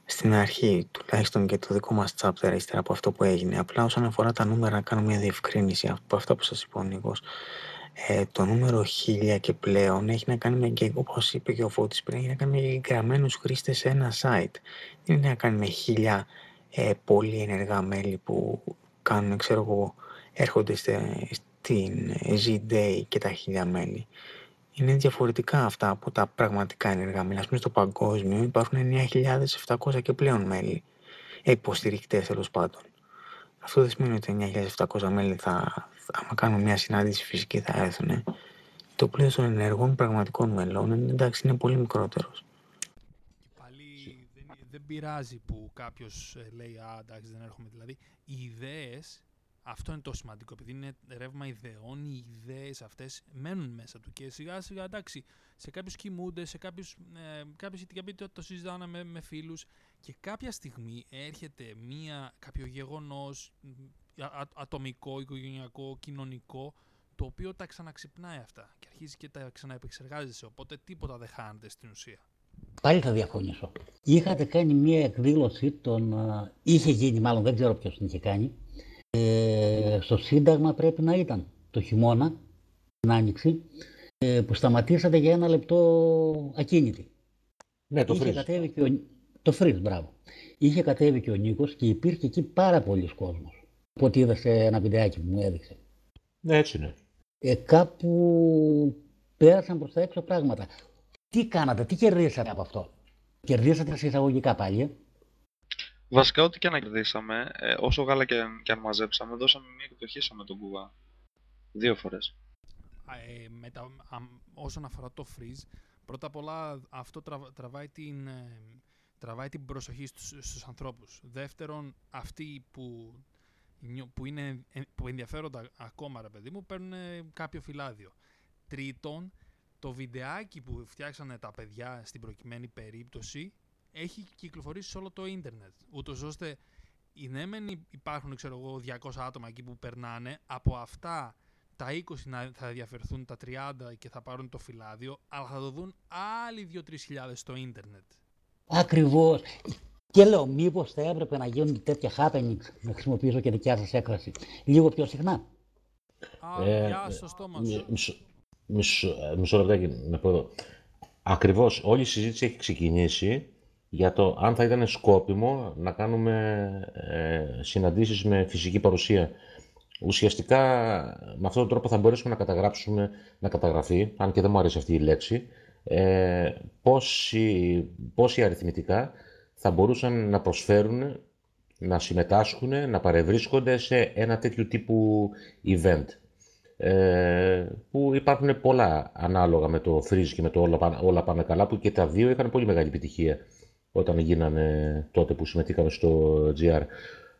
στην αρχή, τουλάχιστον και το δικό μας chapter ύστερα από αυτό που έγινε. Απλά όσον αφορά τα νούμερα, να κάνω μια διευκρίνηση από αυτά που σας είπε ο Νίκος. Ε, το νούμερο 1000 και πλέον έχει να κάνει με, και όπως είπε και ο Φώτης πριν, έχει να κάνει με εγγραμμένους χρήστες σε ένα site. Δεν έχει να κάνει με χίλια ε, πολύ ενεργά μέλη που κάνουν, ξέρω εγώ, έρχονται στην Z-Day και τα χίλια μέλη είναι διαφορετικά αυτά από τα πραγματικά ενεργά μέλη. Α πούμε, στο παγκόσμιο υπάρχουν 9.700 και πλέον μέλη. Υποστηρικτές τέλος πάντων. Αυτό δεν σημαίνει ότι 9.700 μέλη θα, άμα κάνουμε μια συνάντηση φυσική, θα έρθουν. Το πλαίσιο των ενεργών πραγματικών μελών εντάξει, είναι πολύ μικρότερος. Πάλι δεν, δεν πειράζει που κάποιος ε, λέει Α, εντάξει, δεν έρχομαι. Δηλαδή, οι ιδέες αυτό είναι το σημαντικό, επειδή είναι ρεύμα ιδεών, οι ιδέες αυτές μένουν μέσα του και σιγά σιγά εντάξει, σε κάποιους κοιμούνται, σε κάποιους, ε, κάποιους το, το συζητάνε με, με φίλους και κάποια στιγμή έρχεται μία, κάποιο γεγονός α, ατομικό, οικογενειακό, κοινωνικό, το οποίο τα ξαναξυπνάει αυτά και αρχίζει και τα ξαναεπεξεργάζεσαι, οπότε τίποτα δεν χάνεται στην ουσία. Πάλι θα διαφωνήσω. Είχατε κάνει μία εκδήλωση, τον, είχε γίνει μάλλον, δεν ξέρω ποιος την είχε κάνει, Ε, στο Σύνταγμα πρέπει να ήταν το χειμώνα, την Άνοιξη, ε, που σταματήσατε για ένα λεπτό ακίνητη. Ναι, το Είχε φρίζ. κατέβει και ο... Το φρίζ, μπράβο. Είχε κατέβει και ο Νίκος και υπήρχε εκεί πάρα πολλοί κόσμος. Από ό,τι είδα σε ένα βιντεάκι που μου έδειξε. Ναι, έτσι είναι. Ε, κάπου πέρασαν προς τα έξω πράγματα. Τι κάνατε, τι κερδίσατε από αυτό; Κερδίσατε σε εισαγωγικά πάλι. Ε; Βασικά, ό,τι και να κερδίσαμε, ε, όσο γάλα και, και αν μαζέψαμε, δώσαμε μια εκδοχή με τον Κουβά. Δύο φορές. Α, ε, μετα, α, όσον αφορά το freeze, πρώτα απ' όλα αυτό τραβ- τραβάει, την, ε, τραβάει την προσοχή στους, στους ανθρώπους. Δεύτερον, αυτοί που, νιω- που, είναι, ε, που ενδιαφέρονται ακόμα, ρε παιδί μου, παίρνουν ε, κάποιο φυλάδιο. Τρίτον, το βιντεάκι που φτιάξανε τα παιδιά στην προκειμένη περίπτωση έχει κυκλοφορήσει σε όλο το ίντερνετ. Ούτως ώστε οι ναι μεν υπάρχουν ξέρω εγώ 200 άτομα εκεί που περνάνε, από αυτά τα 20 να θα διαφερθούν τα 30 και θα πάρουν το φυλάδιο, αλλά θα το δουν άλλοι 2-3 χιλιάδες στο ίντερνετ. Ακριβώς. Και λέω, μήπως θα έπρεπε να γίνουν τέτοια happenings, να χρησιμοποιήσω και δικιά σας έκφραση, λίγο πιο συχνά. Α, Ε, γεια στο στόμα μι- σου. Μισό, μισό, ε, μισό λεπτάκι να πω εδώ. Ακριβώς, όλη η συζήτηση έχει ξεκινήσει για το αν θα ήταν σκόπιμο να κάνουμε ε, συναντήσεις με φυσική παρουσία. Ουσιαστικά, με αυτόν τον τρόπο θα μπορέσουμε να καταγράψουμε, να καταγραφεί, αν και δεν μου αρέσει αυτή η λέξη, ε, πόσοι, πόσοι αριθμητικά θα μπορούσαν να προσφέρουν, να συμμετάσχουν, να παρευρίσκονται σε ένα τέτοιο τύπου event. Ε, που υπάρχουν πολλά ανάλογα με το Freeze και με το όλα, Πάνε- όλα Πάνε Καλά που και τα δύο είχαν πολύ μεγάλη επιτυχία όταν γίνανε τότε που συμμετείχαμε στο GR.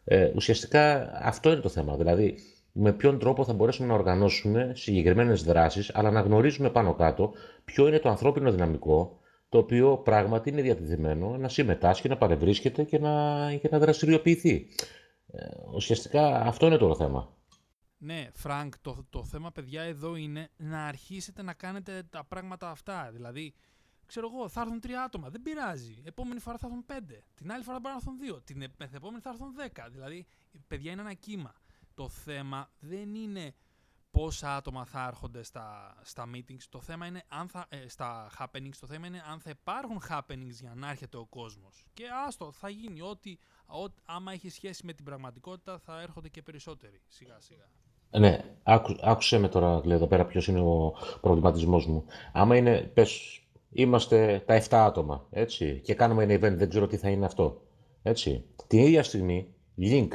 Ε, ουσιαστικά αυτό είναι το θέμα. Δηλαδή, με ποιον τρόπο θα μπορέσουμε να οργανώσουμε συγκεκριμένες δράσεις, αλλά να γνωρίζουμε πάνω κάτω ποιο είναι το ανθρώπινο δυναμικό, το οποίο πράγματι είναι διατεθειμένο να συμμετάσχει, να παρευρίσκεται και να, και να δραστηριοποιηθεί. Ε, ουσιαστικά αυτό είναι το όλο θέμα. Ναι, Φρανκ, το, το θέμα παιδιά εδώ είναι να αρχίσετε να κάνετε τα πράγματα αυτά. Δηλαδή, ξέρω εγώ, θα έρθουν τρία άτομα, δεν πειράζει. Επόμενη φορά θα έρθουν πέντε. Την άλλη φορά μπορεί να έρθουν δύο. Την επ- επόμενη θα έρθουν δέκα. Δηλαδή, παιδιά είναι ένα κύμα. Το θέμα δεν είναι πόσα άτομα θα έρχονται στα, στα meetings. Το θέμα είναι αν θα, ε, στα happenings. Το θέμα είναι αν θα υπάρχουν happenings για να έρχεται ο κόσμος. Και άστο, θα γίνει ό,τι, ό,τι άμα έχει σχέση με την πραγματικότητα θα έρχονται και περισσότεροι σιγά σιγά. Ναι, άκου, άκουσε με τώρα λέει, εδώ πέρα ποιος είναι ο προβληματισμός μου. Άμα είναι, πες, είμαστε τα 7 άτομα, έτσι, και κάνουμε ένα event, δεν ξέρω τι θα είναι αυτό, έτσι. Την ίδια στιγμή, link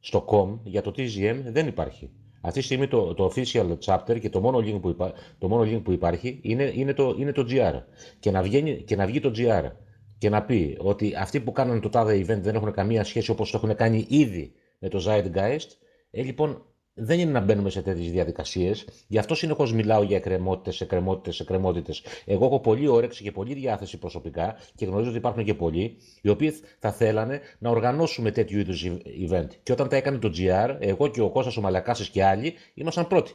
στο com για το TGM δεν υπάρχει. Αυτή τη στιγμή το, το official chapter και το μόνο link που, υπά, το μόνο link που υπάρχει είναι, είναι, το, είναι το GR. Και να, βγαίνει, και να βγει το GR και να πει ότι αυτοί που κάνανε το τάδε event δεν έχουν καμία σχέση όπως το έχουν κάνει ήδη με το Zeitgeist, ε, λοιπόν, δεν είναι να μπαίνουμε σε τέτοιες διαδικασίες. Γι' αυτό συνεχώς μιλάω για εκκρεμότητες, εκκρεμότητες, εκκρεμότητες. Εγώ έχω πολύ όρεξη και πολύ διάθεση προσωπικά και γνωρίζω ότι υπάρχουν και πολλοί οι οποίοι θα θέλανε να οργανώσουμε τέτοιου είδους event. Και όταν τα έκανε το GR, εγώ και ο Κώστας ο Μαλακάσης και άλλοι ήμασταν πρώτοι.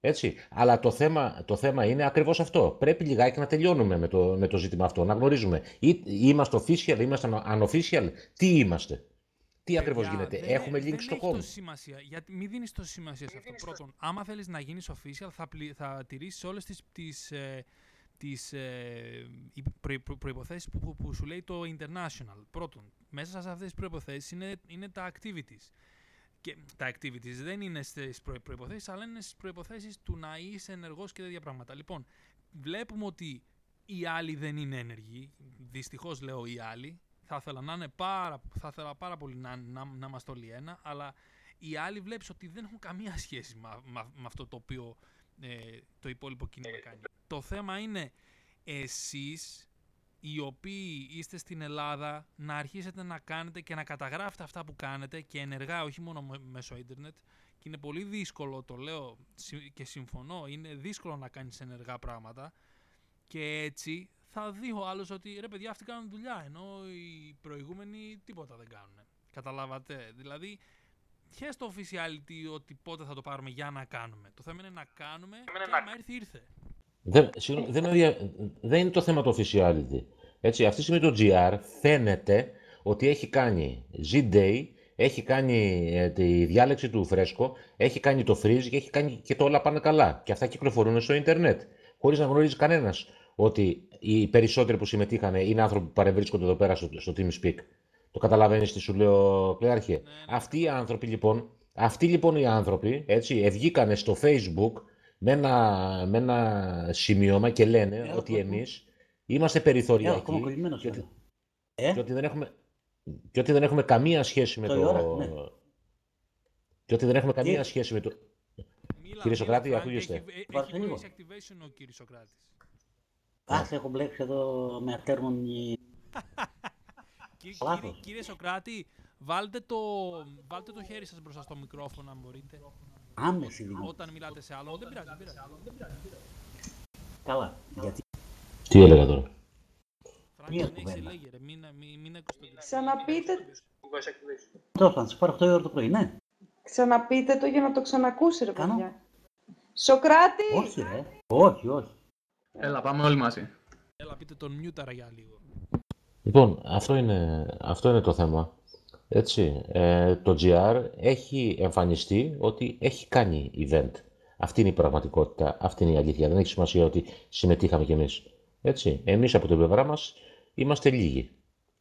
Έτσι. Αλλά το θέμα, το θέμα είναι ακριβώς αυτό. Πρέπει λιγάκι να τελειώνουμε με το, με το ζήτημα αυτό. Να γνωρίζουμε. Ή, είμαστε official, είμαστε unofficial. Τι είμαστε; Τι ακριβώς Παιδιά, γίνεται; δεν- Έχουμε link δεν στο έχει com. τόση σημασία. Γιατί μην δίνεις τόση σημασία σε αυτό. Πρώτον, άμα θέλεις να γίνεις official, θα, πλη, θα τηρήσεις όλες τις τις, ε, τις, ε, οι προϋ- προ- προϋποθέσεις που, που, που σου λέει το international. Πρώτον, μέσα σε αυτές τις προϋποθέσεις είναι, είναι τα activities. Και τα activities δεν είναι στις προ, προϋποθέσεις, αλλά είναι στις προϋποθέσεις του να είσαι ενεργός και τέτοια πράγματα. Λοιπόν, βλέπουμε ότι οι άλλοι δεν είναι ενεργοί. Δυστυχώς λέω οι άλλοι. Θα ήθελα να είναι πάρα, θα ήθελα πάρα πολύ να, να, να είμαστε όλοι ένα, αλλά οι άλλοι βλέπεις ότι δεν έχουν καμία σχέση με, με αυτό το οποίο ε, το υπόλοιπο κίνημα κάνει. Το θέμα είναι εσείς οι οποίοι είστε στην Ελλάδα να αρχίσετε να κάνετε και να καταγράφετε αυτά που κάνετε και ενεργά, όχι μόνο με- μέσω ίντερνετ. Και είναι πολύ δύσκολο, το λέω συ- και συμφωνώ, είναι δύσκολο να κάνεις ενεργά πράγματα. Και έτσι θα δει ο άλλος ότι ρε παιδιά αυτοί κάνουν δουλειά, ενώ οι προηγούμενοι τίποτα δεν κάνουν. Καταλάβατε; Δηλαδή, χες το officiality ότι πότε θα το πάρουμε για να κάνουμε. Το θέμα είναι να κάνουμε και άμα έρθει ήρθε. Δεν, συγγνώμη, δεν, είναι δια- δεν είναι το θέμα το officiality. Έτσι, αυτή τη στιγμή το GR φαίνεται ότι έχει κάνει Z-Day έχει κάνει ε, τη διάλεξη του φρέσκο, έχει κάνει το freeze και έχει κάνει και το όλα πάνε καλά. Και αυτά κυκλοφορούν στο ίντερνετ. Χωρίς να γνωρίζει κανένας ότι οι περισσότεροι που συμμετείχαν είναι άνθρωποι που παρευρίσκονται εδώ πέρα στο, στο TeamSpeak. Το καταλαβαίνεις τι σου λέω, Κλέαρχε. Ναι, ναι. Αυτοί οι άνθρωποι λοιπόν, αυτοί λοιπόν οι άνθρωποι, έτσι, ευγήκανε στο Facebook με ένα, με ένα σημείωμα και λένε Ε, ότι ε, εμείς είμαστε Ε, περιθωριακοί ακόμα κολλημένος και ότι, εδώ. Ε, και ότι δεν έχουμε, και ότι δεν έχουμε καμία σχέση με Το το... η ώρα, ναι. Και ότι δεν έχουμε καμία Τι; σχέση με το... Μίλα, Κύριε Σοκράτη, μίλα, Φράνκ, ακούγεστε. Έχει, έχει Βάζετε λίγο. voice activation ο κύριος Σοκράτης. Α, σε έχω μπλέξει εδώ με ατέρμονη... Κύριε, Λάθος. κύριε, κύριε Σοκράτη, βάλτε το, βάλτε το χέρι σας μπροστά στο μικρόφωνο αν μπορείτε. Άμεση δημιουργία. Όταν μιλάτε σε άλλον. Δεν πειράζει, δεν πειράζει. Καλά. Γιατί Τι έλεγα τώρα; Φράνκ, Μία δεν έχεις κουβέντα. λέγε ρε, μην, μην, μην ακούς το Ξαναπείτε, Τέλος πάντων, στις πάρω 8 η ώρα το πρωί, ναι. ξαναπείτε το για να το ξανακούσει, ρε Κάνω. παιδιά. Σοκράτη! Όχι, ρε. Όχι, όχι. Έλα, πάμε όλοι μαζί. Έλα, πείτε τον μιούταρα για λίγο. Λοιπόν, αυτό είναι, αυτό είναι το θέμα. Έτσι, ε, το GR έχει εμφανιστεί ότι έχει κάνει event. Αυτή είναι η πραγματικότητα, αυτή είναι η αλήθεια. Δεν έχει σημασία ότι συμμετείχαμε κι εμείς. Έτσι, εμείς από την πλευρά μας είμαστε λίγοι.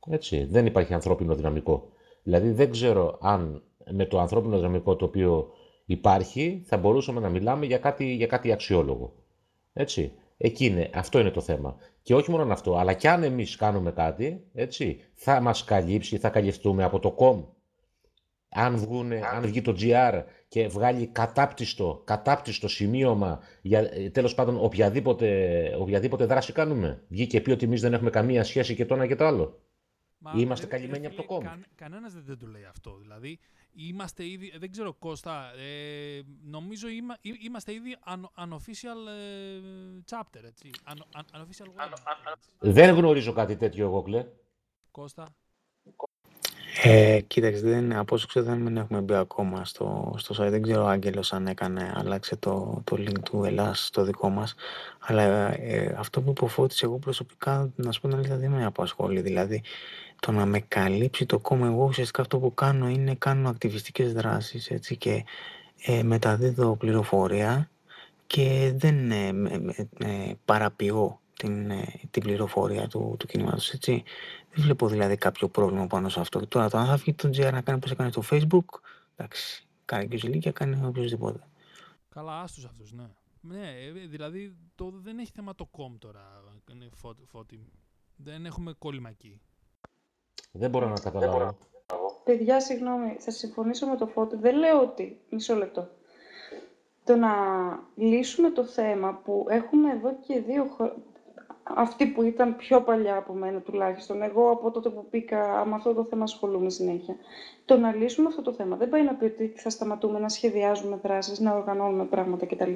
Έτσι, δεν υπάρχει ανθρώπινο δυναμικό. Δηλαδή δεν ξέρω αν με το ανθρώπινο δυναμικό το οποίο υπάρχει θα μπορούσαμε να μιλάμε για κάτι, για κάτι αξιόλογο. Έτσι. Εκεί είναι, αυτό είναι το θέμα. Και όχι μόνο αυτό, αλλά κι αν εμείς κάνουμε κάτι, έτσι, θα μας καλύψει, θα καλυφθούμε από το COM. Αν, βγουνε, αν βγει το GR και βγάλει κατάπτυστο, κατάπτυστο σημείωμα για ε, τέλος πάντων οποιαδήποτε, οποιαδήποτε δράση κάνουμε. Βγει και πει ότι εμείς δεν έχουμε καμία σχέση και το ένα και το άλλο. Μα, Είμαστε ρε- ρε καλυμμένοι από το φίλε, κόμμα. καν- κανένας δεν, δεν το λέει αυτό. Δηλαδή, είμαστε ήδη, ε, δεν ξέρω Κώστα, ε, νομίζω είμα, εί- είμαστε ήδη un, unofficial ε, chapter, έτσι. Un, un, unofficial webinar, έτσι. Δεν γνωρίζω κάτι τέτοιο εγώ, Κλέ. Κώστα. Ε, κοίταξε, δεν, από όσο ξέρω δεν έχουμε μπει ακόμα στο, στο site. Δεν ξέρω ο Άγγελος αν έκανε, άλλαξε το, το link του Ελλάς στο δικό μας. Αλλά ε, αυτό που υποφώτισε εγώ προσωπικά, να σου πω την αλήθεια, δεν με απασχολεί. Δηλαδή, το να με καλύψει το κόμμα, εγώ ουσιαστικά αυτό που κάνω είναι κάνω ακτιβιστικές δράσεις, έτσι, και ε, μεταδίδω πληροφορία και δεν ε, με- με- ε, παραποιώ την, ε, την πληροφορία του, του κινήματος, έτσι. Δεν βλέπω δηλαδή κάποιο πρόβλημα πάνω σε αυτό. Τώρα, το αν θα βγει το GR να κάνει όπως έκανε στο Facebook, εντάξει, κάνει και ο Ζηλίκια, κάνει οποιοδήποτε. Καλά, άστους αυτούς, ναι. Ναι, ε, δηλαδή το, δεν έχει θέμα το κομ τώρα, είναι φώτη, φώτη. Δεν έχουμε κόλλημα εκεί. Δεν μπορώ να καταλάβω. Παιδιά, συγγνώμη, θα συμφωνήσω με το Φώτη. Δεν λέω ότι, μισό λεπτό, το να λύσουμε το θέμα που έχουμε εδώ και δύο χρόνια, αυτοί που ήταν πιο παλιά από μένα τουλάχιστον, εγώ από τότε που μπήκα με αυτό το θέμα ασχολούμαι συνέχεια, το να λύσουμε αυτό το θέμα δεν πάει να πει ότι θα σταματούμε να σχεδιάζουμε δράσεις, να οργανώνουμε πράγματα κτλ.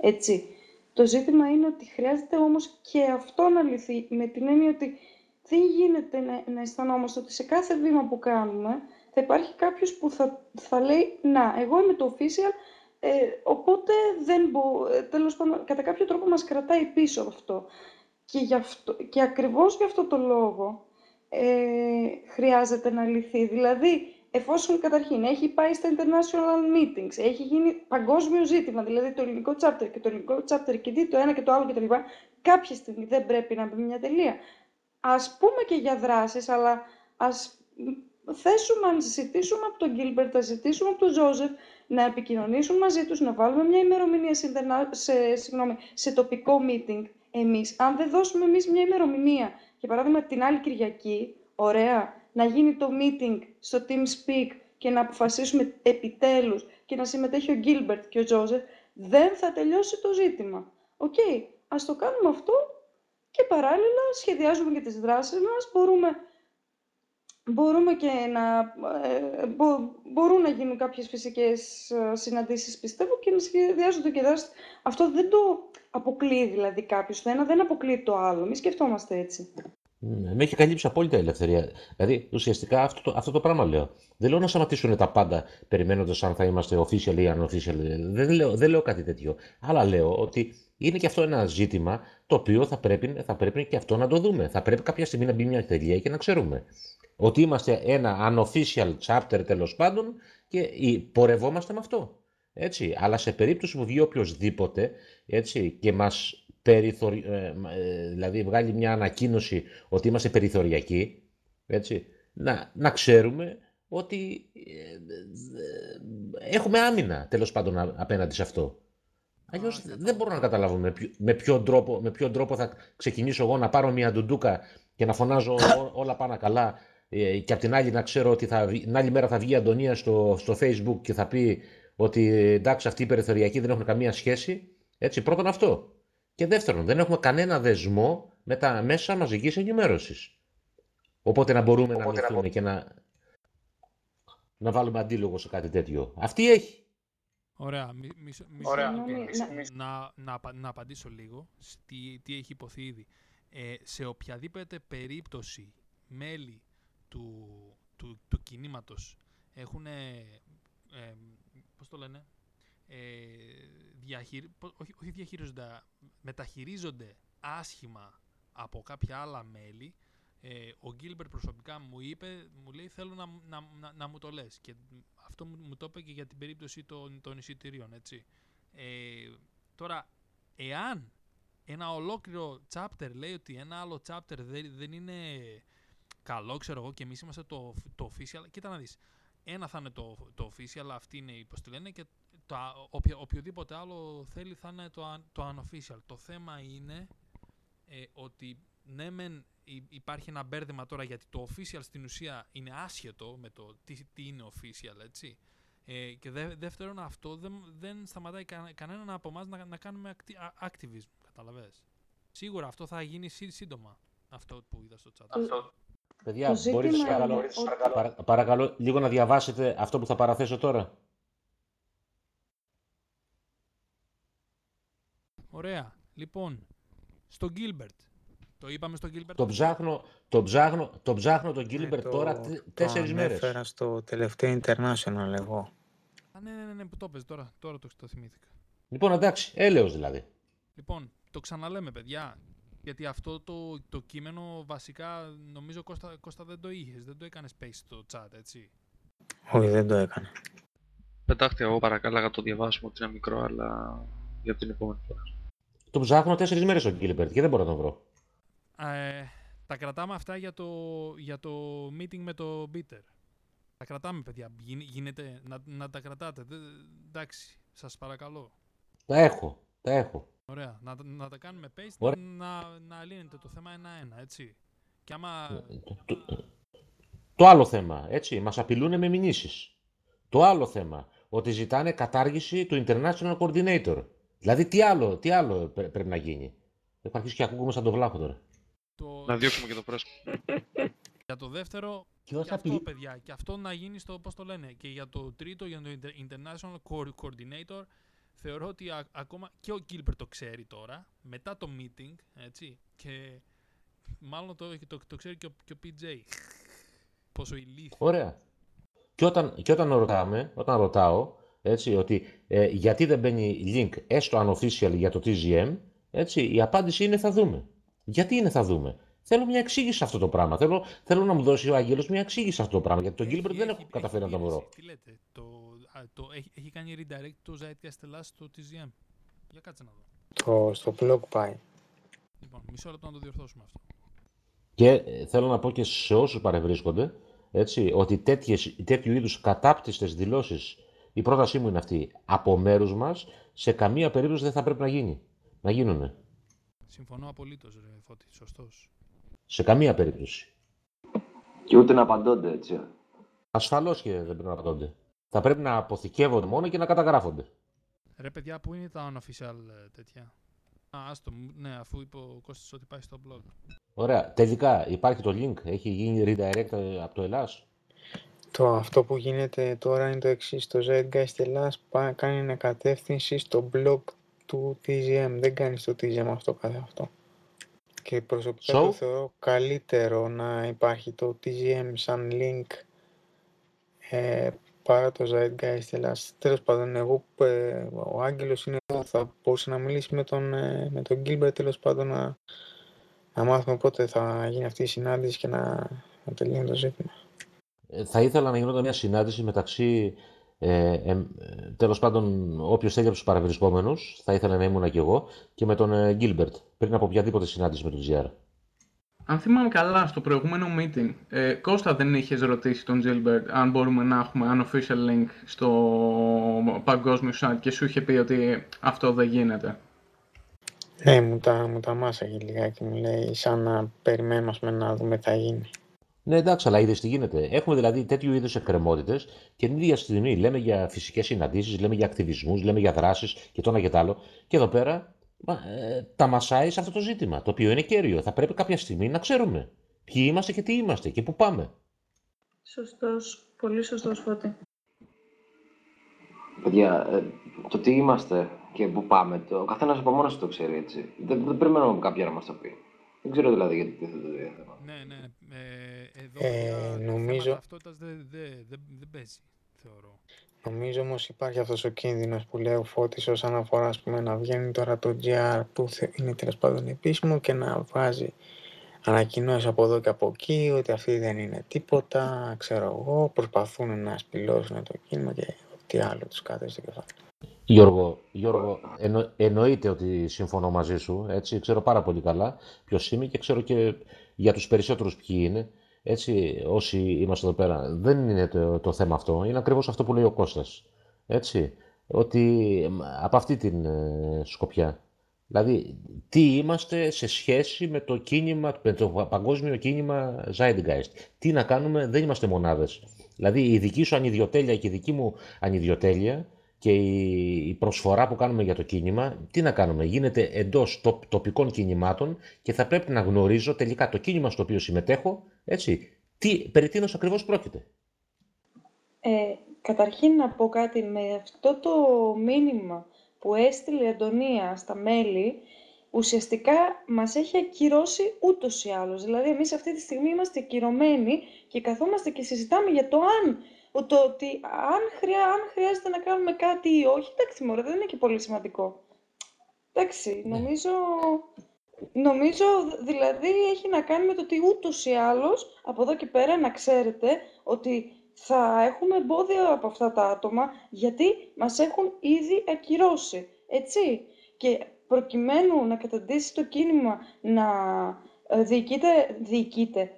Έτσι. Το ζήτημα είναι ότι χρειάζεται όμως και αυτό να λυθεί με την έννοια ότι δεν γίνεται να, να αισθανόμαστε ότι σε κάθε βήμα που κάνουμε θα υπάρχει κάποιος που θα, θα λέει «Να, εγώ είμαι το official, ε, οπότε δεν μπορώ...» ε, Τέλος πάντων, κατά κάποιο τρόπο μας κρατάει πίσω αυτό. Και, γι αυτό, και ακριβώς γι' αυτό το λόγο ε, χρειάζεται να λυθεί. Δηλαδή, εφόσον καταρχήν έχει πάει στα international meetings, έχει γίνει παγκόσμιο ζήτημα, δηλαδή το ελληνικό chapter και το ελληνικό chapter και δει το ένα και το άλλο κτλ. Κάποια στιγμή δεν πρέπει να μπει μια τελεία. Ας πούμε και για δράσεις, αλλά ας θέσουμε, αν ζητήσουμε από τον Γκίλμπερτ, να ζητήσουμε από τον Τζόζεφ να επικοινωνήσουν μαζί τους, να βάλουμε μια ημερομηνία σε, interna- σε, συγγνώμη, σε τοπικό meeting εμείς. Αν δεν δώσουμε εμείς μια ημερομηνία, για παράδειγμα την άλλη Κυριακή, ωραία, να γίνει το meeting στο TeamSpeak και να αποφασίσουμε επιτέλους και να συμμετέχει ο Γκίλμπερτ και ο Τζόζεφ, δεν θα τελειώσει το ζήτημα. Οκ, ας το κάνουμε αυτό και παράλληλα σχεδιάζουμε και τις δράσεις μας, μπορούμε, μπορούμε και να, ε, μπο- μπορούν να γίνουν κάποιες φυσικές ε, συναντήσεις πιστεύω και να σχεδιάζονται και δράσεις. Αυτό δεν το αποκλείει δηλαδή κάποιος, το ένα δεν αποκλείει το άλλο, μη σκεφτόμαστε έτσι. Ναι, με έχει καλύψει απόλυτα η ελευθερία. Δηλαδή, ουσιαστικά αυτό το, αυτό το πράγμα λέω. Δεν λέω να σταματήσουν τα πάντα περιμένοντας αν θα είμαστε official ή unofficial. Δεν λέω, δεν λέω κάτι τέτοιο. Αλλά λέω ότι Είναι και αυτό ένα ζήτημα το οποίο θα πρέπει, θα πρέπει και αυτό να το δούμε. Θα πρέπει κάποια στιγμή να μπει μια τελεία και να ξέρουμε ότι είμαστε ένα unofficial chapter τέλος πάντων και πορευόμαστε με αυτό. Έτσι. Αλλά σε περίπτωση που βγει οποιοδήποτε έτσι, και μας περιθωρι... Ε, ε, δηλαδή βγάλει μια ανακοίνωση ότι είμαστε περιθωριακοί, έτσι, να, να ξέρουμε ότι ε, έχουμε άμυνα τέλος πάντων απέναντι σε αυτό. Αλλιώς δεν μπορώ να καταλάβω με, ποιο, με, ποιον τρόπο, με ποιον τρόπο θα ξεκινήσω εγώ να πάρω μια ντουντούκα και να φωνάζω όλα πάνω καλά ε, και απ' την άλλη να ξέρω ότι θα, την άλλη μέρα θα βγει η Αντωνία στο, στο facebook και θα πει ότι εντάξει αυτοί οι περιθωριακοί δεν έχουν καμία σχέση. Έτσι, πρώτον αυτό. Και δεύτερον, δεν έχουμε κανένα δεσμό με τα μέσα μαζικής ενημέρωσης. Οπότε να μπορούμε Οπότε να μυθούμε και να, να βάλουμε αντίλογο σε κάτι τέτοιο. Αυτή έχει. Ωραία. Μη, Ωραία. Να, να, να, απαντήσω λίγο τι, τι έχει υποθεί ήδη. Ε, σε οποιαδήποτε περίπτωση μέλη του, του, του κινήματος έχουν, ε, πώς το λένε, ε, διαχειρι... όχι, όχι διαχειρίζονται, μεταχειρίζονται άσχημα από κάποια άλλα μέλη, ε, ο Γκίλμπερ προσωπικά μου είπε, μου λέει θέλω να, να, να, να μου το λες και αυτό μου, μου, το είπε και για την περίπτωση των, των εισιτηρίων, έτσι. Ε, τώρα, εάν ένα ολόκληρο chapter λέει ότι ένα άλλο chapter δεν, δεν είναι καλό, ξέρω εγώ, και εμείς είμαστε το, το official, κοίτα να δεις, ένα θα είναι το, το official, αυτή είναι η τη λένε, και το, οποιο, οποιοδήποτε άλλο θέλει θα είναι το, το unofficial. Το θέμα είναι ε, ότι ναι μεν υπάρχει ένα μπέρδεμα τώρα γιατί το official στην ουσία είναι άσχετο με το τι, τι είναι official, έτσι. Ε, και δε, δεύτερον, αυτό δεν, δεν σταματάει κα, κανέναν από εμάς να, να κάνουμε activism, καταλαβες. Σίγουρα αυτό θα γίνει σύντομα, αυτό που είδα στο chat. Αυτό. Παιδιά, μπορείτε παρακαλώ, παρακαλώ, παρακαλώ λίγο να διαβάσετε αυτό που θα παραθέσω τώρα. Ωραία. Λοιπόν, στο Gilbert το είπαμε στον Gilbert. Το ψάχνω, το ψάχνω, το ψάχνω τον Gilbert ε, τώρα τέσσερις μέρες. Το έφερα στο τελευταίο International εγώ. Α, ναι, ναι, ναι, ναι που το πες τώρα, τώρα το, το θυμήθηκα. Λοιπόν, εντάξει, έλεος δηλαδή. Λοιπόν, το ξαναλέμε παιδιά, γιατί αυτό το, το κείμενο βασικά νομίζω Κώστα, Κώστα δεν το είχες, δεν το έκανες space στο chat, έτσι. Όχι, δεν το έκανα. Πετάχτε εγώ παρακάλαγα το διαβάσουμε ότι είναι μικρό, αλλά για την επόμενη φορά. Το ψάχνω τέσσερις μέρες ο Gilbert και δεν μπορώ να τον βρω. Ε, τα κρατάμε αυτά για το, για το meeting με το Bitter. Τα κρατάμε, παιδιά. Γίνεται να, να τα κρατάτε. Δε, εντάξει, σας παρακαλώ. Τα έχω, τα έχω. Ωραία. Να, να τα κάνουμε paste, να, να λύνεται το θέμα ένα-ένα, έτσι. Και άμα... Το, το, άλλο θέμα, έτσι, μας απειλούν με μηνύσεις. Το άλλο θέμα, ότι ζητάνε κατάργηση του International Coordinator. Δηλαδή, τι άλλο, τι άλλο πρέπει να γίνει; Έχω αρχίσει και ακούγομαι σαν το βλάχο τώρα. Το... Να διώξουμε και το πρέσκο. για το δεύτερο, και αυτό, παιδιά, και αυτό να γίνει στο, πώς το λένε, και για το τρίτο, για το International Coordinator, θεωρώ ότι ακόμα και ο Gilbert το ξέρει τώρα, μετά το meeting, έτσι, και μάλλον το, το, το ξέρει και ο, και ο PJ. Πόσο ηλίθιο. Ωραία. Και όταν, και όταν ρωτάμε, όταν ρωτάω, έτσι, ότι ε, γιατί δεν μπαίνει link έστω unofficial για το TGM, έτσι, η απάντηση είναι θα δούμε. Γιατί είναι θα δούμε. Θέλω μια εξήγηση σε αυτό το πράγμα. Θέλω, θέλω να μου δώσει ο Άγγελος μια εξήγηση σε αυτό το πράγμα. Γιατί τον Γκίλμπερτ δεν έχω καταφέρει να το βρω. Τι λέτε, το, το, έχει, έχει κάνει redirect το Zeitgeist Ελλάς στο TGM. Για κάτσε να δω. Το, στο blog πάει. Λοιπόν, μισό λεπτό να το διορθώσουμε αυτό. Και ε, θέλω να πω και σε όσους παρευρίσκονται έτσι, ότι τέτοιες, τέτοιου είδους κατάπτυστες δηλώσεις, η πρότασή μου είναι αυτή. Από μέρους μας, σε καμία περίπτωση δεν θα πρέπει να γίνει. Να γίνουν. Συμφωνώ απολύτως, ρε Φώτη, σωστός. Σε καμία περίπτωση. Και ούτε να απαντώνται, έτσι. Ασφαλώς και δεν πρέπει να απαντώνται. Θα πρέπει να αποθηκεύονται μόνο και να καταγράφονται. Ρε παιδιά, πού είναι τα unofficial ε, τέτοια; Α, άστο, ναι, αφού είπε ο Κώστας ότι πάει στο blog. Ωραία. Τελικά, υπάρχει το link, έχει γίνει redirect ε, από το Ελλάς. Το αυτό που γίνεται τώρα είναι το εξής. Το Zeitgeist Ελλάς κάνει κατεύθυνση στο blog του TGM. Δεν κάνεις το TGM αυτό κάθε αυτό. Και προσωπικά το θεωρώ καλύτερο να υπάρχει το TGM σαν link ε, παρά το Zeitgeist, αλλά τέλος πάντων εγώ, ε, ο Άγγελος είναι εδώ, θα μπορούσε να μιλήσει με τον, ε, με τον Gilbert τέλος πάντων να, να μάθουμε πότε θα γίνει αυτή η συνάντηση και να, να τελειώνει το ζήτημα. Ε, θα ήθελα να γινόταν μια συνάντηση μεταξύ, ε, ε, τέλος πάντων, όποιος θέλει από τους παραβρισκόμενους, θα ήθελα να ήμουν και εγώ, και με τον ε, Gilbert, πριν από οποιαδήποτε συνάντηση με τον GR. Αν θυμάμαι καλά, στο προηγούμενο meeting, ε, Κώστα δεν είχες ρωτήσει τον Gilbert αν μπορούμε να έχουμε unofficial link στο παγκόσμιο site και σου είχε πει ότι αυτό δεν γίνεται. Ναι, μου τα, μου τα μάσαγε λιγάκι, μου λέει σαν να περιμένουμε ας πούμε, να δούμε τι θα γίνει. Ναι, εντάξει, αλλά είδες τι γίνεται. Έχουμε δηλαδή τέτοιου είδους εκκρεμότητες και την ίδια στιγμή λέμε για φυσικές συναντήσεις, λέμε για ακτιβισμούς, λέμε για δράσεις και το ένα και το άλλο. Και εδώ πέρα μα, ε, τα μασάει σε αυτό το ζήτημα, το οποίο είναι κέριο. Θα πρέπει κάποια στιγμή να ξέρουμε ποιοι είμαστε και τι είμαστε και πού πάμε. Σωστός. Πολύ σωστός, Φώτη. Παιδιά, ε, το τι είμαστε και πού πάμε, το, ο καθένας από μόνος του το ξέρει έτσι. Δεν, δεν περιμένουμε κάποιον να μας το πει. Δεν ξέρω δηλαδή γιατί τίθεται το ίδιο θέμα. Ναι, ναι. Ε, εδώ Ε, πια το νομίζω- θέμα ταυτότητας δεν δεν- δεν- δεν παίζει, θεωρώ. Νομίζω όμως υπάρχει αυτός ο κίνδυνος που λέει ο Φώτης όσον αφορά ας πούμε, να βγαίνει τώρα το GR που θε- είναι τέλος πάντων επίσημο και να βγάζει ανακοινώσεις από εδώ και από εκεί ότι αυτοί δεν είναι τίποτα, ξέρω εγώ, προσπαθούν να σπηλώσουν το κίνημα και ό,τι άλλο τους κάθεται στο κεφάλι. Γιώργο, Γιώργο εννο, εννοείται ότι συμφωνώ μαζί σου. Έτσι, ξέρω πάρα πολύ καλά ποιος είμαι και ξέρω και για τους περισσότερους ποιοι είναι. Έτσι, όσοι είμαστε εδώ πέρα, δεν είναι το, το θέμα αυτό. Είναι ακριβώς αυτό που λέει ο Κώστας. Έτσι, ότι μ, από αυτή την ε, σκοπιά. Δηλαδή, τι είμαστε σε σχέση με το κίνημα, με το παγκόσμιο κίνημα Zeitgeist. Τι να κάνουμε, δεν είμαστε μονάδες. Δηλαδή, η δική σου ανιδιοτέλεια και η δική μου ανιδιοτέλεια και η, η προσφορά που κάνουμε για το κίνημα, τι να κάνουμε, γίνεται εντός το- τοπικών κινημάτων και θα πρέπει να γνωρίζω τελικά το κίνημα στο οποίο συμμετέχω, έτσι, τι, περί τίνος ακριβώς πρόκειται. Ε, καταρχήν να πω κάτι με αυτό το μήνυμα που έστειλε η Αντωνία στα μέλη, ουσιαστικά μας έχει ακυρώσει ούτως ή άλλως. Δηλαδή, εμείς αυτή τη στιγμή είμαστε ακυρωμένοι και καθόμαστε και συζητάμε για το αν, το ότι αν, χρειά, αν χρειάζεται να κάνουμε κάτι ή όχι. Εντάξει, μωρέ, δεν είναι και πολύ σημαντικό. Εντάξει, νομίζω, νομίζω δηλαδή έχει να κάνει με το ότι ούτως ή άλλως από εδώ και πέρα να ξέρετε ότι θα έχουμε εμπόδια από αυτά τα άτομα γιατί μας έχουν ήδη ακυρώσει, έτσι. Και προκειμένου να καταντήσει το κίνημα να ε, διοικείται, διοικείται,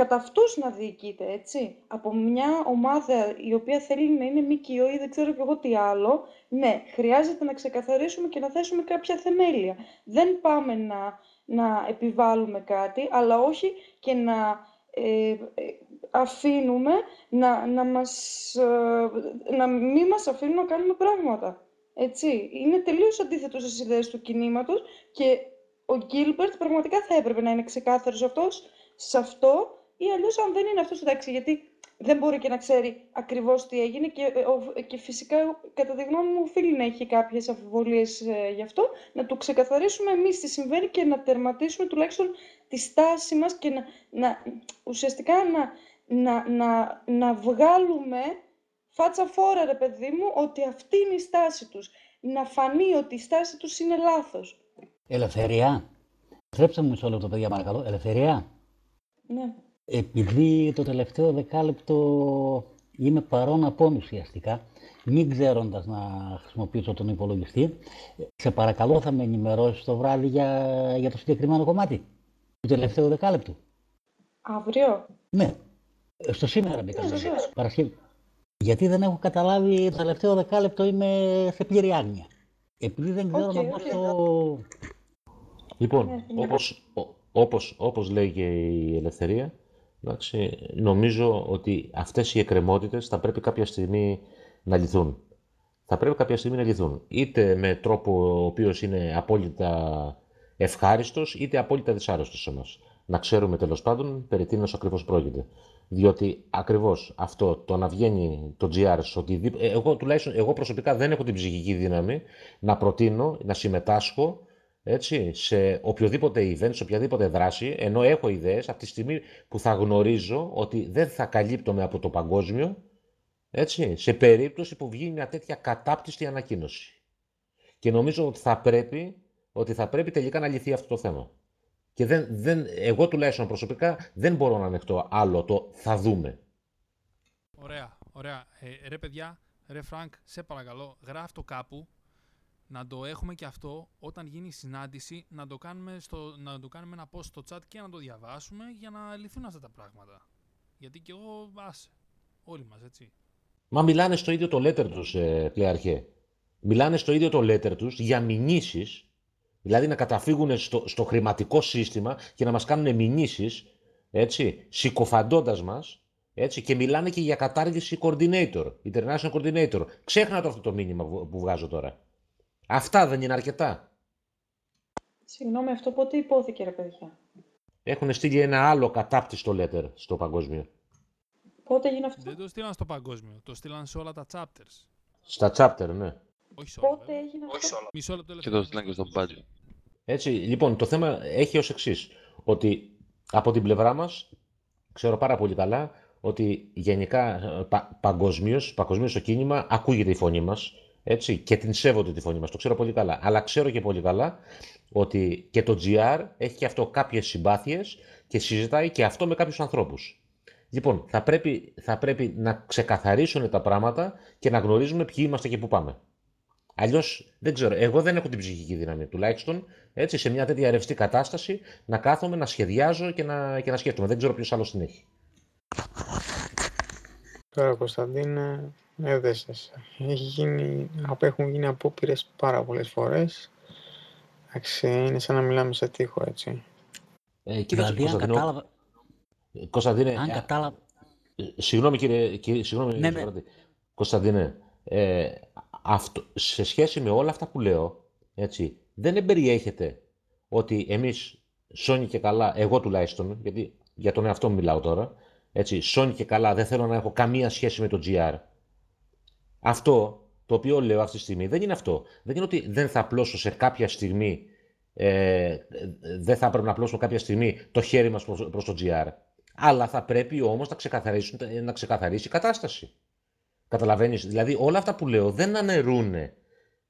κατά αυτούς να διοικείται, έτσι, από μια ομάδα η οποία θέλει να είναι ΜΚΟ ή δεν ξέρω κι εγώ τι άλλο, ναι, χρειάζεται να ξεκαθαρίσουμε και να θέσουμε κάποια θεμέλια. Δεν πάμε να, να επιβάλλουμε κάτι, αλλά όχι και να ε, ε, αφήνουμε να, να, μας, ε, να μην μας αφήνουν να κάνουμε πράγματα. Έτσι. Είναι τελείως αντίθετος στις ιδέες του κινήματος και ο Γκίλμπερτ πραγματικά θα έπρεπε να είναι ξεκάθαρος αυτός σε αυτό ή αλλιώς αν δεν είναι αυτός εντάξει γιατί δεν μπορεί και να ξέρει ακριβώς τι έγινε και, ε, ο- και φυσικά κατά τη γνώμη μου οφείλει να έχει κάποιες αμφιβολίες ε, γι' αυτό να του ξεκαθαρίσουμε εμείς τι συμβαίνει και να τερματίσουμε τουλάχιστον τη στάση μας και να, να ουσιαστικά να, να, να, να βγάλουμε φάτσα φόρα ρε παιδί μου ότι αυτή είναι η στάση τους. Να φανεί ότι η στάση τους είναι λάθος. Ελευθερία. Θρέψτε μου μισό λεπτό, παιδιά, παρακαλώ. Ελευθερία. Ναι. Επειδή το τελευταίο δεκάλεπτο είμαι παρόν απόν ουσιαστικά, μην ξέροντας να χρησιμοποιήσω τον υπολογιστή, σε παρακαλώ θα με ενημερώσεις το βράδυ για, για το συγκεκριμένο κομμάτι του τελευταίου δεκάλεπτου. Αύριο; Ναι, Ε, στο σήμερα μπήκα. Ναι, βεβαίως. Παρασκευή. Γιατί δεν έχω καταλάβει το τελευταίο δεκάλεπτο είμαι σε πλήρη άγνοια. Επειδή δεν ξέρω Οκ, να μπω οκ. στο... Λοιπόν, Ναι, ναι. όπως, ο- όπως, όπως λέει και η Ελευθερία, εντάξει, νομίζω ότι αυτές οι εκκρεμότητες θα πρέπει κάποια στιγμή να λυθούν. Θα πρέπει κάποια στιγμή να λυθούν. Είτε με τρόπο ο οποίος είναι απόλυτα ευχάριστος, είτε απόλυτα δυσάρεστος σε μας. Να ξέρουμε τέλος πάντων περί τίνος ακριβώς πρόκειται. Διότι ακριβώς αυτό, το να βγαίνει το GR σε οτιδήποτε... ε, Εγώ τουλάχιστον, εγώ προσωπικά δεν έχω την ψυχική δύναμη να προτείνω, να συμμετάσχω έτσι, σε οποιοδήποτε event, σε οποιαδήποτε δράση, ενώ έχω ιδέες, από τη στιγμή που θα γνωρίζω ότι δεν θα καλύπτομαι από το παγκόσμιο, Έτσι, σε περίπτωση που βγει μια τέτοια κατάπτυστη ανακοίνωση. Και νομίζω ότι θα πρέπει, ότι θα πρέπει τελικά να λυθεί αυτό το θέμα. Και δεν, δεν, εγώ τουλάχιστον προσωπικά δεν μπορώ να ανεχτώ άλλο το θα δούμε. Ωραία, ωραία. Ε, ρε παιδιά, ρε Φρανκ, σε παρακαλώ, γράφ' το κάπου να το έχουμε και αυτό όταν γίνει η συνάντηση, να το, κάνουμε στο, να το κάνουμε ένα post στο chat και να το διαβάσουμε για να λυθούν αυτά τα πράγματα. Γιατί και εγώ, άσε, όλοι μας, έτσι. Μα μιλάνε στο ίδιο το letter τους, ε, Πλεαρχέ. Μιλάνε στο ίδιο το letter τους για μηνύσεις, δηλαδή να καταφύγουν στο, στο χρηματικό σύστημα και να μας κάνουν μηνύσεις, έτσι, συκοφαντώντας μας, έτσι, και μιλάνε και για κατάργηση coordinator, international coordinator. Ξέχνα το αυτό το μήνυμα που βγάζω τώρα. Αυτά δεν είναι αρκετά. Συγγνώμη, αυτό πότε υπόθηκε, ρε παιδιά; Έχουν στείλει ένα άλλο κατάπτυστο letter στο παγκόσμιο. Πότε έγινε αυτό; Δεν το στείλαν στο παγκόσμιο, το στείλαν σε όλα τα chapters. Στα chapter, ναι. Όχι σε όλα. Πότε έγινε αυτό; Μισό λεπτό. Και το στείλαν και στο budget. Έτσι, λοιπόν, το θέμα έχει ως εξής ότι από την πλευρά μας, ξέρω πάρα πολύ καλά, ότι γενικά πα, παγκοσμίως, παγκοσμίως το κίνημα ακούγεται η φωνή μας, έτσι, και την σέβονται τη φωνή μας, το ξέρω πολύ καλά. Αλλά ξέρω και πολύ καλά ότι και το GR έχει και αυτό κάποιες συμπάθειες και συζητάει και αυτό με κάποιους ανθρώπους. Λοιπόν, θα πρέπει, θα πρέπει να ξεκαθαρίσουν τα πράγματα και να γνωρίζουμε ποιοι είμαστε και πού πάμε. Αλλιώς δεν ξέρω. Εγώ δεν έχω την ψυχική δύναμη τουλάχιστον έτσι, σε μια τέτοια ρευστή κατάσταση να κάθομαι, να σχεδιάζω και να, και να σκέφτομαι. Δεν ξέρω ποιος άλλος την έχει. Τώρα, Κωνσταντίνε, ναι, δεν Έχει γίνει, έχουν γίνει απόπειρες πάρα πολλές φορές. Εντάξει, είναι σαν να μιλάμε σε τείχο, έτσι. Ε, κοίταξε, δηλαδή, αν κατάλαβα... Κωνσταντίνε, αν κατάλαβα... Ε, συγγνώμη κύριε, κύριε συγγνώμη, ναι, ναι. Κωνσταντίνε, ε, αυτό, σε σχέση με όλα αυτά που λέω, έτσι, δεν εμπεριέχεται ότι εμείς, σώνει και καλά, εγώ τουλάχιστον, γιατί για τον εαυτό μου μιλάω τώρα, έτσι, σώνει και καλά, δεν θέλω να έχω καμία σχέση με το GR. Αυτό το οποίο λέω αυτή τη στιγμή δεν είναι αυτό. Δεν είναι ότι δεν θα απλώσω σε κάποια στιγμή, ε, δεν θα έπρεπε να απλώσω κάποια στιγμή το χέρι μας προς, προς το GR. Αλλά θα πρέπει όμως να, να ξεκαθαρίσει η κατάσταση. Καταλαβαίνεις, δηλαδή όλα αυτά που λέω δεν αναιρούν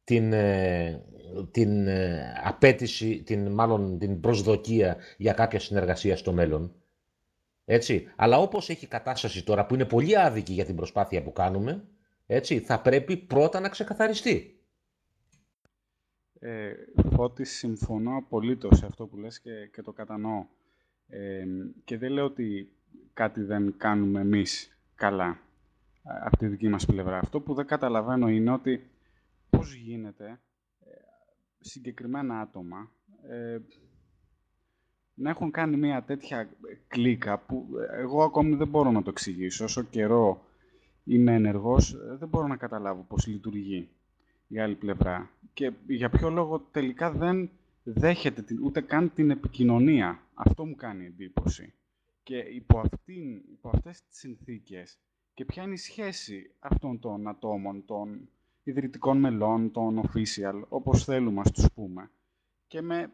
την, ε, την ε, απέτηση, την, μάλλον την προσδοκία για κάποια συνεργασία στο μέλλον. Έτσι. Αλλά όπως έχει κατάσταση τώρα που είναι πολύ άδικη για την προσπάθεια που κάνουμε, έτσι, θα πρέπει πρώτα να ξεκαθαριστεί. Ε, Φώτη, συμφωνώ απολύτως σε αυτό που λες και, και το κατανοώ. Ε, και δεν λέω ότι κάτι δεν κάνουμε εμείς καλά από τη δική μας πλευρά. Αυτό που δεν καταλαβαίνω είναι ότι πώς γίνεται ε, συγκεκριμένα άτομα ε, να έχουν κάνει μια τέτοια κλίκα που εγώ ακόμη δεν μπορώ να το εξηγήσω. Όσο καιρό είμαι ενεργός, δεν μπορώ να καταλάβω πώς λειτουργεί η άλλη πλευρά. Και για ποιο λόγο τελικά δεν δέχεται την, ούτε καν την επικοινωνία. Αυτό μου κάνει εντύπωση. Και υπό, αυτήν, υπό αυτές τις συνθήκες και ποια είναι η σχέση αυτών των ατόμων, των ιδρυτικών μελών, των official, όπως θέλουμε να τους πούμε, και με,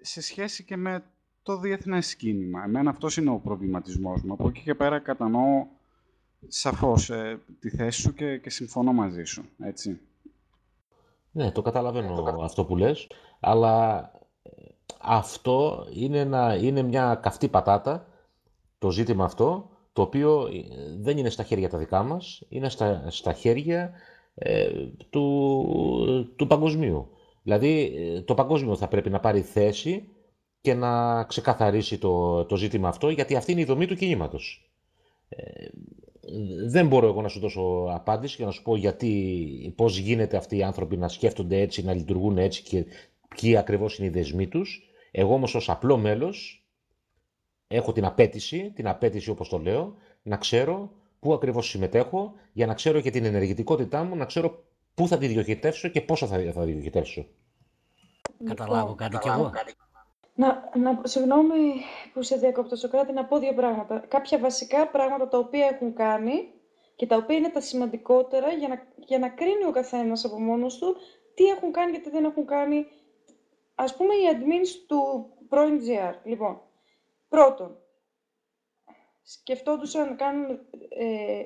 σε σχέση και με το διεθνές κίνημα. Εμένα αυτός είναι ο προβληματισμός μου. Από εκεί και πέρα κατανοώ σαφώς ε, τη θέση σου και, και συμφωνώ μαζί σου, έτσι. Ναι, το καταλαβαίνω αυτό που λες, αλλά ε, αυτό είναι, ένα, είναι μια καυτή πατάτα, το ζήτημα αυτό, το οποίο ε, δεν είναι στα χέρια τα δικά μας, είναι στα, στα χέρια ε, του, του παγκοσμίου. Δηλαδή, ε, το παγκόσμιο θα πρέπει να πάρει θέση και να ξεκαθαρίσει το, το ζήτημα αυτό, γιατί αυτή είναι η δομή του κινήματος. Δεν μπορώ εγώ να σου δώσω απάντηση και να σου πω γιατί, πώς γίνεται αυτοί οι άνθρωποι να σκέφτονται έτσι, να λειτουργούν έτσι και ποιοι ακριβώς είναι οι δεσμοί τους. Εγώ όμως ως απλό μέλος έχω την απέτηση, την απέτηση όπως το λέω, να ξέρω πού ακριβώς συμμετέχω, για να ξέρω και την ενεργητικότητά μου, να ξέρω πού θα τη διοχετεύσω και πόσο θα, θα τη διοχετεύσω. Καταλάβω κάτι κι εγώ. Να, να, συγγνώμη που σε διακόπτω, Σοκράτη, να πω δύο πράγματα. Κάποια βασικά πράγματα τα οποία έχουν κάνει και τα οποία είναι τα σημαντικότερα για να, για να κρίνει ο καθένας από μόνος του τι έχουν κάνει και τι δεν έχουν κάνει, ας πούμε, οι admins του πρώην GR. Λοιπόν, Πρώτον, σκεφτόντουσαν, κάνουν, ε,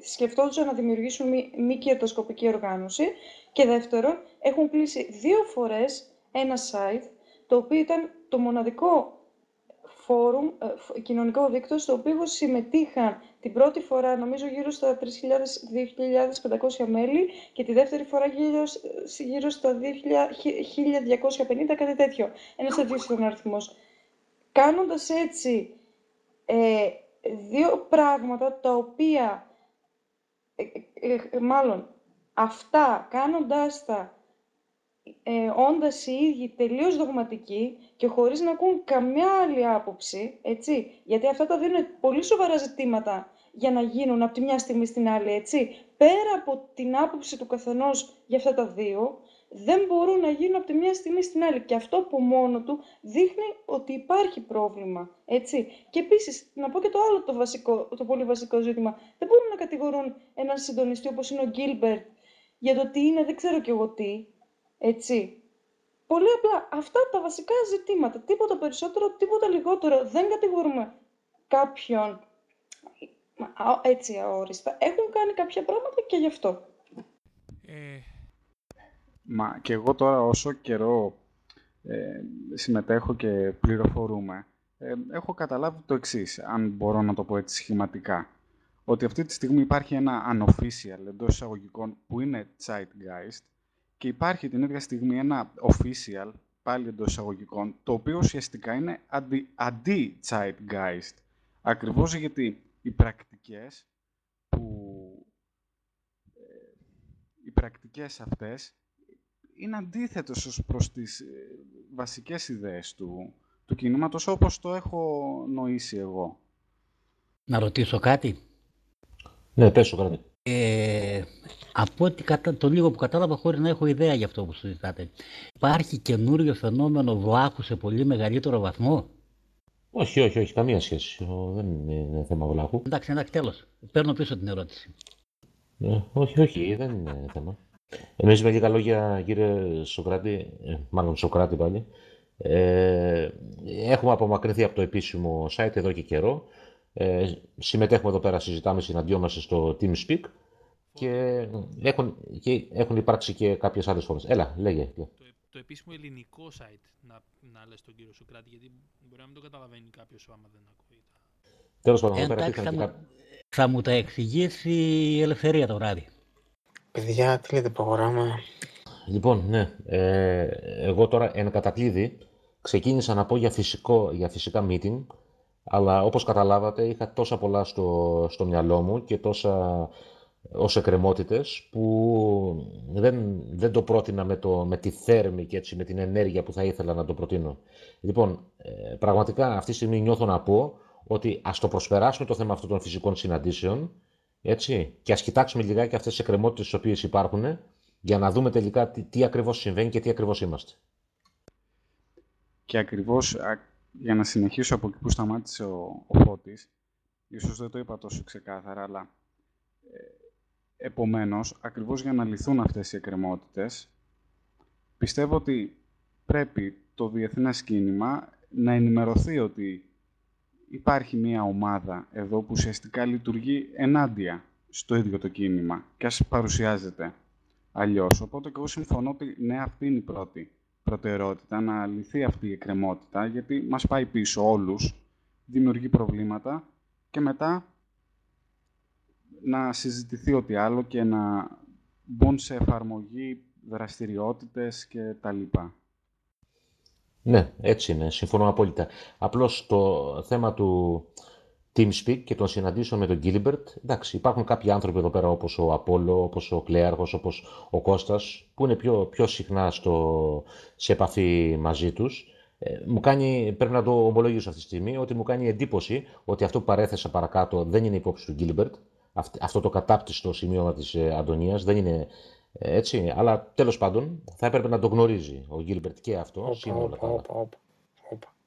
σκεφτόντουσαν να δημιουργήσουν μη, μη κερδοσκοπική οργάνωση και δεύτερον, έχουν κλείσει δύο φορές ένα site, το οποίο ήταν το μοναδικό φόρουμ, ε, κοινωνικό δίκτυο, στο οποίο συμμετείχαν την πρώτη φορά, νομίζω, γύρω στα 3.000-2.500 μέλη και τη δεύτερη φορά γύρω, γύρω στα 1.250, κάτι τέτοιο. Ένας τέτοιος ήταν ο αριθμός. Κάνοντας έτσι ε, δύο πράγματα τα οποία, ε, ε, ε, μάλλον, αυτά κάνοντάς τα ε, όντας οι ίδιοι τελείως δογματικοί και χωρίς να ακούν καμιά άλλη άποψη, έτσι, γιατί αυτά τα δίνουν πολύ σοβαρά ζητήματα για να γίνουν από τη μια στιγμή στην άλλη, έτσι, πέρα από την άποψη του καθενός για αυτά τα δύο, δεν μπορούν να γίνουν από τη μια στιγμή στην άλλη. Και αυτό από μόνο του δείχνει ότι υπάρχει πρόβλημα. Έτσι. Και επίσης, να πω και το άλλο το, βασικό, το πολύ βασικό ζήτημα. Δεν μπορούν να κατηγορούν έναν συντονιστή όπως είναι ο Γκίλμπερτ για το τι είναι, δεν ξέρω κι εγώ τι. Έτσι. Πολύ απλά αυτά τα βασικά ζητήματα. Τίποτα περισσότερο, τίποτα λιγότερο. Δεν κατηγορούμε κάποιον έτσι αόριστα. Έχουν κάνει κάποια πράγματα και γι' αυτό. Ε, Μα και εγώ τώρα όσο καιρό ε, συμμετέχω και πληροφορούμε, ε, έχω καταλάβει το εξής, αν μπορώ να το πω έτσι σχηματικά. Ότι αυτή τη στιγμή υπάρχει ένα unofficial εντός εισαγωγικών που είναι Zeitgeist και υπάρχει την ίδια στιγμή ένα official, πάλι εντός εισαγωγικών, το οποίο ουσιαστικά είναι αντι-Zeitgeist. Ακριβώς γιατί οι πρακτικές που... Ε, οι πρακτικές αυτές είναι αντίθετος ως προς τις ε, βασικές ιδέες του, του κινήματος όπως το έχω νοήσει εγώ. Να ρωτήσω κάτι; Ναι, πες κάτι. Ε, από ό,τι κατα... το λίγο που κατάλαβα χωρίς να έχω ιδέα για αυτό που συζητάτε. Υπάρχει καινούριο φαινόμενο βλάχου σε πολύ μεγαλύτερο βαθμό; Όχι, όχι, όχι, καμία σχέση. Δεν είναι θέμα βλάχου. Εντάξει, εντάξει, τέλος. Παίρνω πίσω την ερώτηση. Ε, όχι, όχι, δεν είναι θέμα. Εμείς με λίγα λόγια, κύριε Σοκράτη, ε, μάλλον Σοκράτη πάλι, ε, έχουμε απομακρυνθεί από το επίσημο site εδώ και καιρό. Ε, συμμετέχουμε εδώ πέρα, συζητάμε, συναντιόμαστε στο TeamSpeak και έχουν, και έχουν υπάρξει και κάποιες άλλες φορές. Έλα, λέγε. Το, το επίσημο ελληνικό site, να, να λες τον κύριο Σοκράτη, γιατί μπορεί να μην το καταλαβαίνει κάποιος άμα δεν ακούει. Τέλος πάντων, εδώ πέρα θα, μου, θα μου τα εξηγήσει η ελευθερία το βράδυ. Παιδιά, τι λέτε, προχωράμε. Λοιπόν, ναι. Ε, εγώ τώρα εν κατακλείδη ξεκίνησα να πω για, φυσικό, για φυσικά meeting, αλλά όπως καταλάβατε είχα τόσα πολλά στο, στο μυαλό μου και τόσα ως εκκρεμότητες που δεν, δεν το πρότεινα με, το, με τη θέρμη και έτσι, με την ενέργεια που θα ήθελα να το προτείνω. Λοιπόν, ε, πραγματικά αυτή τη στιγμή νιώθω να πω ότι ας το προσπεράσουμε το θέμα αυτών των φυσικών συναντήσεων έτσι, και ας κοιτάξουμε λιγάκι αυτές τις εκκρεμότητες τις οποίες υπάρχουν για να δούμε τελικά τι, τι ακριβώς συμβαίνει και τι ακριβώς είμαστε. Και ακριβώς για να συνεχίσω από εκεί που σταμάτησε ο, ο Φώτης, ίσως δεν το είπα τόσο ξεκάθαρα, αλλά ε, επομένως, ακριβώς για να λυθούν αυτές οι εκκρεμότητες, πιστεύω ότι πρέπει το διεθνές κίνημα να ενημερωθεί ότι υπάρχει μια ομάδα εδώ που ουσιαστικά λειτουργεί ενάντια στο ίδιο το κίνημα και ας παρουσιάζεται αλλιώς. Οπότε και εγώ συμφωνώ ότι ναι, αυτή είναι η πρώτη προτεραιότητα, να λυθεί αυτή η εκκρεμότητα, γιατί μας πάει πίσω όλους, δημιουργεί προβλήματα και μετά να συζητηθεί ό,τι άλλο και να μπουν σε εφαρμογή δραστηριότητες και τα λοιπά. Ναι, έτσι είναι. Συμφωνώ απόλυτα. Απλώς το θέμα του TeamSpeak και των συναντήσεων με τον Gilbert, εντάξει, υπάρχουν κάποιοι άνθρωποι εδώ πέρα όπως ο Απόλλω, όπως ο Κλέαρχος, όπως ο Κώστας, που είναι πιο, πιο συχνά στο, σε επαφή μαζί τους. Ε, μου κάνει, πρέπει να το ομολογήσω αυτή τη στιγμή, ότι μου κάνει εντύπωση ότι αυτό που παρέθεσα παρακάτω δεν είναι υπόψη του Gilbert. Αυτό το κατάπτυστο σημείωμα της ε, Αντωνίας δεν είναι έτσι, αλλά τέλος πάντων θα έπρεπε να το γνωρίζει ο Γκίλμπερτ και αυτό. Όπα, όπα,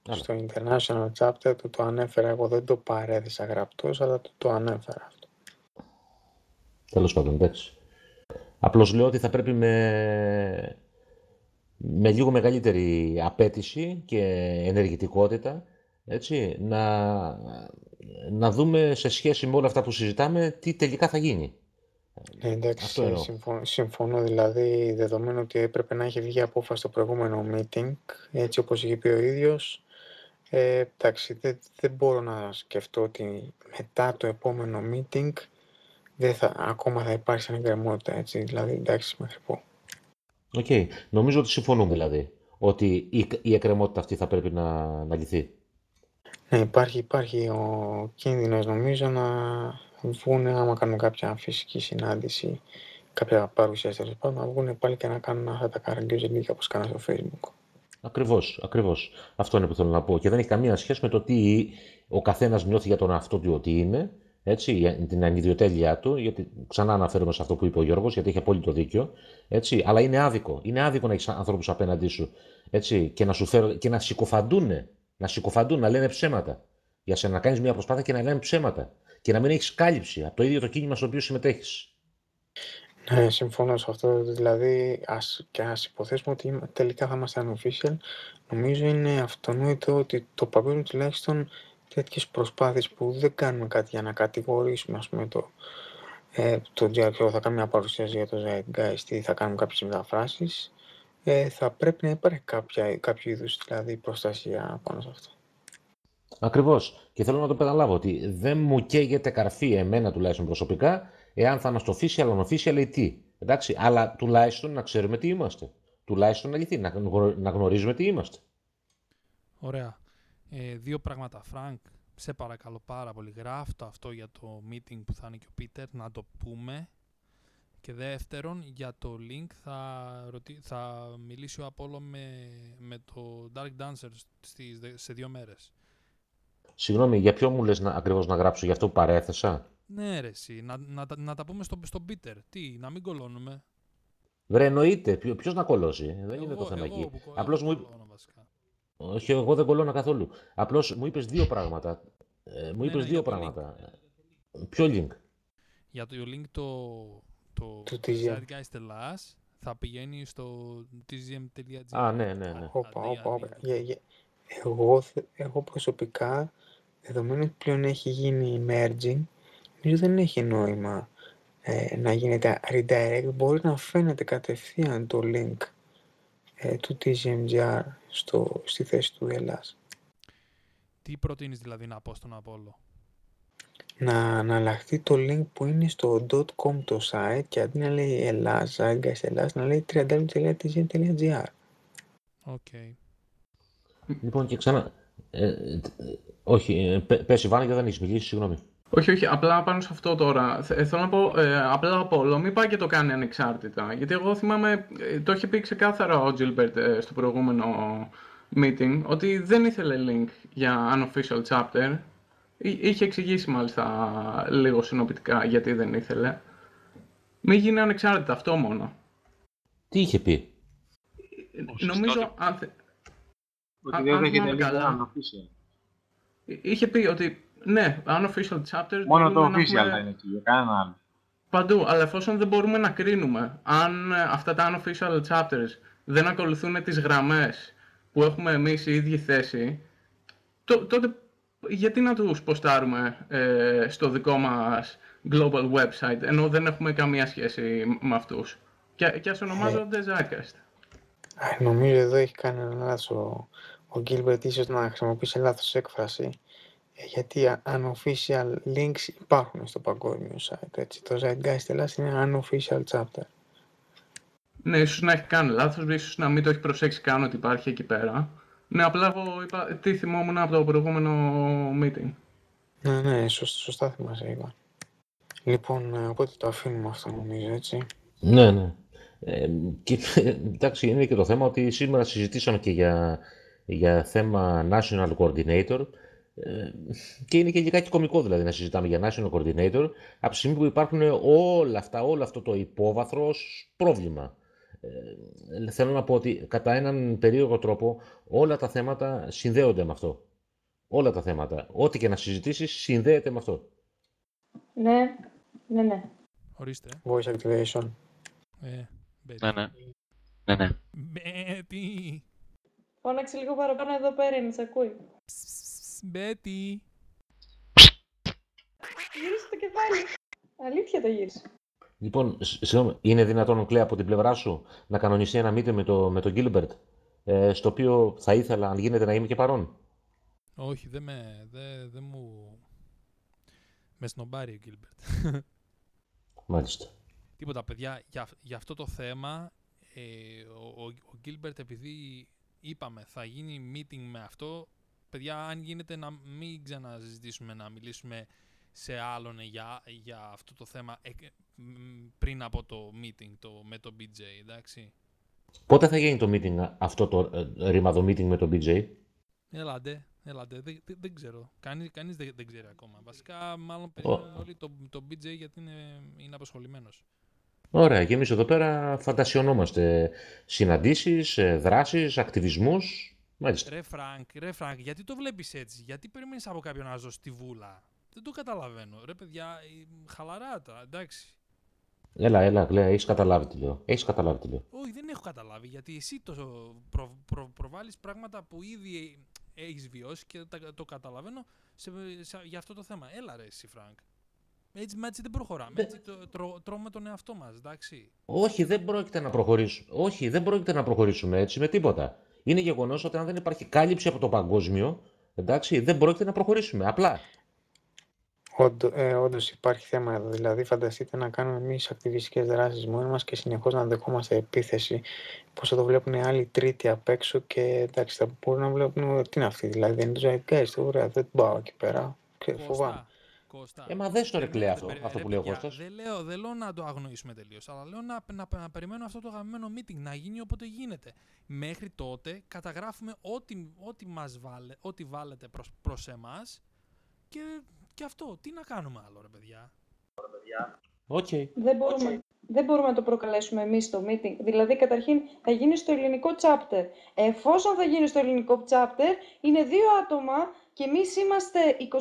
Στο International Chapter του το ανέφερα, εγώ δεν το παρέδεισα γραπτός, αλλά του το ανέφερα αυτό. Τέλος πάντων, εντάξει. Απλώς λέω ότι θα πρέπει με, με λίγο μεγαλύτερη απέτηση και ενεργητικότητα έτσι, να, να δούμε σε σχέση με όλα αυτά που συζητάμε τι τελικά θα γίνει. Ναι, εντάξει, Αυτό εννοώ. συμφωνώ, συμφωνώ, δηλαδή δεδομένου ότι έπρεπε να έχει βγει απόφαση στο προηγούμενο meeting, έτσι όπως είχε πει ο ίδιος, ε, εντάξει, δεν, δεν μπορώ να σκεφτώ ότι μετά το επόμενο meeting δεν θα, ακόμα θα υπάρξει σαν εκκρεμότητα, έτσι, δηλαδή εντάξει, μέχρι πού. Οκ. Νομίζω ότι συμφωνούμε δηλαδή. Ότι η, η εκκρεμότητα αυτή θα πρέπει να, να λυθεί. Ναι, υπάρχει, υπάρχει ο κίνδυνος νομίζω να βγουν άμα κάνουν κάποια φυσική συνάντηση, κάποια παρουσίαση τέλος πάντων, να βγουν πάλι και να κάνουν αυτά τα καραγκιόζελίκια όπως κάνανε στο facebook. Ακριβώς, ακριβώς. Αυτό είναι που θέλω να πω. Και δεν έχει καμία σχέση με το τι ο καθένας νιώθει για τον αυτό του ότι είναι, έτσι, για την ανιδιοτέλειά του, γιατί ξανά αναφέρομαι σε αυτό που είπε ο Γιώργος, γιατί έχει απόλυτο δίκιο, έτσι, αλλά είναι άδικο. Είναι άδικο να έχεις ανθρώπους απέναντί σου, έτσι, και να, σου φέρω, και να συκοφαντούν, να συκοφαντούν, να λένε ψέματα. Για σένα να κάνεις μια προσπάθεια και να λένε ψέματα. Και να μην έχεις κάλυψη από το ίδιο το κίνημα στο οποίο συμμετέχεις. Ναι, συμφωνώ σε αυτό. Δηλαδή, ας, και ας υποθέσουμε ότι είμα- τελικά θα είμαστε unofficial, νομίζω είναι αυτονόητο ότι το παγκόσμιο τουλάχιστον τέτοιες προσπάθειες που δεν κάνουμε κάτι για να κατηγορήσουμε, ας πούμε, το, ε, το GR, ξέρω, θα κάνουμε μια παρουσίαση για το Zeitgeist ή θα κάνουμε κάποιες μεταφράσεις, ε, θα πρέπει να υπάρχει κάποια, κάποιο είδους δηλαδή, προστασία πάνω σε αυτό. Ακριβώς. Και θέλω να το επαναλάβω ότι δεν μου καίγεται καρφί εμένα τουλάχιστον προσωπικά εάν θα είμαστε official, unofficial ή τι. Εντάξει, αλλά τουλάχιστον να ξέρουμε τι είμαστε. Τουλάχιστον να λυθεί, να, γνω- να γνωρίζουμε τι είμαστε. Ωραία. Ε, δύο πράγματα. Φρανκ, σε παρακαλώ πάρα πολύ, γράφ' το αυτό για το meeting που θα είναι και ο Πίτερ, να το πούμε. Και δεύτερον, για το link θα, ρωτη... θα μιλήσει ο Απόλλω με, με το Dark Dancer στις, δε- σε δύο μέρες. Συγγνώμη, για ποιο μου λες να, ακριβώς να γράψω, για αυτό που παρέθεσα; Ναι ρε εσύ, να, να, τα- να τα πούμε στο, στον Πίτερ. Τι, να μην κολώνουμε. Βρε, εννοείται. Ποιο, ποιος να κολώσει; Δεν είναι το Εγώ- θέμα εγώ εκεί. που κο- Απλώς εγώ μου που είπε... κολώνω βασικά. Όχι, εγώ δεν κολώνω καθόλου. Απλώς μου είπες δύο πράγματα. Ε, μου Ναι, είπες ναι, δύο για το link. πράγματα. Ε, Ποιο link; Για το link το, το Το TGM. Zeitgeist Ελλάς θα πηγαίνει στο tgm.gr. Α, ναι, ναι, ναι. Όπα, Αντί- όπα, όπα. αντί- Για- για- Εγώ, θε- εγώ προσωπικά, δεδομένου ότι πλέον έχει γίνει merging, νομίζω δεν έχει νόημα ε, να γίνεται redirect. Μπορεί να φαίνεται κατευθείαν το link ε, του TGMGR στο, στη θέση του Ελλάς. Τι προτείνεις δηλαδή να πω στον Απόλλω; Να, να αλλαχθεί το link που είναι στο .com το site και αντί να λέει Ελλάς, Zeitgeist Ελλάς, να λέει www.tzm.gr. OK. Λοιπόν, και ξανά. Ε, ε, ε, όχι, ε, πε- πες Ιβάνα, γιατί δεν έχεις μιλήσει, συγγνώμη. Όχι, όχι, απλά πάνω σε αυτό τώρα. Θε- Θέλω να πω, ε, απλά ο Απόλλω, μην πάει και το κάνει ανεξάρτητα. Γιατί εγώ θυμάμαι, ε, το είχε πει ξεκάθαρα ο Gilbert ε, στο προηγούμενο meeting, ότι δεν ήθελε link για unofficial chapter. Εί- Είχε εξηγήσει μάλιστα λίγο συνοπτικά γιατί δεν ήθελε. Μην γίνει ανεξάρτητα, αυτό μόνο. Τι είχε πει; Νομίζω, αν, θε- Ότι Α- δεν αν δέχεται θυμάμαι link καλά. unofficial. είχε πει ότι ναι, unofficial chapter Μόνο το μπορούμε να official έχουμε- θα είναι εκεί, για κανένα άλλο. Παντού, αλλά εφόσον δεν μπορούμε να κρίνουμε αν ε, αυτά τα unofficial chapters δεν ακολουθούν τις γραμμές που έχουμε εμείς η ίδια θέση, τό- τότε γιατί να τους ποστάρουμε ε, στο δικό μας global website, ενώ δεν έχουμε καμία σχέση με αυτούς; Και, και ας ονομάζονται Zeitgeist. Α, Νομίζω εδώ έχει κάνει ένα λάθος ο, ο Gilbert ίσως να χρησιμοποιήσει λάθος έκφραση ε, γιατί α- unofficial links υπάρχουν στο παγκόσμιο site έτσι. Το Zeitgeist Ελλάς είναι unofficial chapter. Ναι, ίσως να έχει κάνει λάθος, ίσως να μην το έχει προσέξει καν ότι υπάρχει εκεί πέρα. Ναι, απλά εγώ είπα τι θυμόμουν από το προηγούμενο meeting. Ναι, ναι, σωστά, σωστά θυμάσαι είπα. Λοιπόν, ε, οπότε το αφήνουμε αυτό νομίζω έτσι. Ναι, ναι. Ε, και, εντάξει, είναι και το θέμα ότι σήμερα συζητήσαμε και για, για θέμα National Coordinator ε, και είναι και λιγάκι κωμικό δηλαδή να συζητάμε για National Coordinator από τη στιγμή που υπάρχουν όλα αυτά, όλο αυτό το υπόβαθρο ως πρόβλημα. Ε, θέλω να πω ότι κατά έναν περίεργο τρόπο όλα τα θέματα συνδέονται με αυτό. Όλα τα θέματα. Ό,τι και να συζητήσεις συνδέεται με αυτό. Ναι, ναι, ναι. Ορίστε. Voice activation. Ε, Μπέτι. Ναι, ναι. Ναι, ναι. Μπέτι. Φώναξε λίγο παραπάνω εδώ πέρα, είναι, σε ακούει. Μπέτι. Γύρισε το κεφάλι. Αλήθεια το γύρισε. Λοιπόν, σ- συγγνώμη, είναι δυνατόν, Κλέα, από την πλευρά σου να κανονιστεί ένα meeting με, το, με τον Gilbert, ε, στο οποίο θα ήθελα, αν γίνεται, να είμαι και παρόν; Όχι, δεν με, δεν, δεν μου... Με σνομπάρει ο Γκίλμπερτ. Μάλιστα. Τίποτα, παιδιά, για, για αυτό το θέμα, ε, ο, ο, ο Γκίλμπερτ επειδή είπαμε θα γίνει meeting με αυτό, παιδιά, αν γίνεται να μην ξαναζητήσουμε να μιλήσουμε σε άλλον για, για αυτό το θέμα ε, μ, πριν από το meeting το, με το BJ, εντάξει. Πότε θα γίνει το meeting, αυτό το ε, ρημαδο meeting με τον BJ. Έλατε, έλατε, δεν, δεν, δεν ξέρω. Κανείς, κανείς δεν, δεν ξέρει ακόμα. Βασικά, μάλλον περιμένουν όλοι το, το BJ γιατί είναι, είναι απασχολημένος. Ωραία, και εμείς εδώ πέρα φαντασιωνόμαστε συναντήσεις, ε, δράσεις, ακτιβισμούς. Μάλιστα. Ρε Φρανκ, ρε Φρανκ, γιατί το βλέπεις έτσι, γιατί περιμένεις από κάποιον να δώσει τη βούλα; Δεν το καταλαβαίνω. Ρε παιδιά, ε, χαλαρά τα, εντάξει. Έλα, έλα, Κλέα, έχεις καταλάβει τι λέω. Έχεις καταλάβει τι λέω. Όχι, δεν έχω καταλάβει, γιατί εσύ το προ, προ, προβάλλεις πράγματα που ήδη έχεις βιώσει και τα- το καταλαβαίνω σε, σε- για αυτό το θέμα. Έλα ρε εσύ Φρανκ. Έτσι, με έτσι δεν προχωράμε, έτσι το, τρώ- τρώμε τον εαυτό μας, εντάξει. Όχι, δεν πρόκειται να προχωρήσουμε. Όχι, δεν πρόκειται να προχωρήσουμε έτσι με τίποτα. Είναι γεγονός ότι αν δεν υπάρχει κάλυψη από το παγκόσμιο, εντάξει, δεν πρόκειται να προχωρήσουμε. Απλά. Όντω, ε, όντως υπάρχει θέμα εδώ. Δηλαδή, φανταστείτε να κάνουμε εμείς ακτιβιστικές δράσεις μόνοι μας και συνεχώς να δεχόμαστε επίθεση. Πώς θα το βλέπουν οι άλλοι τρίτοι απ' έξω και εντάξει, θα μπορούν να βλέπουν τι είναι αυτή. Δηλαδή, δεν είναι το zeitgeist. Ωραία, δεν πάω εκεί πέρα. Και φοβάμαι. Κώστα, Κώστα. Ε, μα δες το ρε Κλέα αυτό, Περι- αυτό ρε που λέει ο παιδιά, Κώστας. Δεν λέω, δεν λέω να το αγνοήσουμε τελείως, αλλά λέω να, να, να περιμένω αυτό το αγαπημένο meeting να γίνει όποτε γίνεται. Μέχρι τότε καταγράφουμε ό,τι, ό,τι, μας βάλε, ό,τι βάλετε προς, προς εμάς και, και αυτό. Τι να κάνουμε άλλο, ρε παιδιά. Οκ. Δεν μπορούμε, δεν μπορούμε να το προκαλέσουμε εμείς το meeting. Δηλαδή, καταρχήν, θα γίνει στο ελληνικό chapter. Εφόσον θα γίνει στο ελληνικό chapter, είναι δύο άτομα και εμείς είμαστε 23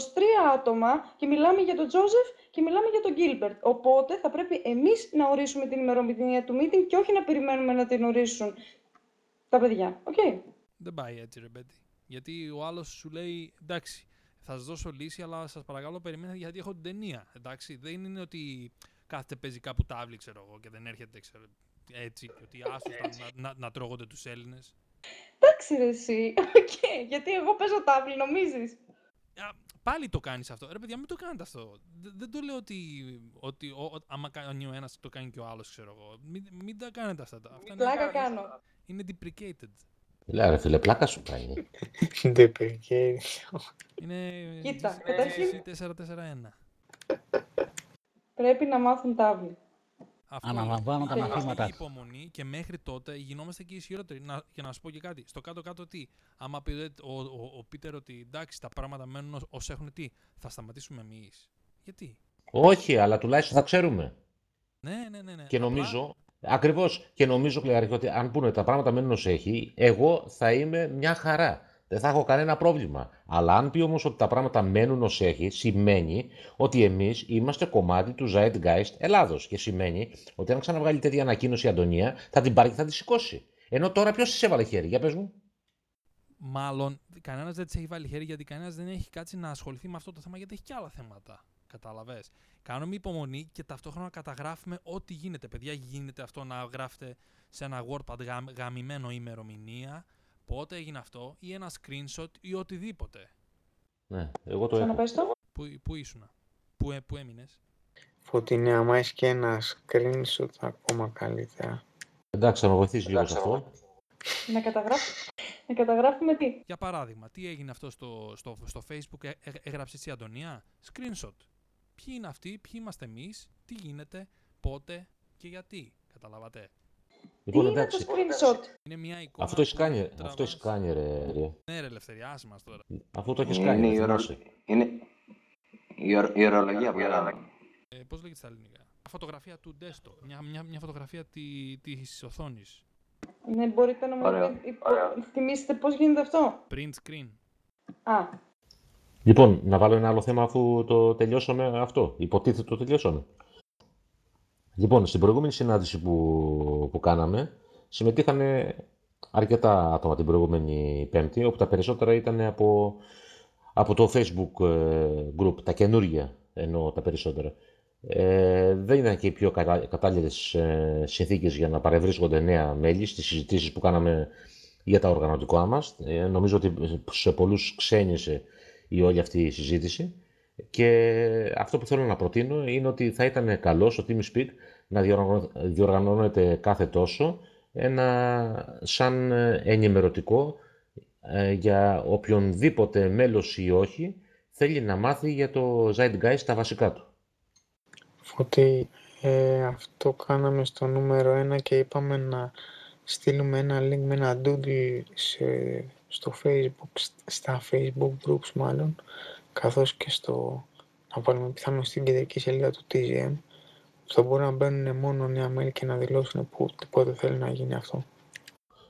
άτομα και μιλάμε για τον Τζόζεφ και μιλάμε για τον Γκίλμπερτ. Οπότε θα πρέπει εμείς να ορίσουμε την ημερομηνία του meeting και όχι να περιμένουμε να την ορίσουν τα παιδιά. Οκ. Δεν πάει έτσι, ρε Μπέτη. Γιατί ο άλλος σου λέει εντάξει, θα σας δώσω λύση, αλλά σας παρακαλώ περιμένετε γιατί έχω την ταινία. Εντάξει, δεν είναι ότι κάθεται παίζει κάπου τάβλι, ξέρω εγώ, και δεν έρχεται ξέρω, έτσι, και ότι άσ' τους να, να, να τρώγονται τους Έλληνες. Εντάξει ρε εσύ. Οκ. Γιατί εγώ παίζω τάβλι, νομίζεις; Πάλι το κάνεις αυτό. Ρε παιδιά, μην το κάνετε αυτό. Δε- Δεν το λέω ότι, ότι ο, ο- άμα κάνει ο ένας, το κάνει και ο άλλος, ξέρω εγώ. Μην, μην τα κάνετε αυτά. τα- αυτά Πλάκα είναι, κάνω. είναι deprecated. Έλα ρε φίλε, πλάκα σου κάνει. Deprecated. Είναι Κοίτα, GCC καταρχήν 441. πρέπει να μάθουν τάβλι. Αυτό Αναλαμβάνω τα Είμαστε μαθήματά και σου. υπομονή και μέχρι τότε γινόμαστε και ισχυρότεροι. Να, και να σου πω και κάτι. Στο κάτω-κάτω τι. Άμα πει ο, ο, ο, Πίτερ ότι εντάξει τα πράγματα μένουν ως, ως έχουν τι, θα σταματήσουμε εμείς. Γιατί; Όχι, αλλά τουλάχιστον θα ξέρουμε. Ναι, ναι, ναι. ναι. Και Απλά- νομίζω, ακριβώς, και νομίζω, Κλεαρχή, ότι αν πούνε τα πράγματα μένουν ω έχει, εγώ θα είμαι μια χαρά. Δεν θα έχω κανένα πρόβλημα. Αλλά αν πει όμως ότι τα πράγματα μένουν ως έχει, σημαίνει ότι εμείς είμαστε κομμάτι του Zeitgeist Ελλάδος. Και σημαίνει ότι αν ξαναβγάλει τέτοια ανακοίνωση η Αντωνία, θα την πάρει και θα τη σηκώσει. Ενώ τώρα ποιος της έβαλε χέρι, για πες μου. Μάλλον κανένας δεν της έχει βάλει χέρι γιατί κανένας δεν έχει κάτσει να ασχοληθεί με αυτό το θέμα γιατί έχει και άλλα θέματα. Κατάλαβες. Κάνουμε υπομονή και ταυτόχρονα καταγράφουμε ό,τι γίνεται. Παιδιά, γίνεται αυτό να γράφετε σε ένα WordPad γαμ, γαμημένο ημερομηνία, πότε έγινε αυτό, ή ένα screenshot ή οτιδήποτε. Ναι, εγώ το έχω. Ξαναπες το. Πού, πού ήσουν, πού, ε- πού έμεινες; Φωτεινή, άμα έχεις και ένα screenshot ακόμα καλύτερα. Εντάξει, θα με βοηθήσεις λίγο σε αυτό. Να, καταγράφ... να καταγράφουμε τι; Για παράδειγμα, τι έγινε αυτό στο, στο, στο Facebook, ε, ε, έγραψε εσύ Αντωνία, screenshot. Ποιοι είναι αυτοί, ποιοι είμαστε εμείς, τι γίνεται, πότε και γιατί. Καταλάβατε; Λοιπόν, τι είναι το εντάξει. screenshot. Είναι μια εικόνα. Αυτό έχει που κάνει, τραβάς. αυτό έχει κάνει ρε, ρε. Ναι, ρε ελευθεριά, άσε μας τώρα. Αφού το έχεις Είναι, κάνει, η, ρε, ορο... θυμάσαι. είναι η, ορο... η ορολογία που λέμε. Ε, Πώς λέγεται στα ελληνικά; Φωτογραφία του desktop. Μια, μια, μια φωτογραφία τη της οθόνης. Ναι, μπορείτε να μου Ωραία. πείτε- υπο- θυμίσετε πώς γίνεται αυτό; Print screen. Α, Λοιπόν, να βάλω ένα άλλο θέμα αφού το τελειώσαμε αυτό. Υποτίθεται το τελειώσαμε. Λοιπόν, στην προηγούμενη συνάντηση που, που κάναμε, συμμετείχαν αρκετά άτομα την προηγούμενη Πέμπτη, όπου τα περισσότερα ήταν από από το Facebook ε, group, τα καινούργια εννοώ τα περισσότερα. Ε, δεν ήταν και οι πιο κατάλληλες ε, συνθήκες για να παρευρίσκονται νέα μέλη στις συζητήσεις που κάναμε για τα οργανωτικά μας. Ε, νομίζω ότι σε πολλούς ξένησε η όλη αυτή η συζήτηση. Και αυτό που θέλω να προτείνω είναι ότι θα ήταν καλός στο Team Speak να διοργανώνεται κάθε τόσο ένα σαν ενημερωτικό ε, για οποιονδήποτε μέλος ή όχι θέλει να μάθει για το Zeitgeist τα βασικά του. Φωτή, ε, αυτό κάναμε στο νούμερο 1 και είπαμε να στείλουμε ένα link με ένα doodle στο Facebook, στα Facebook groups μάλλον, καθώς και στο, να βάλουμε πιθανόν στην κεντρική σελίδα του TGM, στο μπορεί να μπαίνουν μόνο νέα mail και να δηλώσουν που, πότε θέλει να γίνει αυτό.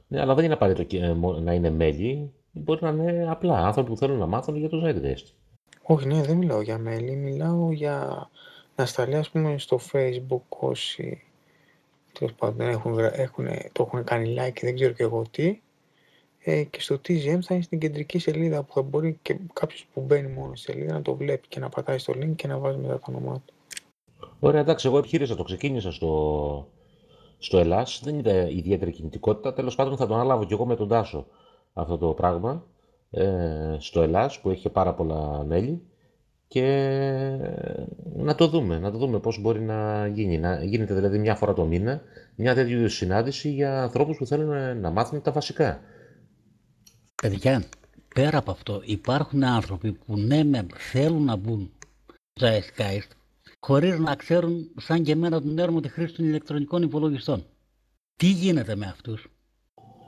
Ναι, αλλά δεν είναι απαραίτητο να είναι μέλη. Μπορεί να είναι απλά άνθρωποι που θέλουν να μάθουν για το Zeitgeist. Όχι, ναι, δεν μιλάω για μέλη. Μιλάω για να σταλεί, ας πούμε, στο Facebook όσοι τέλος πάντων έχουν, έχουν, το έχουν κάνει like και δεν ξέρω και εγώ τι. Ε, και στο TGM θα είναι στην κεντρική σελίδα που θα μπορεί και κάποιος που μπαίνει μόνο στη σελίδα να το βλέπει και να πατάει στο link και να βάζει μετά το όνομά του. Ωραία, εντάξει, εγώ επιχείρησα το ξεκίνησα στο, στο Ελλάς, δεν είδα ιδιαίτερη κινητικότητα. Τέλος πάντων θα το αναλάβω και εγώ με τον Τάσο αυτό το πράγμα ε, στο Ελλάς που έχει πάρα πολλά μέλη και να το δούμε, να το δούμε πώς μπορεί να γίνει. Να γίνεται δηλαδή μια φορά το μήνα μια τέτοιου συνάντηση για ανθρώπους που θέλουν να μάθουν τα βασικά. Παιδιά, πέρα από αυτό υπάρχουν άνθρωποι που ναι θέλουν να μπουν στο Skype χωρίς να ξέρουν σαν και εμένα τον έρμο τη χρήση των ηλεκτρονικών υπολογιστών. Τι γίνεται με αυτούς;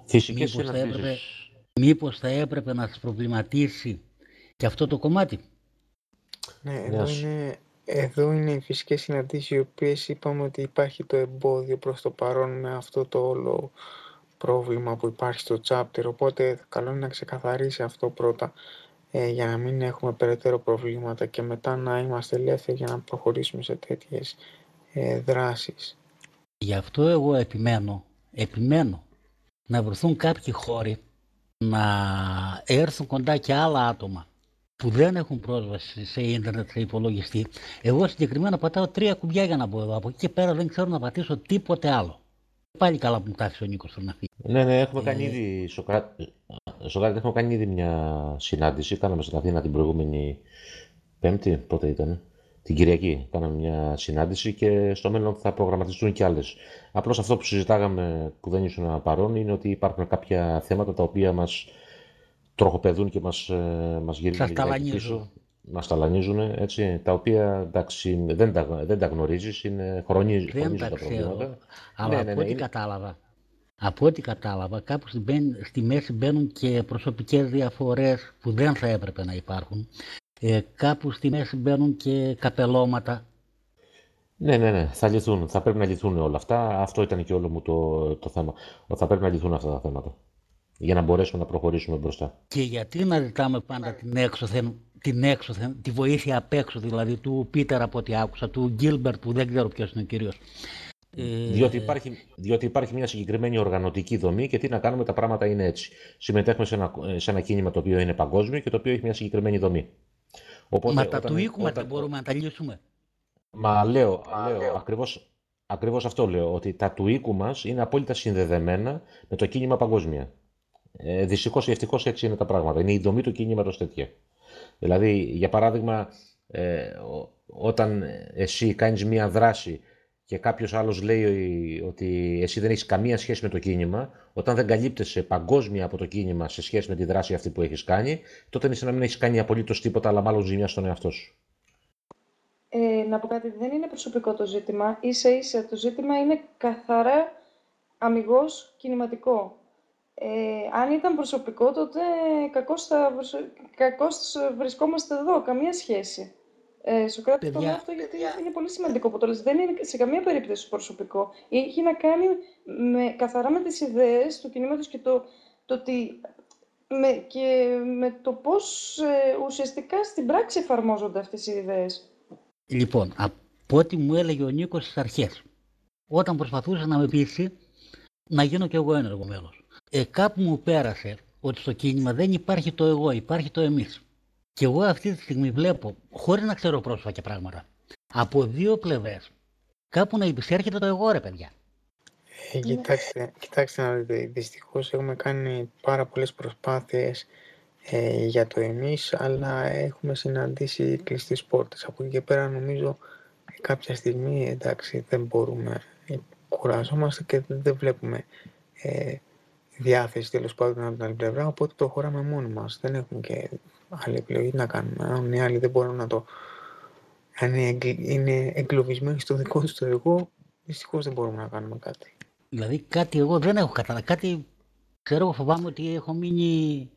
Φυσικές μήπως θα, έπρεπε, μήπως θα έπρεπε να σας προβληματίσει και αυτό το κομμάτι; Ναι, εδώ είναι, εδώ είναι οι φυσικές συναντήσεις οι οποίες είπαμε ότι υπάρχει το εμπόδιο προς το παρόν με αυτό το όλο πρόβλημα που υπάρχει στο chapter, οπότε καλό είναι να ξεκαθαρίσει αυτό πρώτα ε, για να μην έχουμε περαιτέρω προβλήματα και μετά να είμαστε ελεύθεροι για να προχωρήσουμε σε τέτοιες ε, δράσεις. Γι' αυτό εγώ επιμένω, επιμένω να βρεθούν κάποιοι χώροι να έρθουν κοντά και άλλα άτομα που δεν έχουν πρόσβαση σε ίντερνετ, σε υπολογιστή. Εγώ συγκεκριμένα πατάω τρία κουμπιά για να μπω εδώ. Από εκεί και πέρα δεν ξέρω να πατήσω τίποτε άλλο. Πάλι καλά που μου τάφησε ο Νίκος να φύγει. Ναι, ναι, έχουμε ε... κάνει ήδη. Σοκράτη, Σοκράτη, έχουμε κάνει ήδη μια συνάντηση. Κάναμε στην Αθήνα την προηγούμενη Πέμπτη, πότε ήταν; Την Κυριακή κάναμε μια συνάντηση και στο μέλλον θα προγραμματιστούν και άλλες. Απλώς αυτό που συζητάγαμε που δεν ήσουν παρόν είναι ότι υπάρχουν κάποια θέματα τα οποία μας τροχοπεδούν και μας, ε, μας γυρίζουν πίσω. Μας ταλανίζουν, έτσι, τα οποία εντάξει, δεν, τα, δεν τα γνωρίζεις, είναι χρονίζουν, δεν τα, τα προβλήματα. Αλλά ναι, ναι, από ναι, ό,τι είναι... κατάλαβα, από ό,τι κατάλαβα, κάπου στη, στη μέση μπαίνουν και προσωπικές διαφορές που δεν θα έπρεπε να υπάρχουν. Ε, κάπου στη μέση μπαίνουν και καπελώματα. Ναι, ναι, ναι, θα λυθούν. Θα πρέπει να λυθούν όλα αυτά. Αυτό ήταν και όλο μου το, το θέμα. Θα πρέπει να λυθούν αυτά τα θέματα για να μπορέσουμε να προχωρήσουμε μπροστά. Και γιατί να ζητάμε πάντα την έξωθεν, την έξωθεν, τη βοήθεια απ' έξω, δηλαδή του Πίτερ από ό,τι άκουσα, του Γκίλμπερτ που δεν ξέρω ποιος είναι ο κύριος. Ε, διότι υπάρχει, διότι υπάρχει μια συγκεκριμένη οργανωτική δομή και τι να κάνουμε, τα πράγματα είναι έτσι. Συμμετέχουμε σε ένα, σε ένα κίνημα το οποίο είναι παγκόσμιο και το οποίο έχει μια συγκεκριμένη δομή. Οπότε, Μα τα του οίκου όταν... μπορούμε να τα λύσουμε. Μα λέω, λέω ακριβώς, ακριβώς αυτό λέω, ότι τα του οίκου μας είναι απόλυτα συνδεδεμένα με το κίνημα παγκόσμια. Ε, Δυστυχώς ή ευτυχώς έτσι είναι τα πράγματα. Είναι η δομή του κίνηματο τέτοια. Δηλαδή, για παράδειγμα, ε, όταν εσύ κάνεις μία δράση και κάποιος άλλος λέει ότι εσύ δεν έχεις καμία σχέση με το κίνημα, όταν δεν καλύπτεσαι παγκόσμια από το κίνημα σε σχέση με τη δράση αυτή που έχεις κάνει, τότε είναι σαν να μην έχεις κάνει απολύτως τίποτα, αλλά μάλλον ζημιά στον εαυτό σου. Ε, να πω κάτι, δεν είναι προσωπικό το ζήτημα. σα ίσα το ζήτημα είναι καθαρά αμυγός κινηματικό. Ε, αν ήταν προσωπικό, τότε κακώς, θα, κακώς βρισκόμαστε εδώ, καμία σχέση. Ε, σου κρατώ το αυτό γιατί είναι πολύ σημαντικό που το λες. Δεν είναι σε καμία περίπτωση προσωπικό. Έχει να κάνει με, καθαρά με τις ιδέες του κινήματος και το, το ότι με, και με το πώς ε, ουσιαστικά στην πράξη εφαρμόζονται αυτές οι ιδέες. Λοιπόν, από ό,τι μου έλεγε ο Νίκος στις αρχές, όταν προσπαθούσε να με πείσει να γίνω κι εγώ ένεργο μέλος ε, κάπου μου πέρασε ότι στο κίνημα δεν υπάρχει το εγώ, υπάρχει το εμείς. Και εγώ αυτή τη στιγμή βλέπω, χωρίς να ξέρω πρόσφατα και πράγματα, από δύο πλευρές, κάπου να υπησέρχεται το εγώ ρε παιδιά. Ε, κοιτάξτε, κοιτάξτε να δείτε, δυστυχώς έχουμε κάνει πάρα πολλές προσπάθειες ε, για το εμείς, αλλά έχουμε συναντήσει κλειστές πόρτες. Από εκεί και πέρα νομίζω κάποια στιγμή, εντάξει, δεν μπορούμε, ε, κουράζομαστε και δεν βλέπουμε ε, διάθεση τέλος πάντων από την άλλη πλευρά, οπότε το χωράμε μόνοι μας. Δεν έχουμε και άλλη επιλογή να κάνουμε. Αν οι άλλοι δεν μπορούν να το... Αν είναι εγκλωβισμένοι στο δικό τους το εγώ, δυστυχώς δεν μπορούμε να κάνουμε κάτι. Δηλαδή κάτι εγώ δεν έχω καταλάβει. Κάτι ξέρω, φοβάμαι ότι έχω μείνει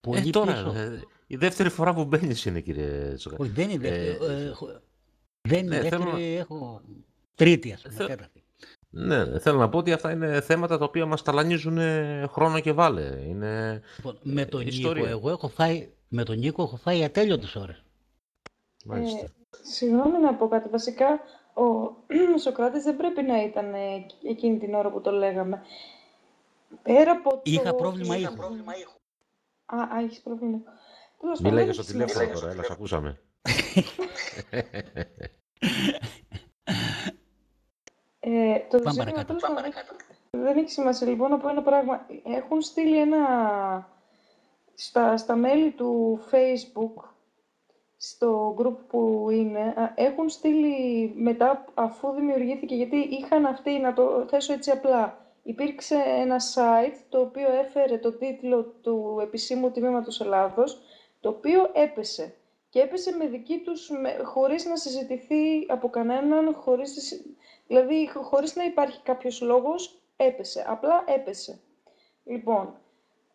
πολύ ε, τώρα, πίσω. Ε, η δεύτερη φορά που μπαίνεις είναι, κύριε Τσοκά. Όχι, δεν είναι Ε, δεύτερη. Ε, δεν είναι ναι, δεύτερη, θέλω να- έχω τρίτη, ας πούμε, Θε- τέταρτη. Ναι, θέλω να πω ότι αυτά είναι θέματα τα οποία μας ταλανίζουν χρόνο και βάλε. Είναι Λοιπόν, με τον ιστορία. Νίκο, εγώ έχω φάει, με τον Νίκο έχω φάει ατέλειωτες ώρες. Μάλιστα. Ε, συγγνώμη να πω κάτι. Βασικά, ο, ο Σοκράτης δεν πρέπει να ήταν ε, εκείνη την ώρα που το λέγαμε. Πέρα από το... Είχα πρόβλημα ήχου. Α, α, έχεις πρόβλημα. Τέλος Μην πάντων, λέγες δεν ότι έχει τηλέφωνο σημασία. τώρα, έλα, σ' ακούσαμε. Ε, το Πάμε ζήτημα, παρακάτω. τέλος πάντων, Δεν έχει σημασία. Λοιπόν, να πω ένα πράγμα. Έχουν στείλει ένα... Στα, στα μέλη του Facebook, στο group που είναι, α, έχουν στείλει μετά, αφού δημιουργήθηκε, γιατί είχαν αυτοί, να το θέσω έτσι απλά, υπήρξε ένα site το οποίο έφερε το τίτλο του επισήμου τμήματος Ελλάδος, το οποίο έπεσε. Και έπεσε με δική τους, με, χωρίς να συζητηθεί από κανέναν, χωρίς, να συ- δηλαδή χ- χωρίς να υπάρχει κάποιος λόγος, έπεσε. Απλά έπεσε. Λοιπόν,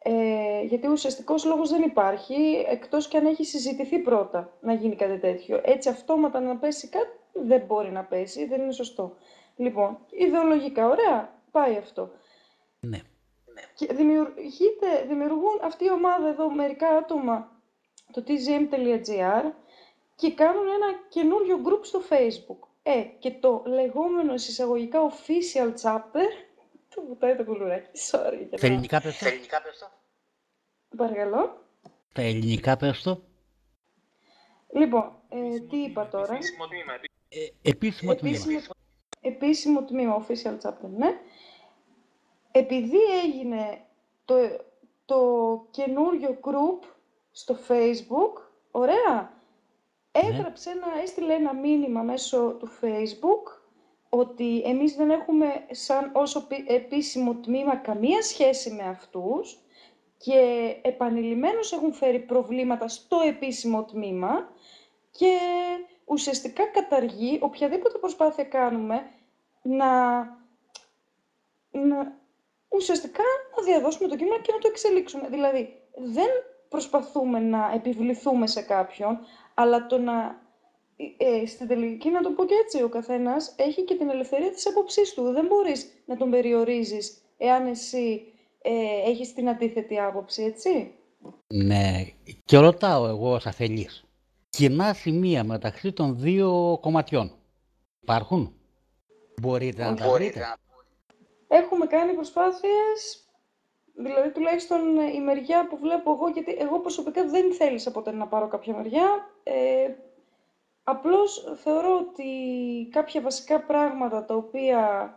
ε, γιατί ουσιαστικός λόγος δεν υπάρχει, εκτός και αν έχει συζητηθεί πρώτα να γίνει κάτι τέτοιο. Έτσι αυτόματα να πέσει κάτι δεν μπορεί να πέσει, δεν είναι σωστό. Λοιπόν, ιδεολογικά, ωραία, πάει αυτό. Ναι. Και δημιουργείται, δημιουργούν αυτή η ομάδα εδώ μερικά άτομα το tgm.gr και κάνουν ένα καινούριο group στο facebook. Ε, και το λεγόμενο εισαγωγικά official chapter, το βουτάει το κουλουράκι, sorry. Στα ελληνικά πες το. Παρακαλώ. Στα ελληνικά πες το. Λοιπόν, ε, τι είπα τώρα; Ε, επίσημο τμήμα. Επίσημο, επίσημο τμήμα, official chapter, ναι. Επειδή έγινε το, το καινούριο group στο facebook, ωραία, έγραψε ένα, έστειλε ένα μήνυμα μέσω του facebook ότι εμείς δεν έχουμε σαν όσο πι- επίσημο τμήμα καμία σχέση με αυτούς και επανειλημμένως έχουν φέρει προβλήματα στο επίσημο τμήμα και ουσιαστικά καταργεί οποιαδήποτε προσπάθεια κάνουμε να, να ουσιαστικά να διαδώσουμε το κείμενο και να το εξελίξουμε. Δηλαδή, δεν προσπαθούμε να επιβληθούμε σε κάποιον, αλλά το να... Ε, στην τελική, να το πω και έτσι, ο καθένας έχει και την ελευθερία της άποψής του. Δεν μπορείς να τον περιορίζεις εάν εσύ ε, έχεις την αντίθετη άποψη, έτσι. Ναι. Και ρωτάω εγώ ως αφελής. Κοινά σημεία μεταξύ των δύο κομματιών. Υπάρχουν; Μπορείτε να τα βρείτε; Έχουμε κάνει προσπάθειες, δηλαδή τουλάχιστον η μεριά που βλέπω εγώ, γιατί εγώ προσωπικά δεν θέλησα ποτέ να πάρω κάποια μεριά. Ε, απλώς θεωρώ ότι κάποια βασικά πράγματα τα οποία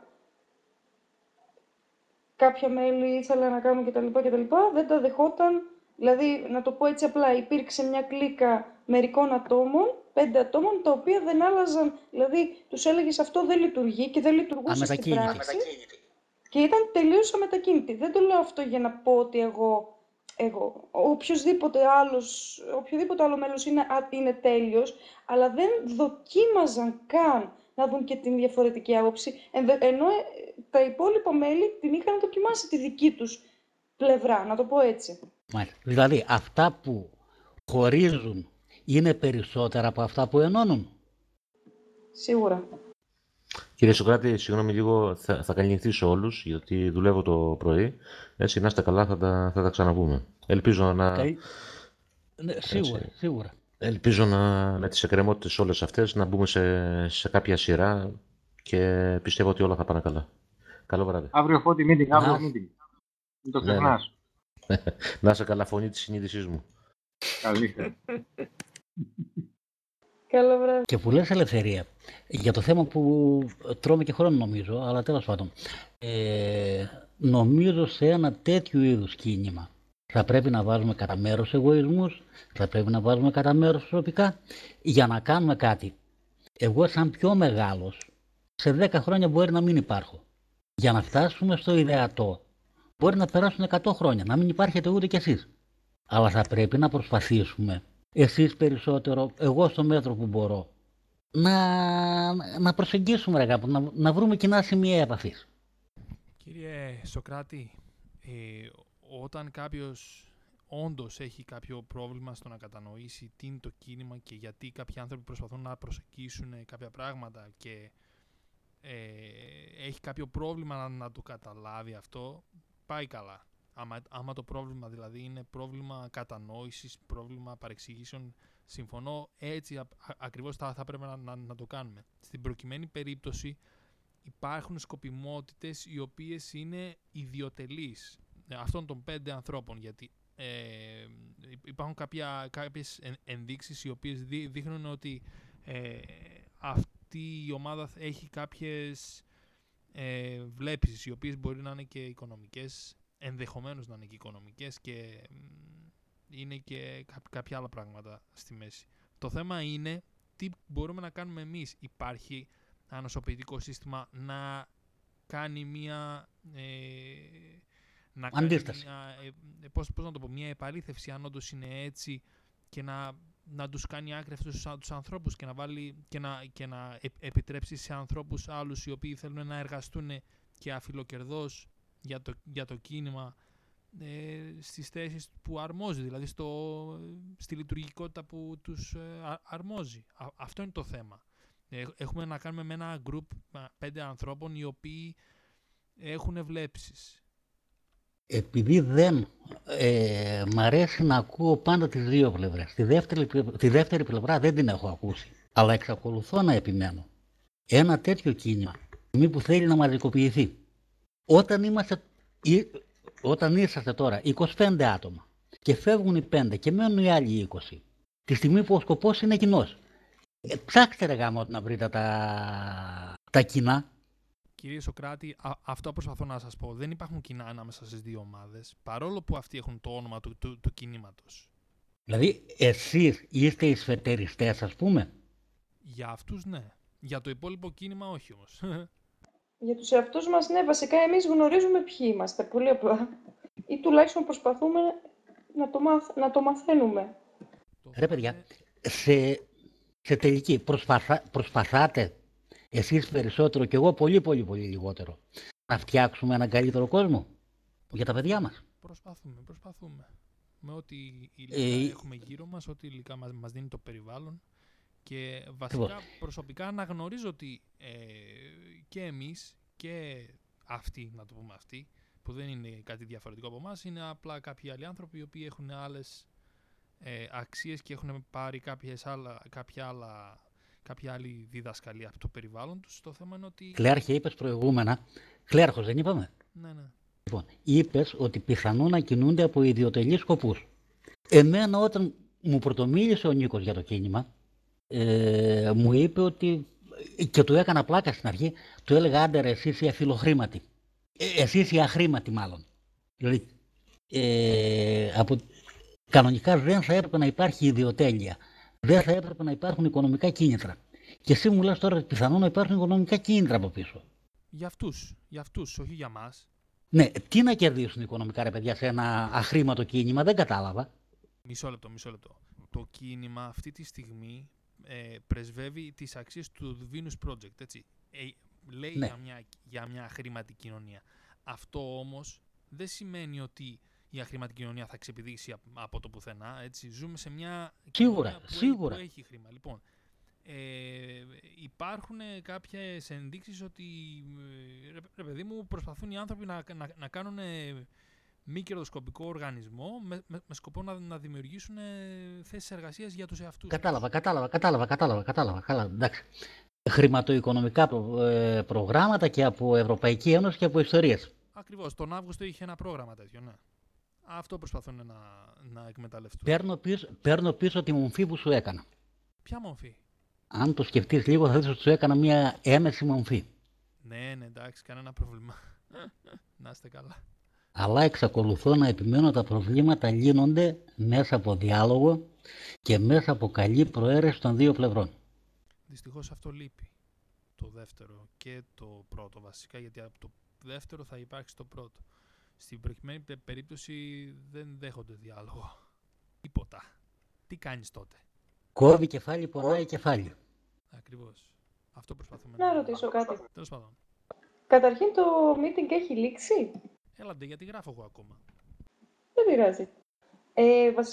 κάποια μέλη ήθελαν να κάνουν κτλ. κτλ δεν τα δεχόταν. Δηλαδή, να το πω έτσι απλά, υπήρξε μια κλίκα μερικών ατόμων, πέντε ατόμων, τα οποία δεν άλλαζαν, δηλαδή τους έλεγες αυτό δεν λειτουργεί και δεν λειτουργούσε στην Αμετακίνητη. πράξη. Και ήταν τελείως αμετακίνητη. Δεν το λέω αυτό για να πω ότι εγώ, εγώ οποιοδήποτε άλλος, οποιοδήποτε άλλο μέλος είναι, α- είναι τέλειος, αλλά δεν δοκίμαζαν καν να δουν και την διαφορετική άποψη, ενδε- ενώ ε, τα υπόλοιπα μέλη την είχαν δοκιμάσει τη δική τους πλευρά, να το πω έτσι. Μάλιστα. Δηλαδή, αυτά που χωρίζουν είναι περισσότερα από αυτά που ενώνουν. Σίγουρα. Κύριε Σοκράτη, συγγνώμη λίγο, θα, θα καληνυχθήσω όλους, γιατί δουλεύω το πρωί. Έτσι, να είστε καλά, θα τα, θα τα ξαναπούμε. Ελπίζω να, Καλή- Ναι, σίγουρα, Έτσι. σίγουρα. ελπίζω να, με τις εκκρεμότητες όλες αυτές να μπούμε σε, σε κάποια σειρά και πιστεύω ότι όλα θα πάνε καλά. Καλό βράδυ. Αύριο φώτη meeting, αύριο Να. meeting. Μην το Ναι, ναι. ξεχνάς. να είσαι καλά φωνή της συνείδησής μου. Καλή Καλό βράδυ. Και που λες ελευθερία, για το θέμα που τρώμε και χρόνο νομίζω, αλλά τέλος πάντων, ε, νομίζω σε ένα τέτοιο είδους κίνημα θα πρέπει να βάζουμε κατά μέρος εγωισμούς, θα πρέπει να βάζουμε κατά μέρος προσωπικά για να κάνουμε κάτι. Εγώ σαν πιο μεγάλος, σε 10 χρόνια μπορεί να μην υπάρχω. Για να φτάσουμε στο ιδεατό, μπορεί να περάσουν 100 χρόνια, να μην υπάρχετε ούτε κι εσείς. Αλλά θα πρέπει να προσπαθήσουμε, εσείς περισσότερο, εγώ στο μέτρο που μπορώ, να, να προσεγγίσουμε ρε, κάπου, να, να βρούμε κοινά σημεία επαφής. Κύριε Σοκράτη, ε, όταν κάποιος όντως έχει κάποιο πρόβλημα στο να κατανοήσει τι είναι το κίνημα και γιατί κάποιοι άνθρωποι προσπαθούν να προσεγγίσουν κάποια πράγματα και ε, έχει κάποιο πρόβλημα να, να το καταλάβει αυτό, πάει καλά. Άμα, άμα το πρόβλημα δηλαδή είναι πρόβλημα κατανόησης, πρόβλημα παρεξηγήσεων, συμφωνώ, έτσι α, ακριβώς θα, θα πρέπει να, να, να το κάνουμε. Στην προκειμένη περίπτωση υπάρχουν σκοπιμότητες οι οποίες είναι ιδιωτελείς ε, αυτών των πέντε ανθρώπων γιατί ε, υπάρχουν κάποια, κάποιες ενδείξεις οι οποίες δείχνουν ότι ε, αυτή η ομάδα έχει κάποιες ε, βλέψεις οι οποίες μπορεί να είναι και οικονομικές ενδεχομένως να είναι και οικονομικές και είναι και κάποια άλλα πράγματα στη μέση. Το θέμα είναι τι μπορούμε να κάνουμε εμείς. Υπάρχει ένα νοσοποιητικό σύστημα να κάνει μία ε, να κάνει μια, ε, ε, πώς, πώς να το πω, μια επαλήθευση αν όντως είναι έτσι και να, να τους κάνει άκρη αυτούς τους ανθρώπους και να, βάλει, και να, και να επιτρέψει σε ανθρώπους άλλους οι οποίοι θέλουν να εργαστούν και αφιλοκερδώς για το, για το κίνημα ε, στις θέσεις που αρμόζει, δηλαδή στο, στη λειτουργικότητα που τους ε, αρμόζει. αυτό είναι το θέμα. έχουμε να κάνουμε με ένα γκρουπ πέντε ανθρώπων οι οποίοι έχουν βλέψεις επειδή δεν ε, μ' αρέσει να ακούω πάντα τις δύο πλευρές. Τη δεύτερη, τη δεύτερη πλευρά δεν την έχω ακούσει. Αλλά εξακολουθώ να επιμένω. Ένα τέτοιο κίνημα, μη που θέλει να μαζικοποιηθεί. Όταν, είμαστε, όταν είσαστε τώρα 25 άτομα και φεύγουν οι 5 και μένουν οι άλλοι 20, τη στιγμή που ο σκοπός είναι κοινός. Ε, ψάξτε ρε γάμο να βρείτε τα, τα κοινά Κύριε Σοκράτη, α, αυτό προσπαθώ να σας πω. Δεν υπάρχουν κοινά ανάμεσα στις δύο ομάδες, παρόλο που αυτοί έχουν το όνομα του, του, του κινήματος. Δηλαδή, εσείς είστε οι σφετεριστές, ας πούμε. Για αυτούς ναι. Για το υπόλοιπο κίνημα όχι όμως. Για τους εαυτούς μας, ναι, βασικά εμείς γνωρίζουμε ποιοι είμαστε, πολύ απλά. Ή τουλάχιστον προσπαθούμε να το, μαθ, να το μαθαίνουμε. Ρε παιδιά, σε, σε τελική προσπαθά, προσπαθάτε εσείς περισσότερο και εγώ πολύ πολύ πολύ λιγότερο. Να φτιάξουμε έναν καλύτερο κόσμο για τα παιδιά μας. Προσπαθούμε, προσπαθούμε. Με ό,τι υλικά ε... έχουμε γύρω μας, ό,τι υλικά μας, μας δίνει το περιβάλλον και βασικά προσωπικά αναγνωρίζω ότι ε, και εμείς και αυτοί, να το πούμε αυτοί, που δεν είναι κάτι διαφορετικό από εμάς, είναι απλά κάποιοι άλλοι άνθρωποι οι οποίοι έχουν άλλες ε, αξίες και έχουν πάρει κάποιες άλλα, κάποια άλλα κάποια άλλη διδασκαλία από το περιβάλλον τους. Το θέμα είναι ότι. Κλέαρχε, είπες προηγούμενα. Κλέαρχος, δεν είπαμε; Ναι, ναι. Λοιπόν, είπες ότι πιθανόν να κινούνται από ιδιωτελείς σκοπούς. Εμένα, όταν μου πρωτομίλησε ο Νίκος για το κίνημα, ε, μου είπε ότι. και του έκανα πλάκα στην αρχή, του έλεγα άντε ρε, εσύ είσαι αφιλοχρήματη. Ε, εσύ είσαι αχρήματη, μάλλον. Δηλαδή, ε, από... κανονικά δεν θα έπρεπε να υπάρχει ιδιοτέλεια δεν θα έπρεπε να υπάρχουν οικονομικά κίνητρα. Και εσύ μου λες τώρα πιθανόν να υπάρχουν οικονομικά κίνητρα από πίσω. Για αυτούς, για αυτούς, όχι για μας. Ναι, τι να κερδίσουν οικονομικά ρε παιδιά σε ένα αχρήματο κίνημα, δεν κατάλαβα. Μισό λεπτό, μισό λεπτό. Το κίνημα αυτή τη στιγμή ε, πρεσβεύει τις αξίες του Venus Project, έτσι. Ε, λέει ναι. για, μια, για μια χρηματική κοινωνία. Αυτό όμως δεν σημαίνει ότι η αχρήματη κοινωνία θα ξεπηδήσει από το πουθενά. Έτσι. Ζούμε σε μια σίγουρα, κοινωνία που, σίγουρα. που έχει χρήμα. Λοιπόν, ε, υπάρχουν κάποιες ενδείξεις ότι ε, ρε, παιδί μου προσπαθούν οι άνθρωποι να, να, να κάνουν μη κερδοσκοπικό οργανισμό με, με, με σκοπό να, να δημιουργήσουν θέσεις εργασίας για τους εαυτούς. Κατάλαβα, κατάλαβα, κατάλαβα, κατάλαβα, κατάλαβα. Καλά, εντάξει. Χρηματοοικονομικά ε, προγράμματα και από Ευρωπαϊκή Ένωση και από ιστορίες. Ακριβώς. Τον Αύγουστο είχε ένα πρόγραμμα τέτοιο, ναι. Αυτό προσπαθούν να, να εκμεταλλευτούν. Παίρνω πίσω, παίρνω πίσω τη μομφή που σου έκανα. Ποια μορφή; Αν το σκεφτείς λίγο θα δεις ότι σου έκανα μια έμεση μομφή. Ναι, ναι, εντάξει, κανένα πρόβλημα. να είστε καλά. Αλλά εξακολουθώ να επιμένω τα προβλήματα λύνονται μέσα από διάλογο και μέσα από καλή προαίρεση των δύο πλευρών. Δυστυχώς αυτό λείπει. Το δεύτερο και το πρώτο βασικά, γιατί από το δεύτερο θα υπάρξει το πρώτο. Στην προκειμένη πε- περίπτωση δεν δέχονται διάλογο. Τίποτα. Τι κάνεις τότε; Κόβει κεφάλι, πονάει κεφάλι. Ακριβώς. Αυτό προσπαθούμε Να ρωτήσω κάτι. Τέλος πάντων. Καταρχήν το meeting έχει λήξει; Έλαντε, γιατί γράφω εγώ ακόμα; Δεν πειράζει. Ε, βασικά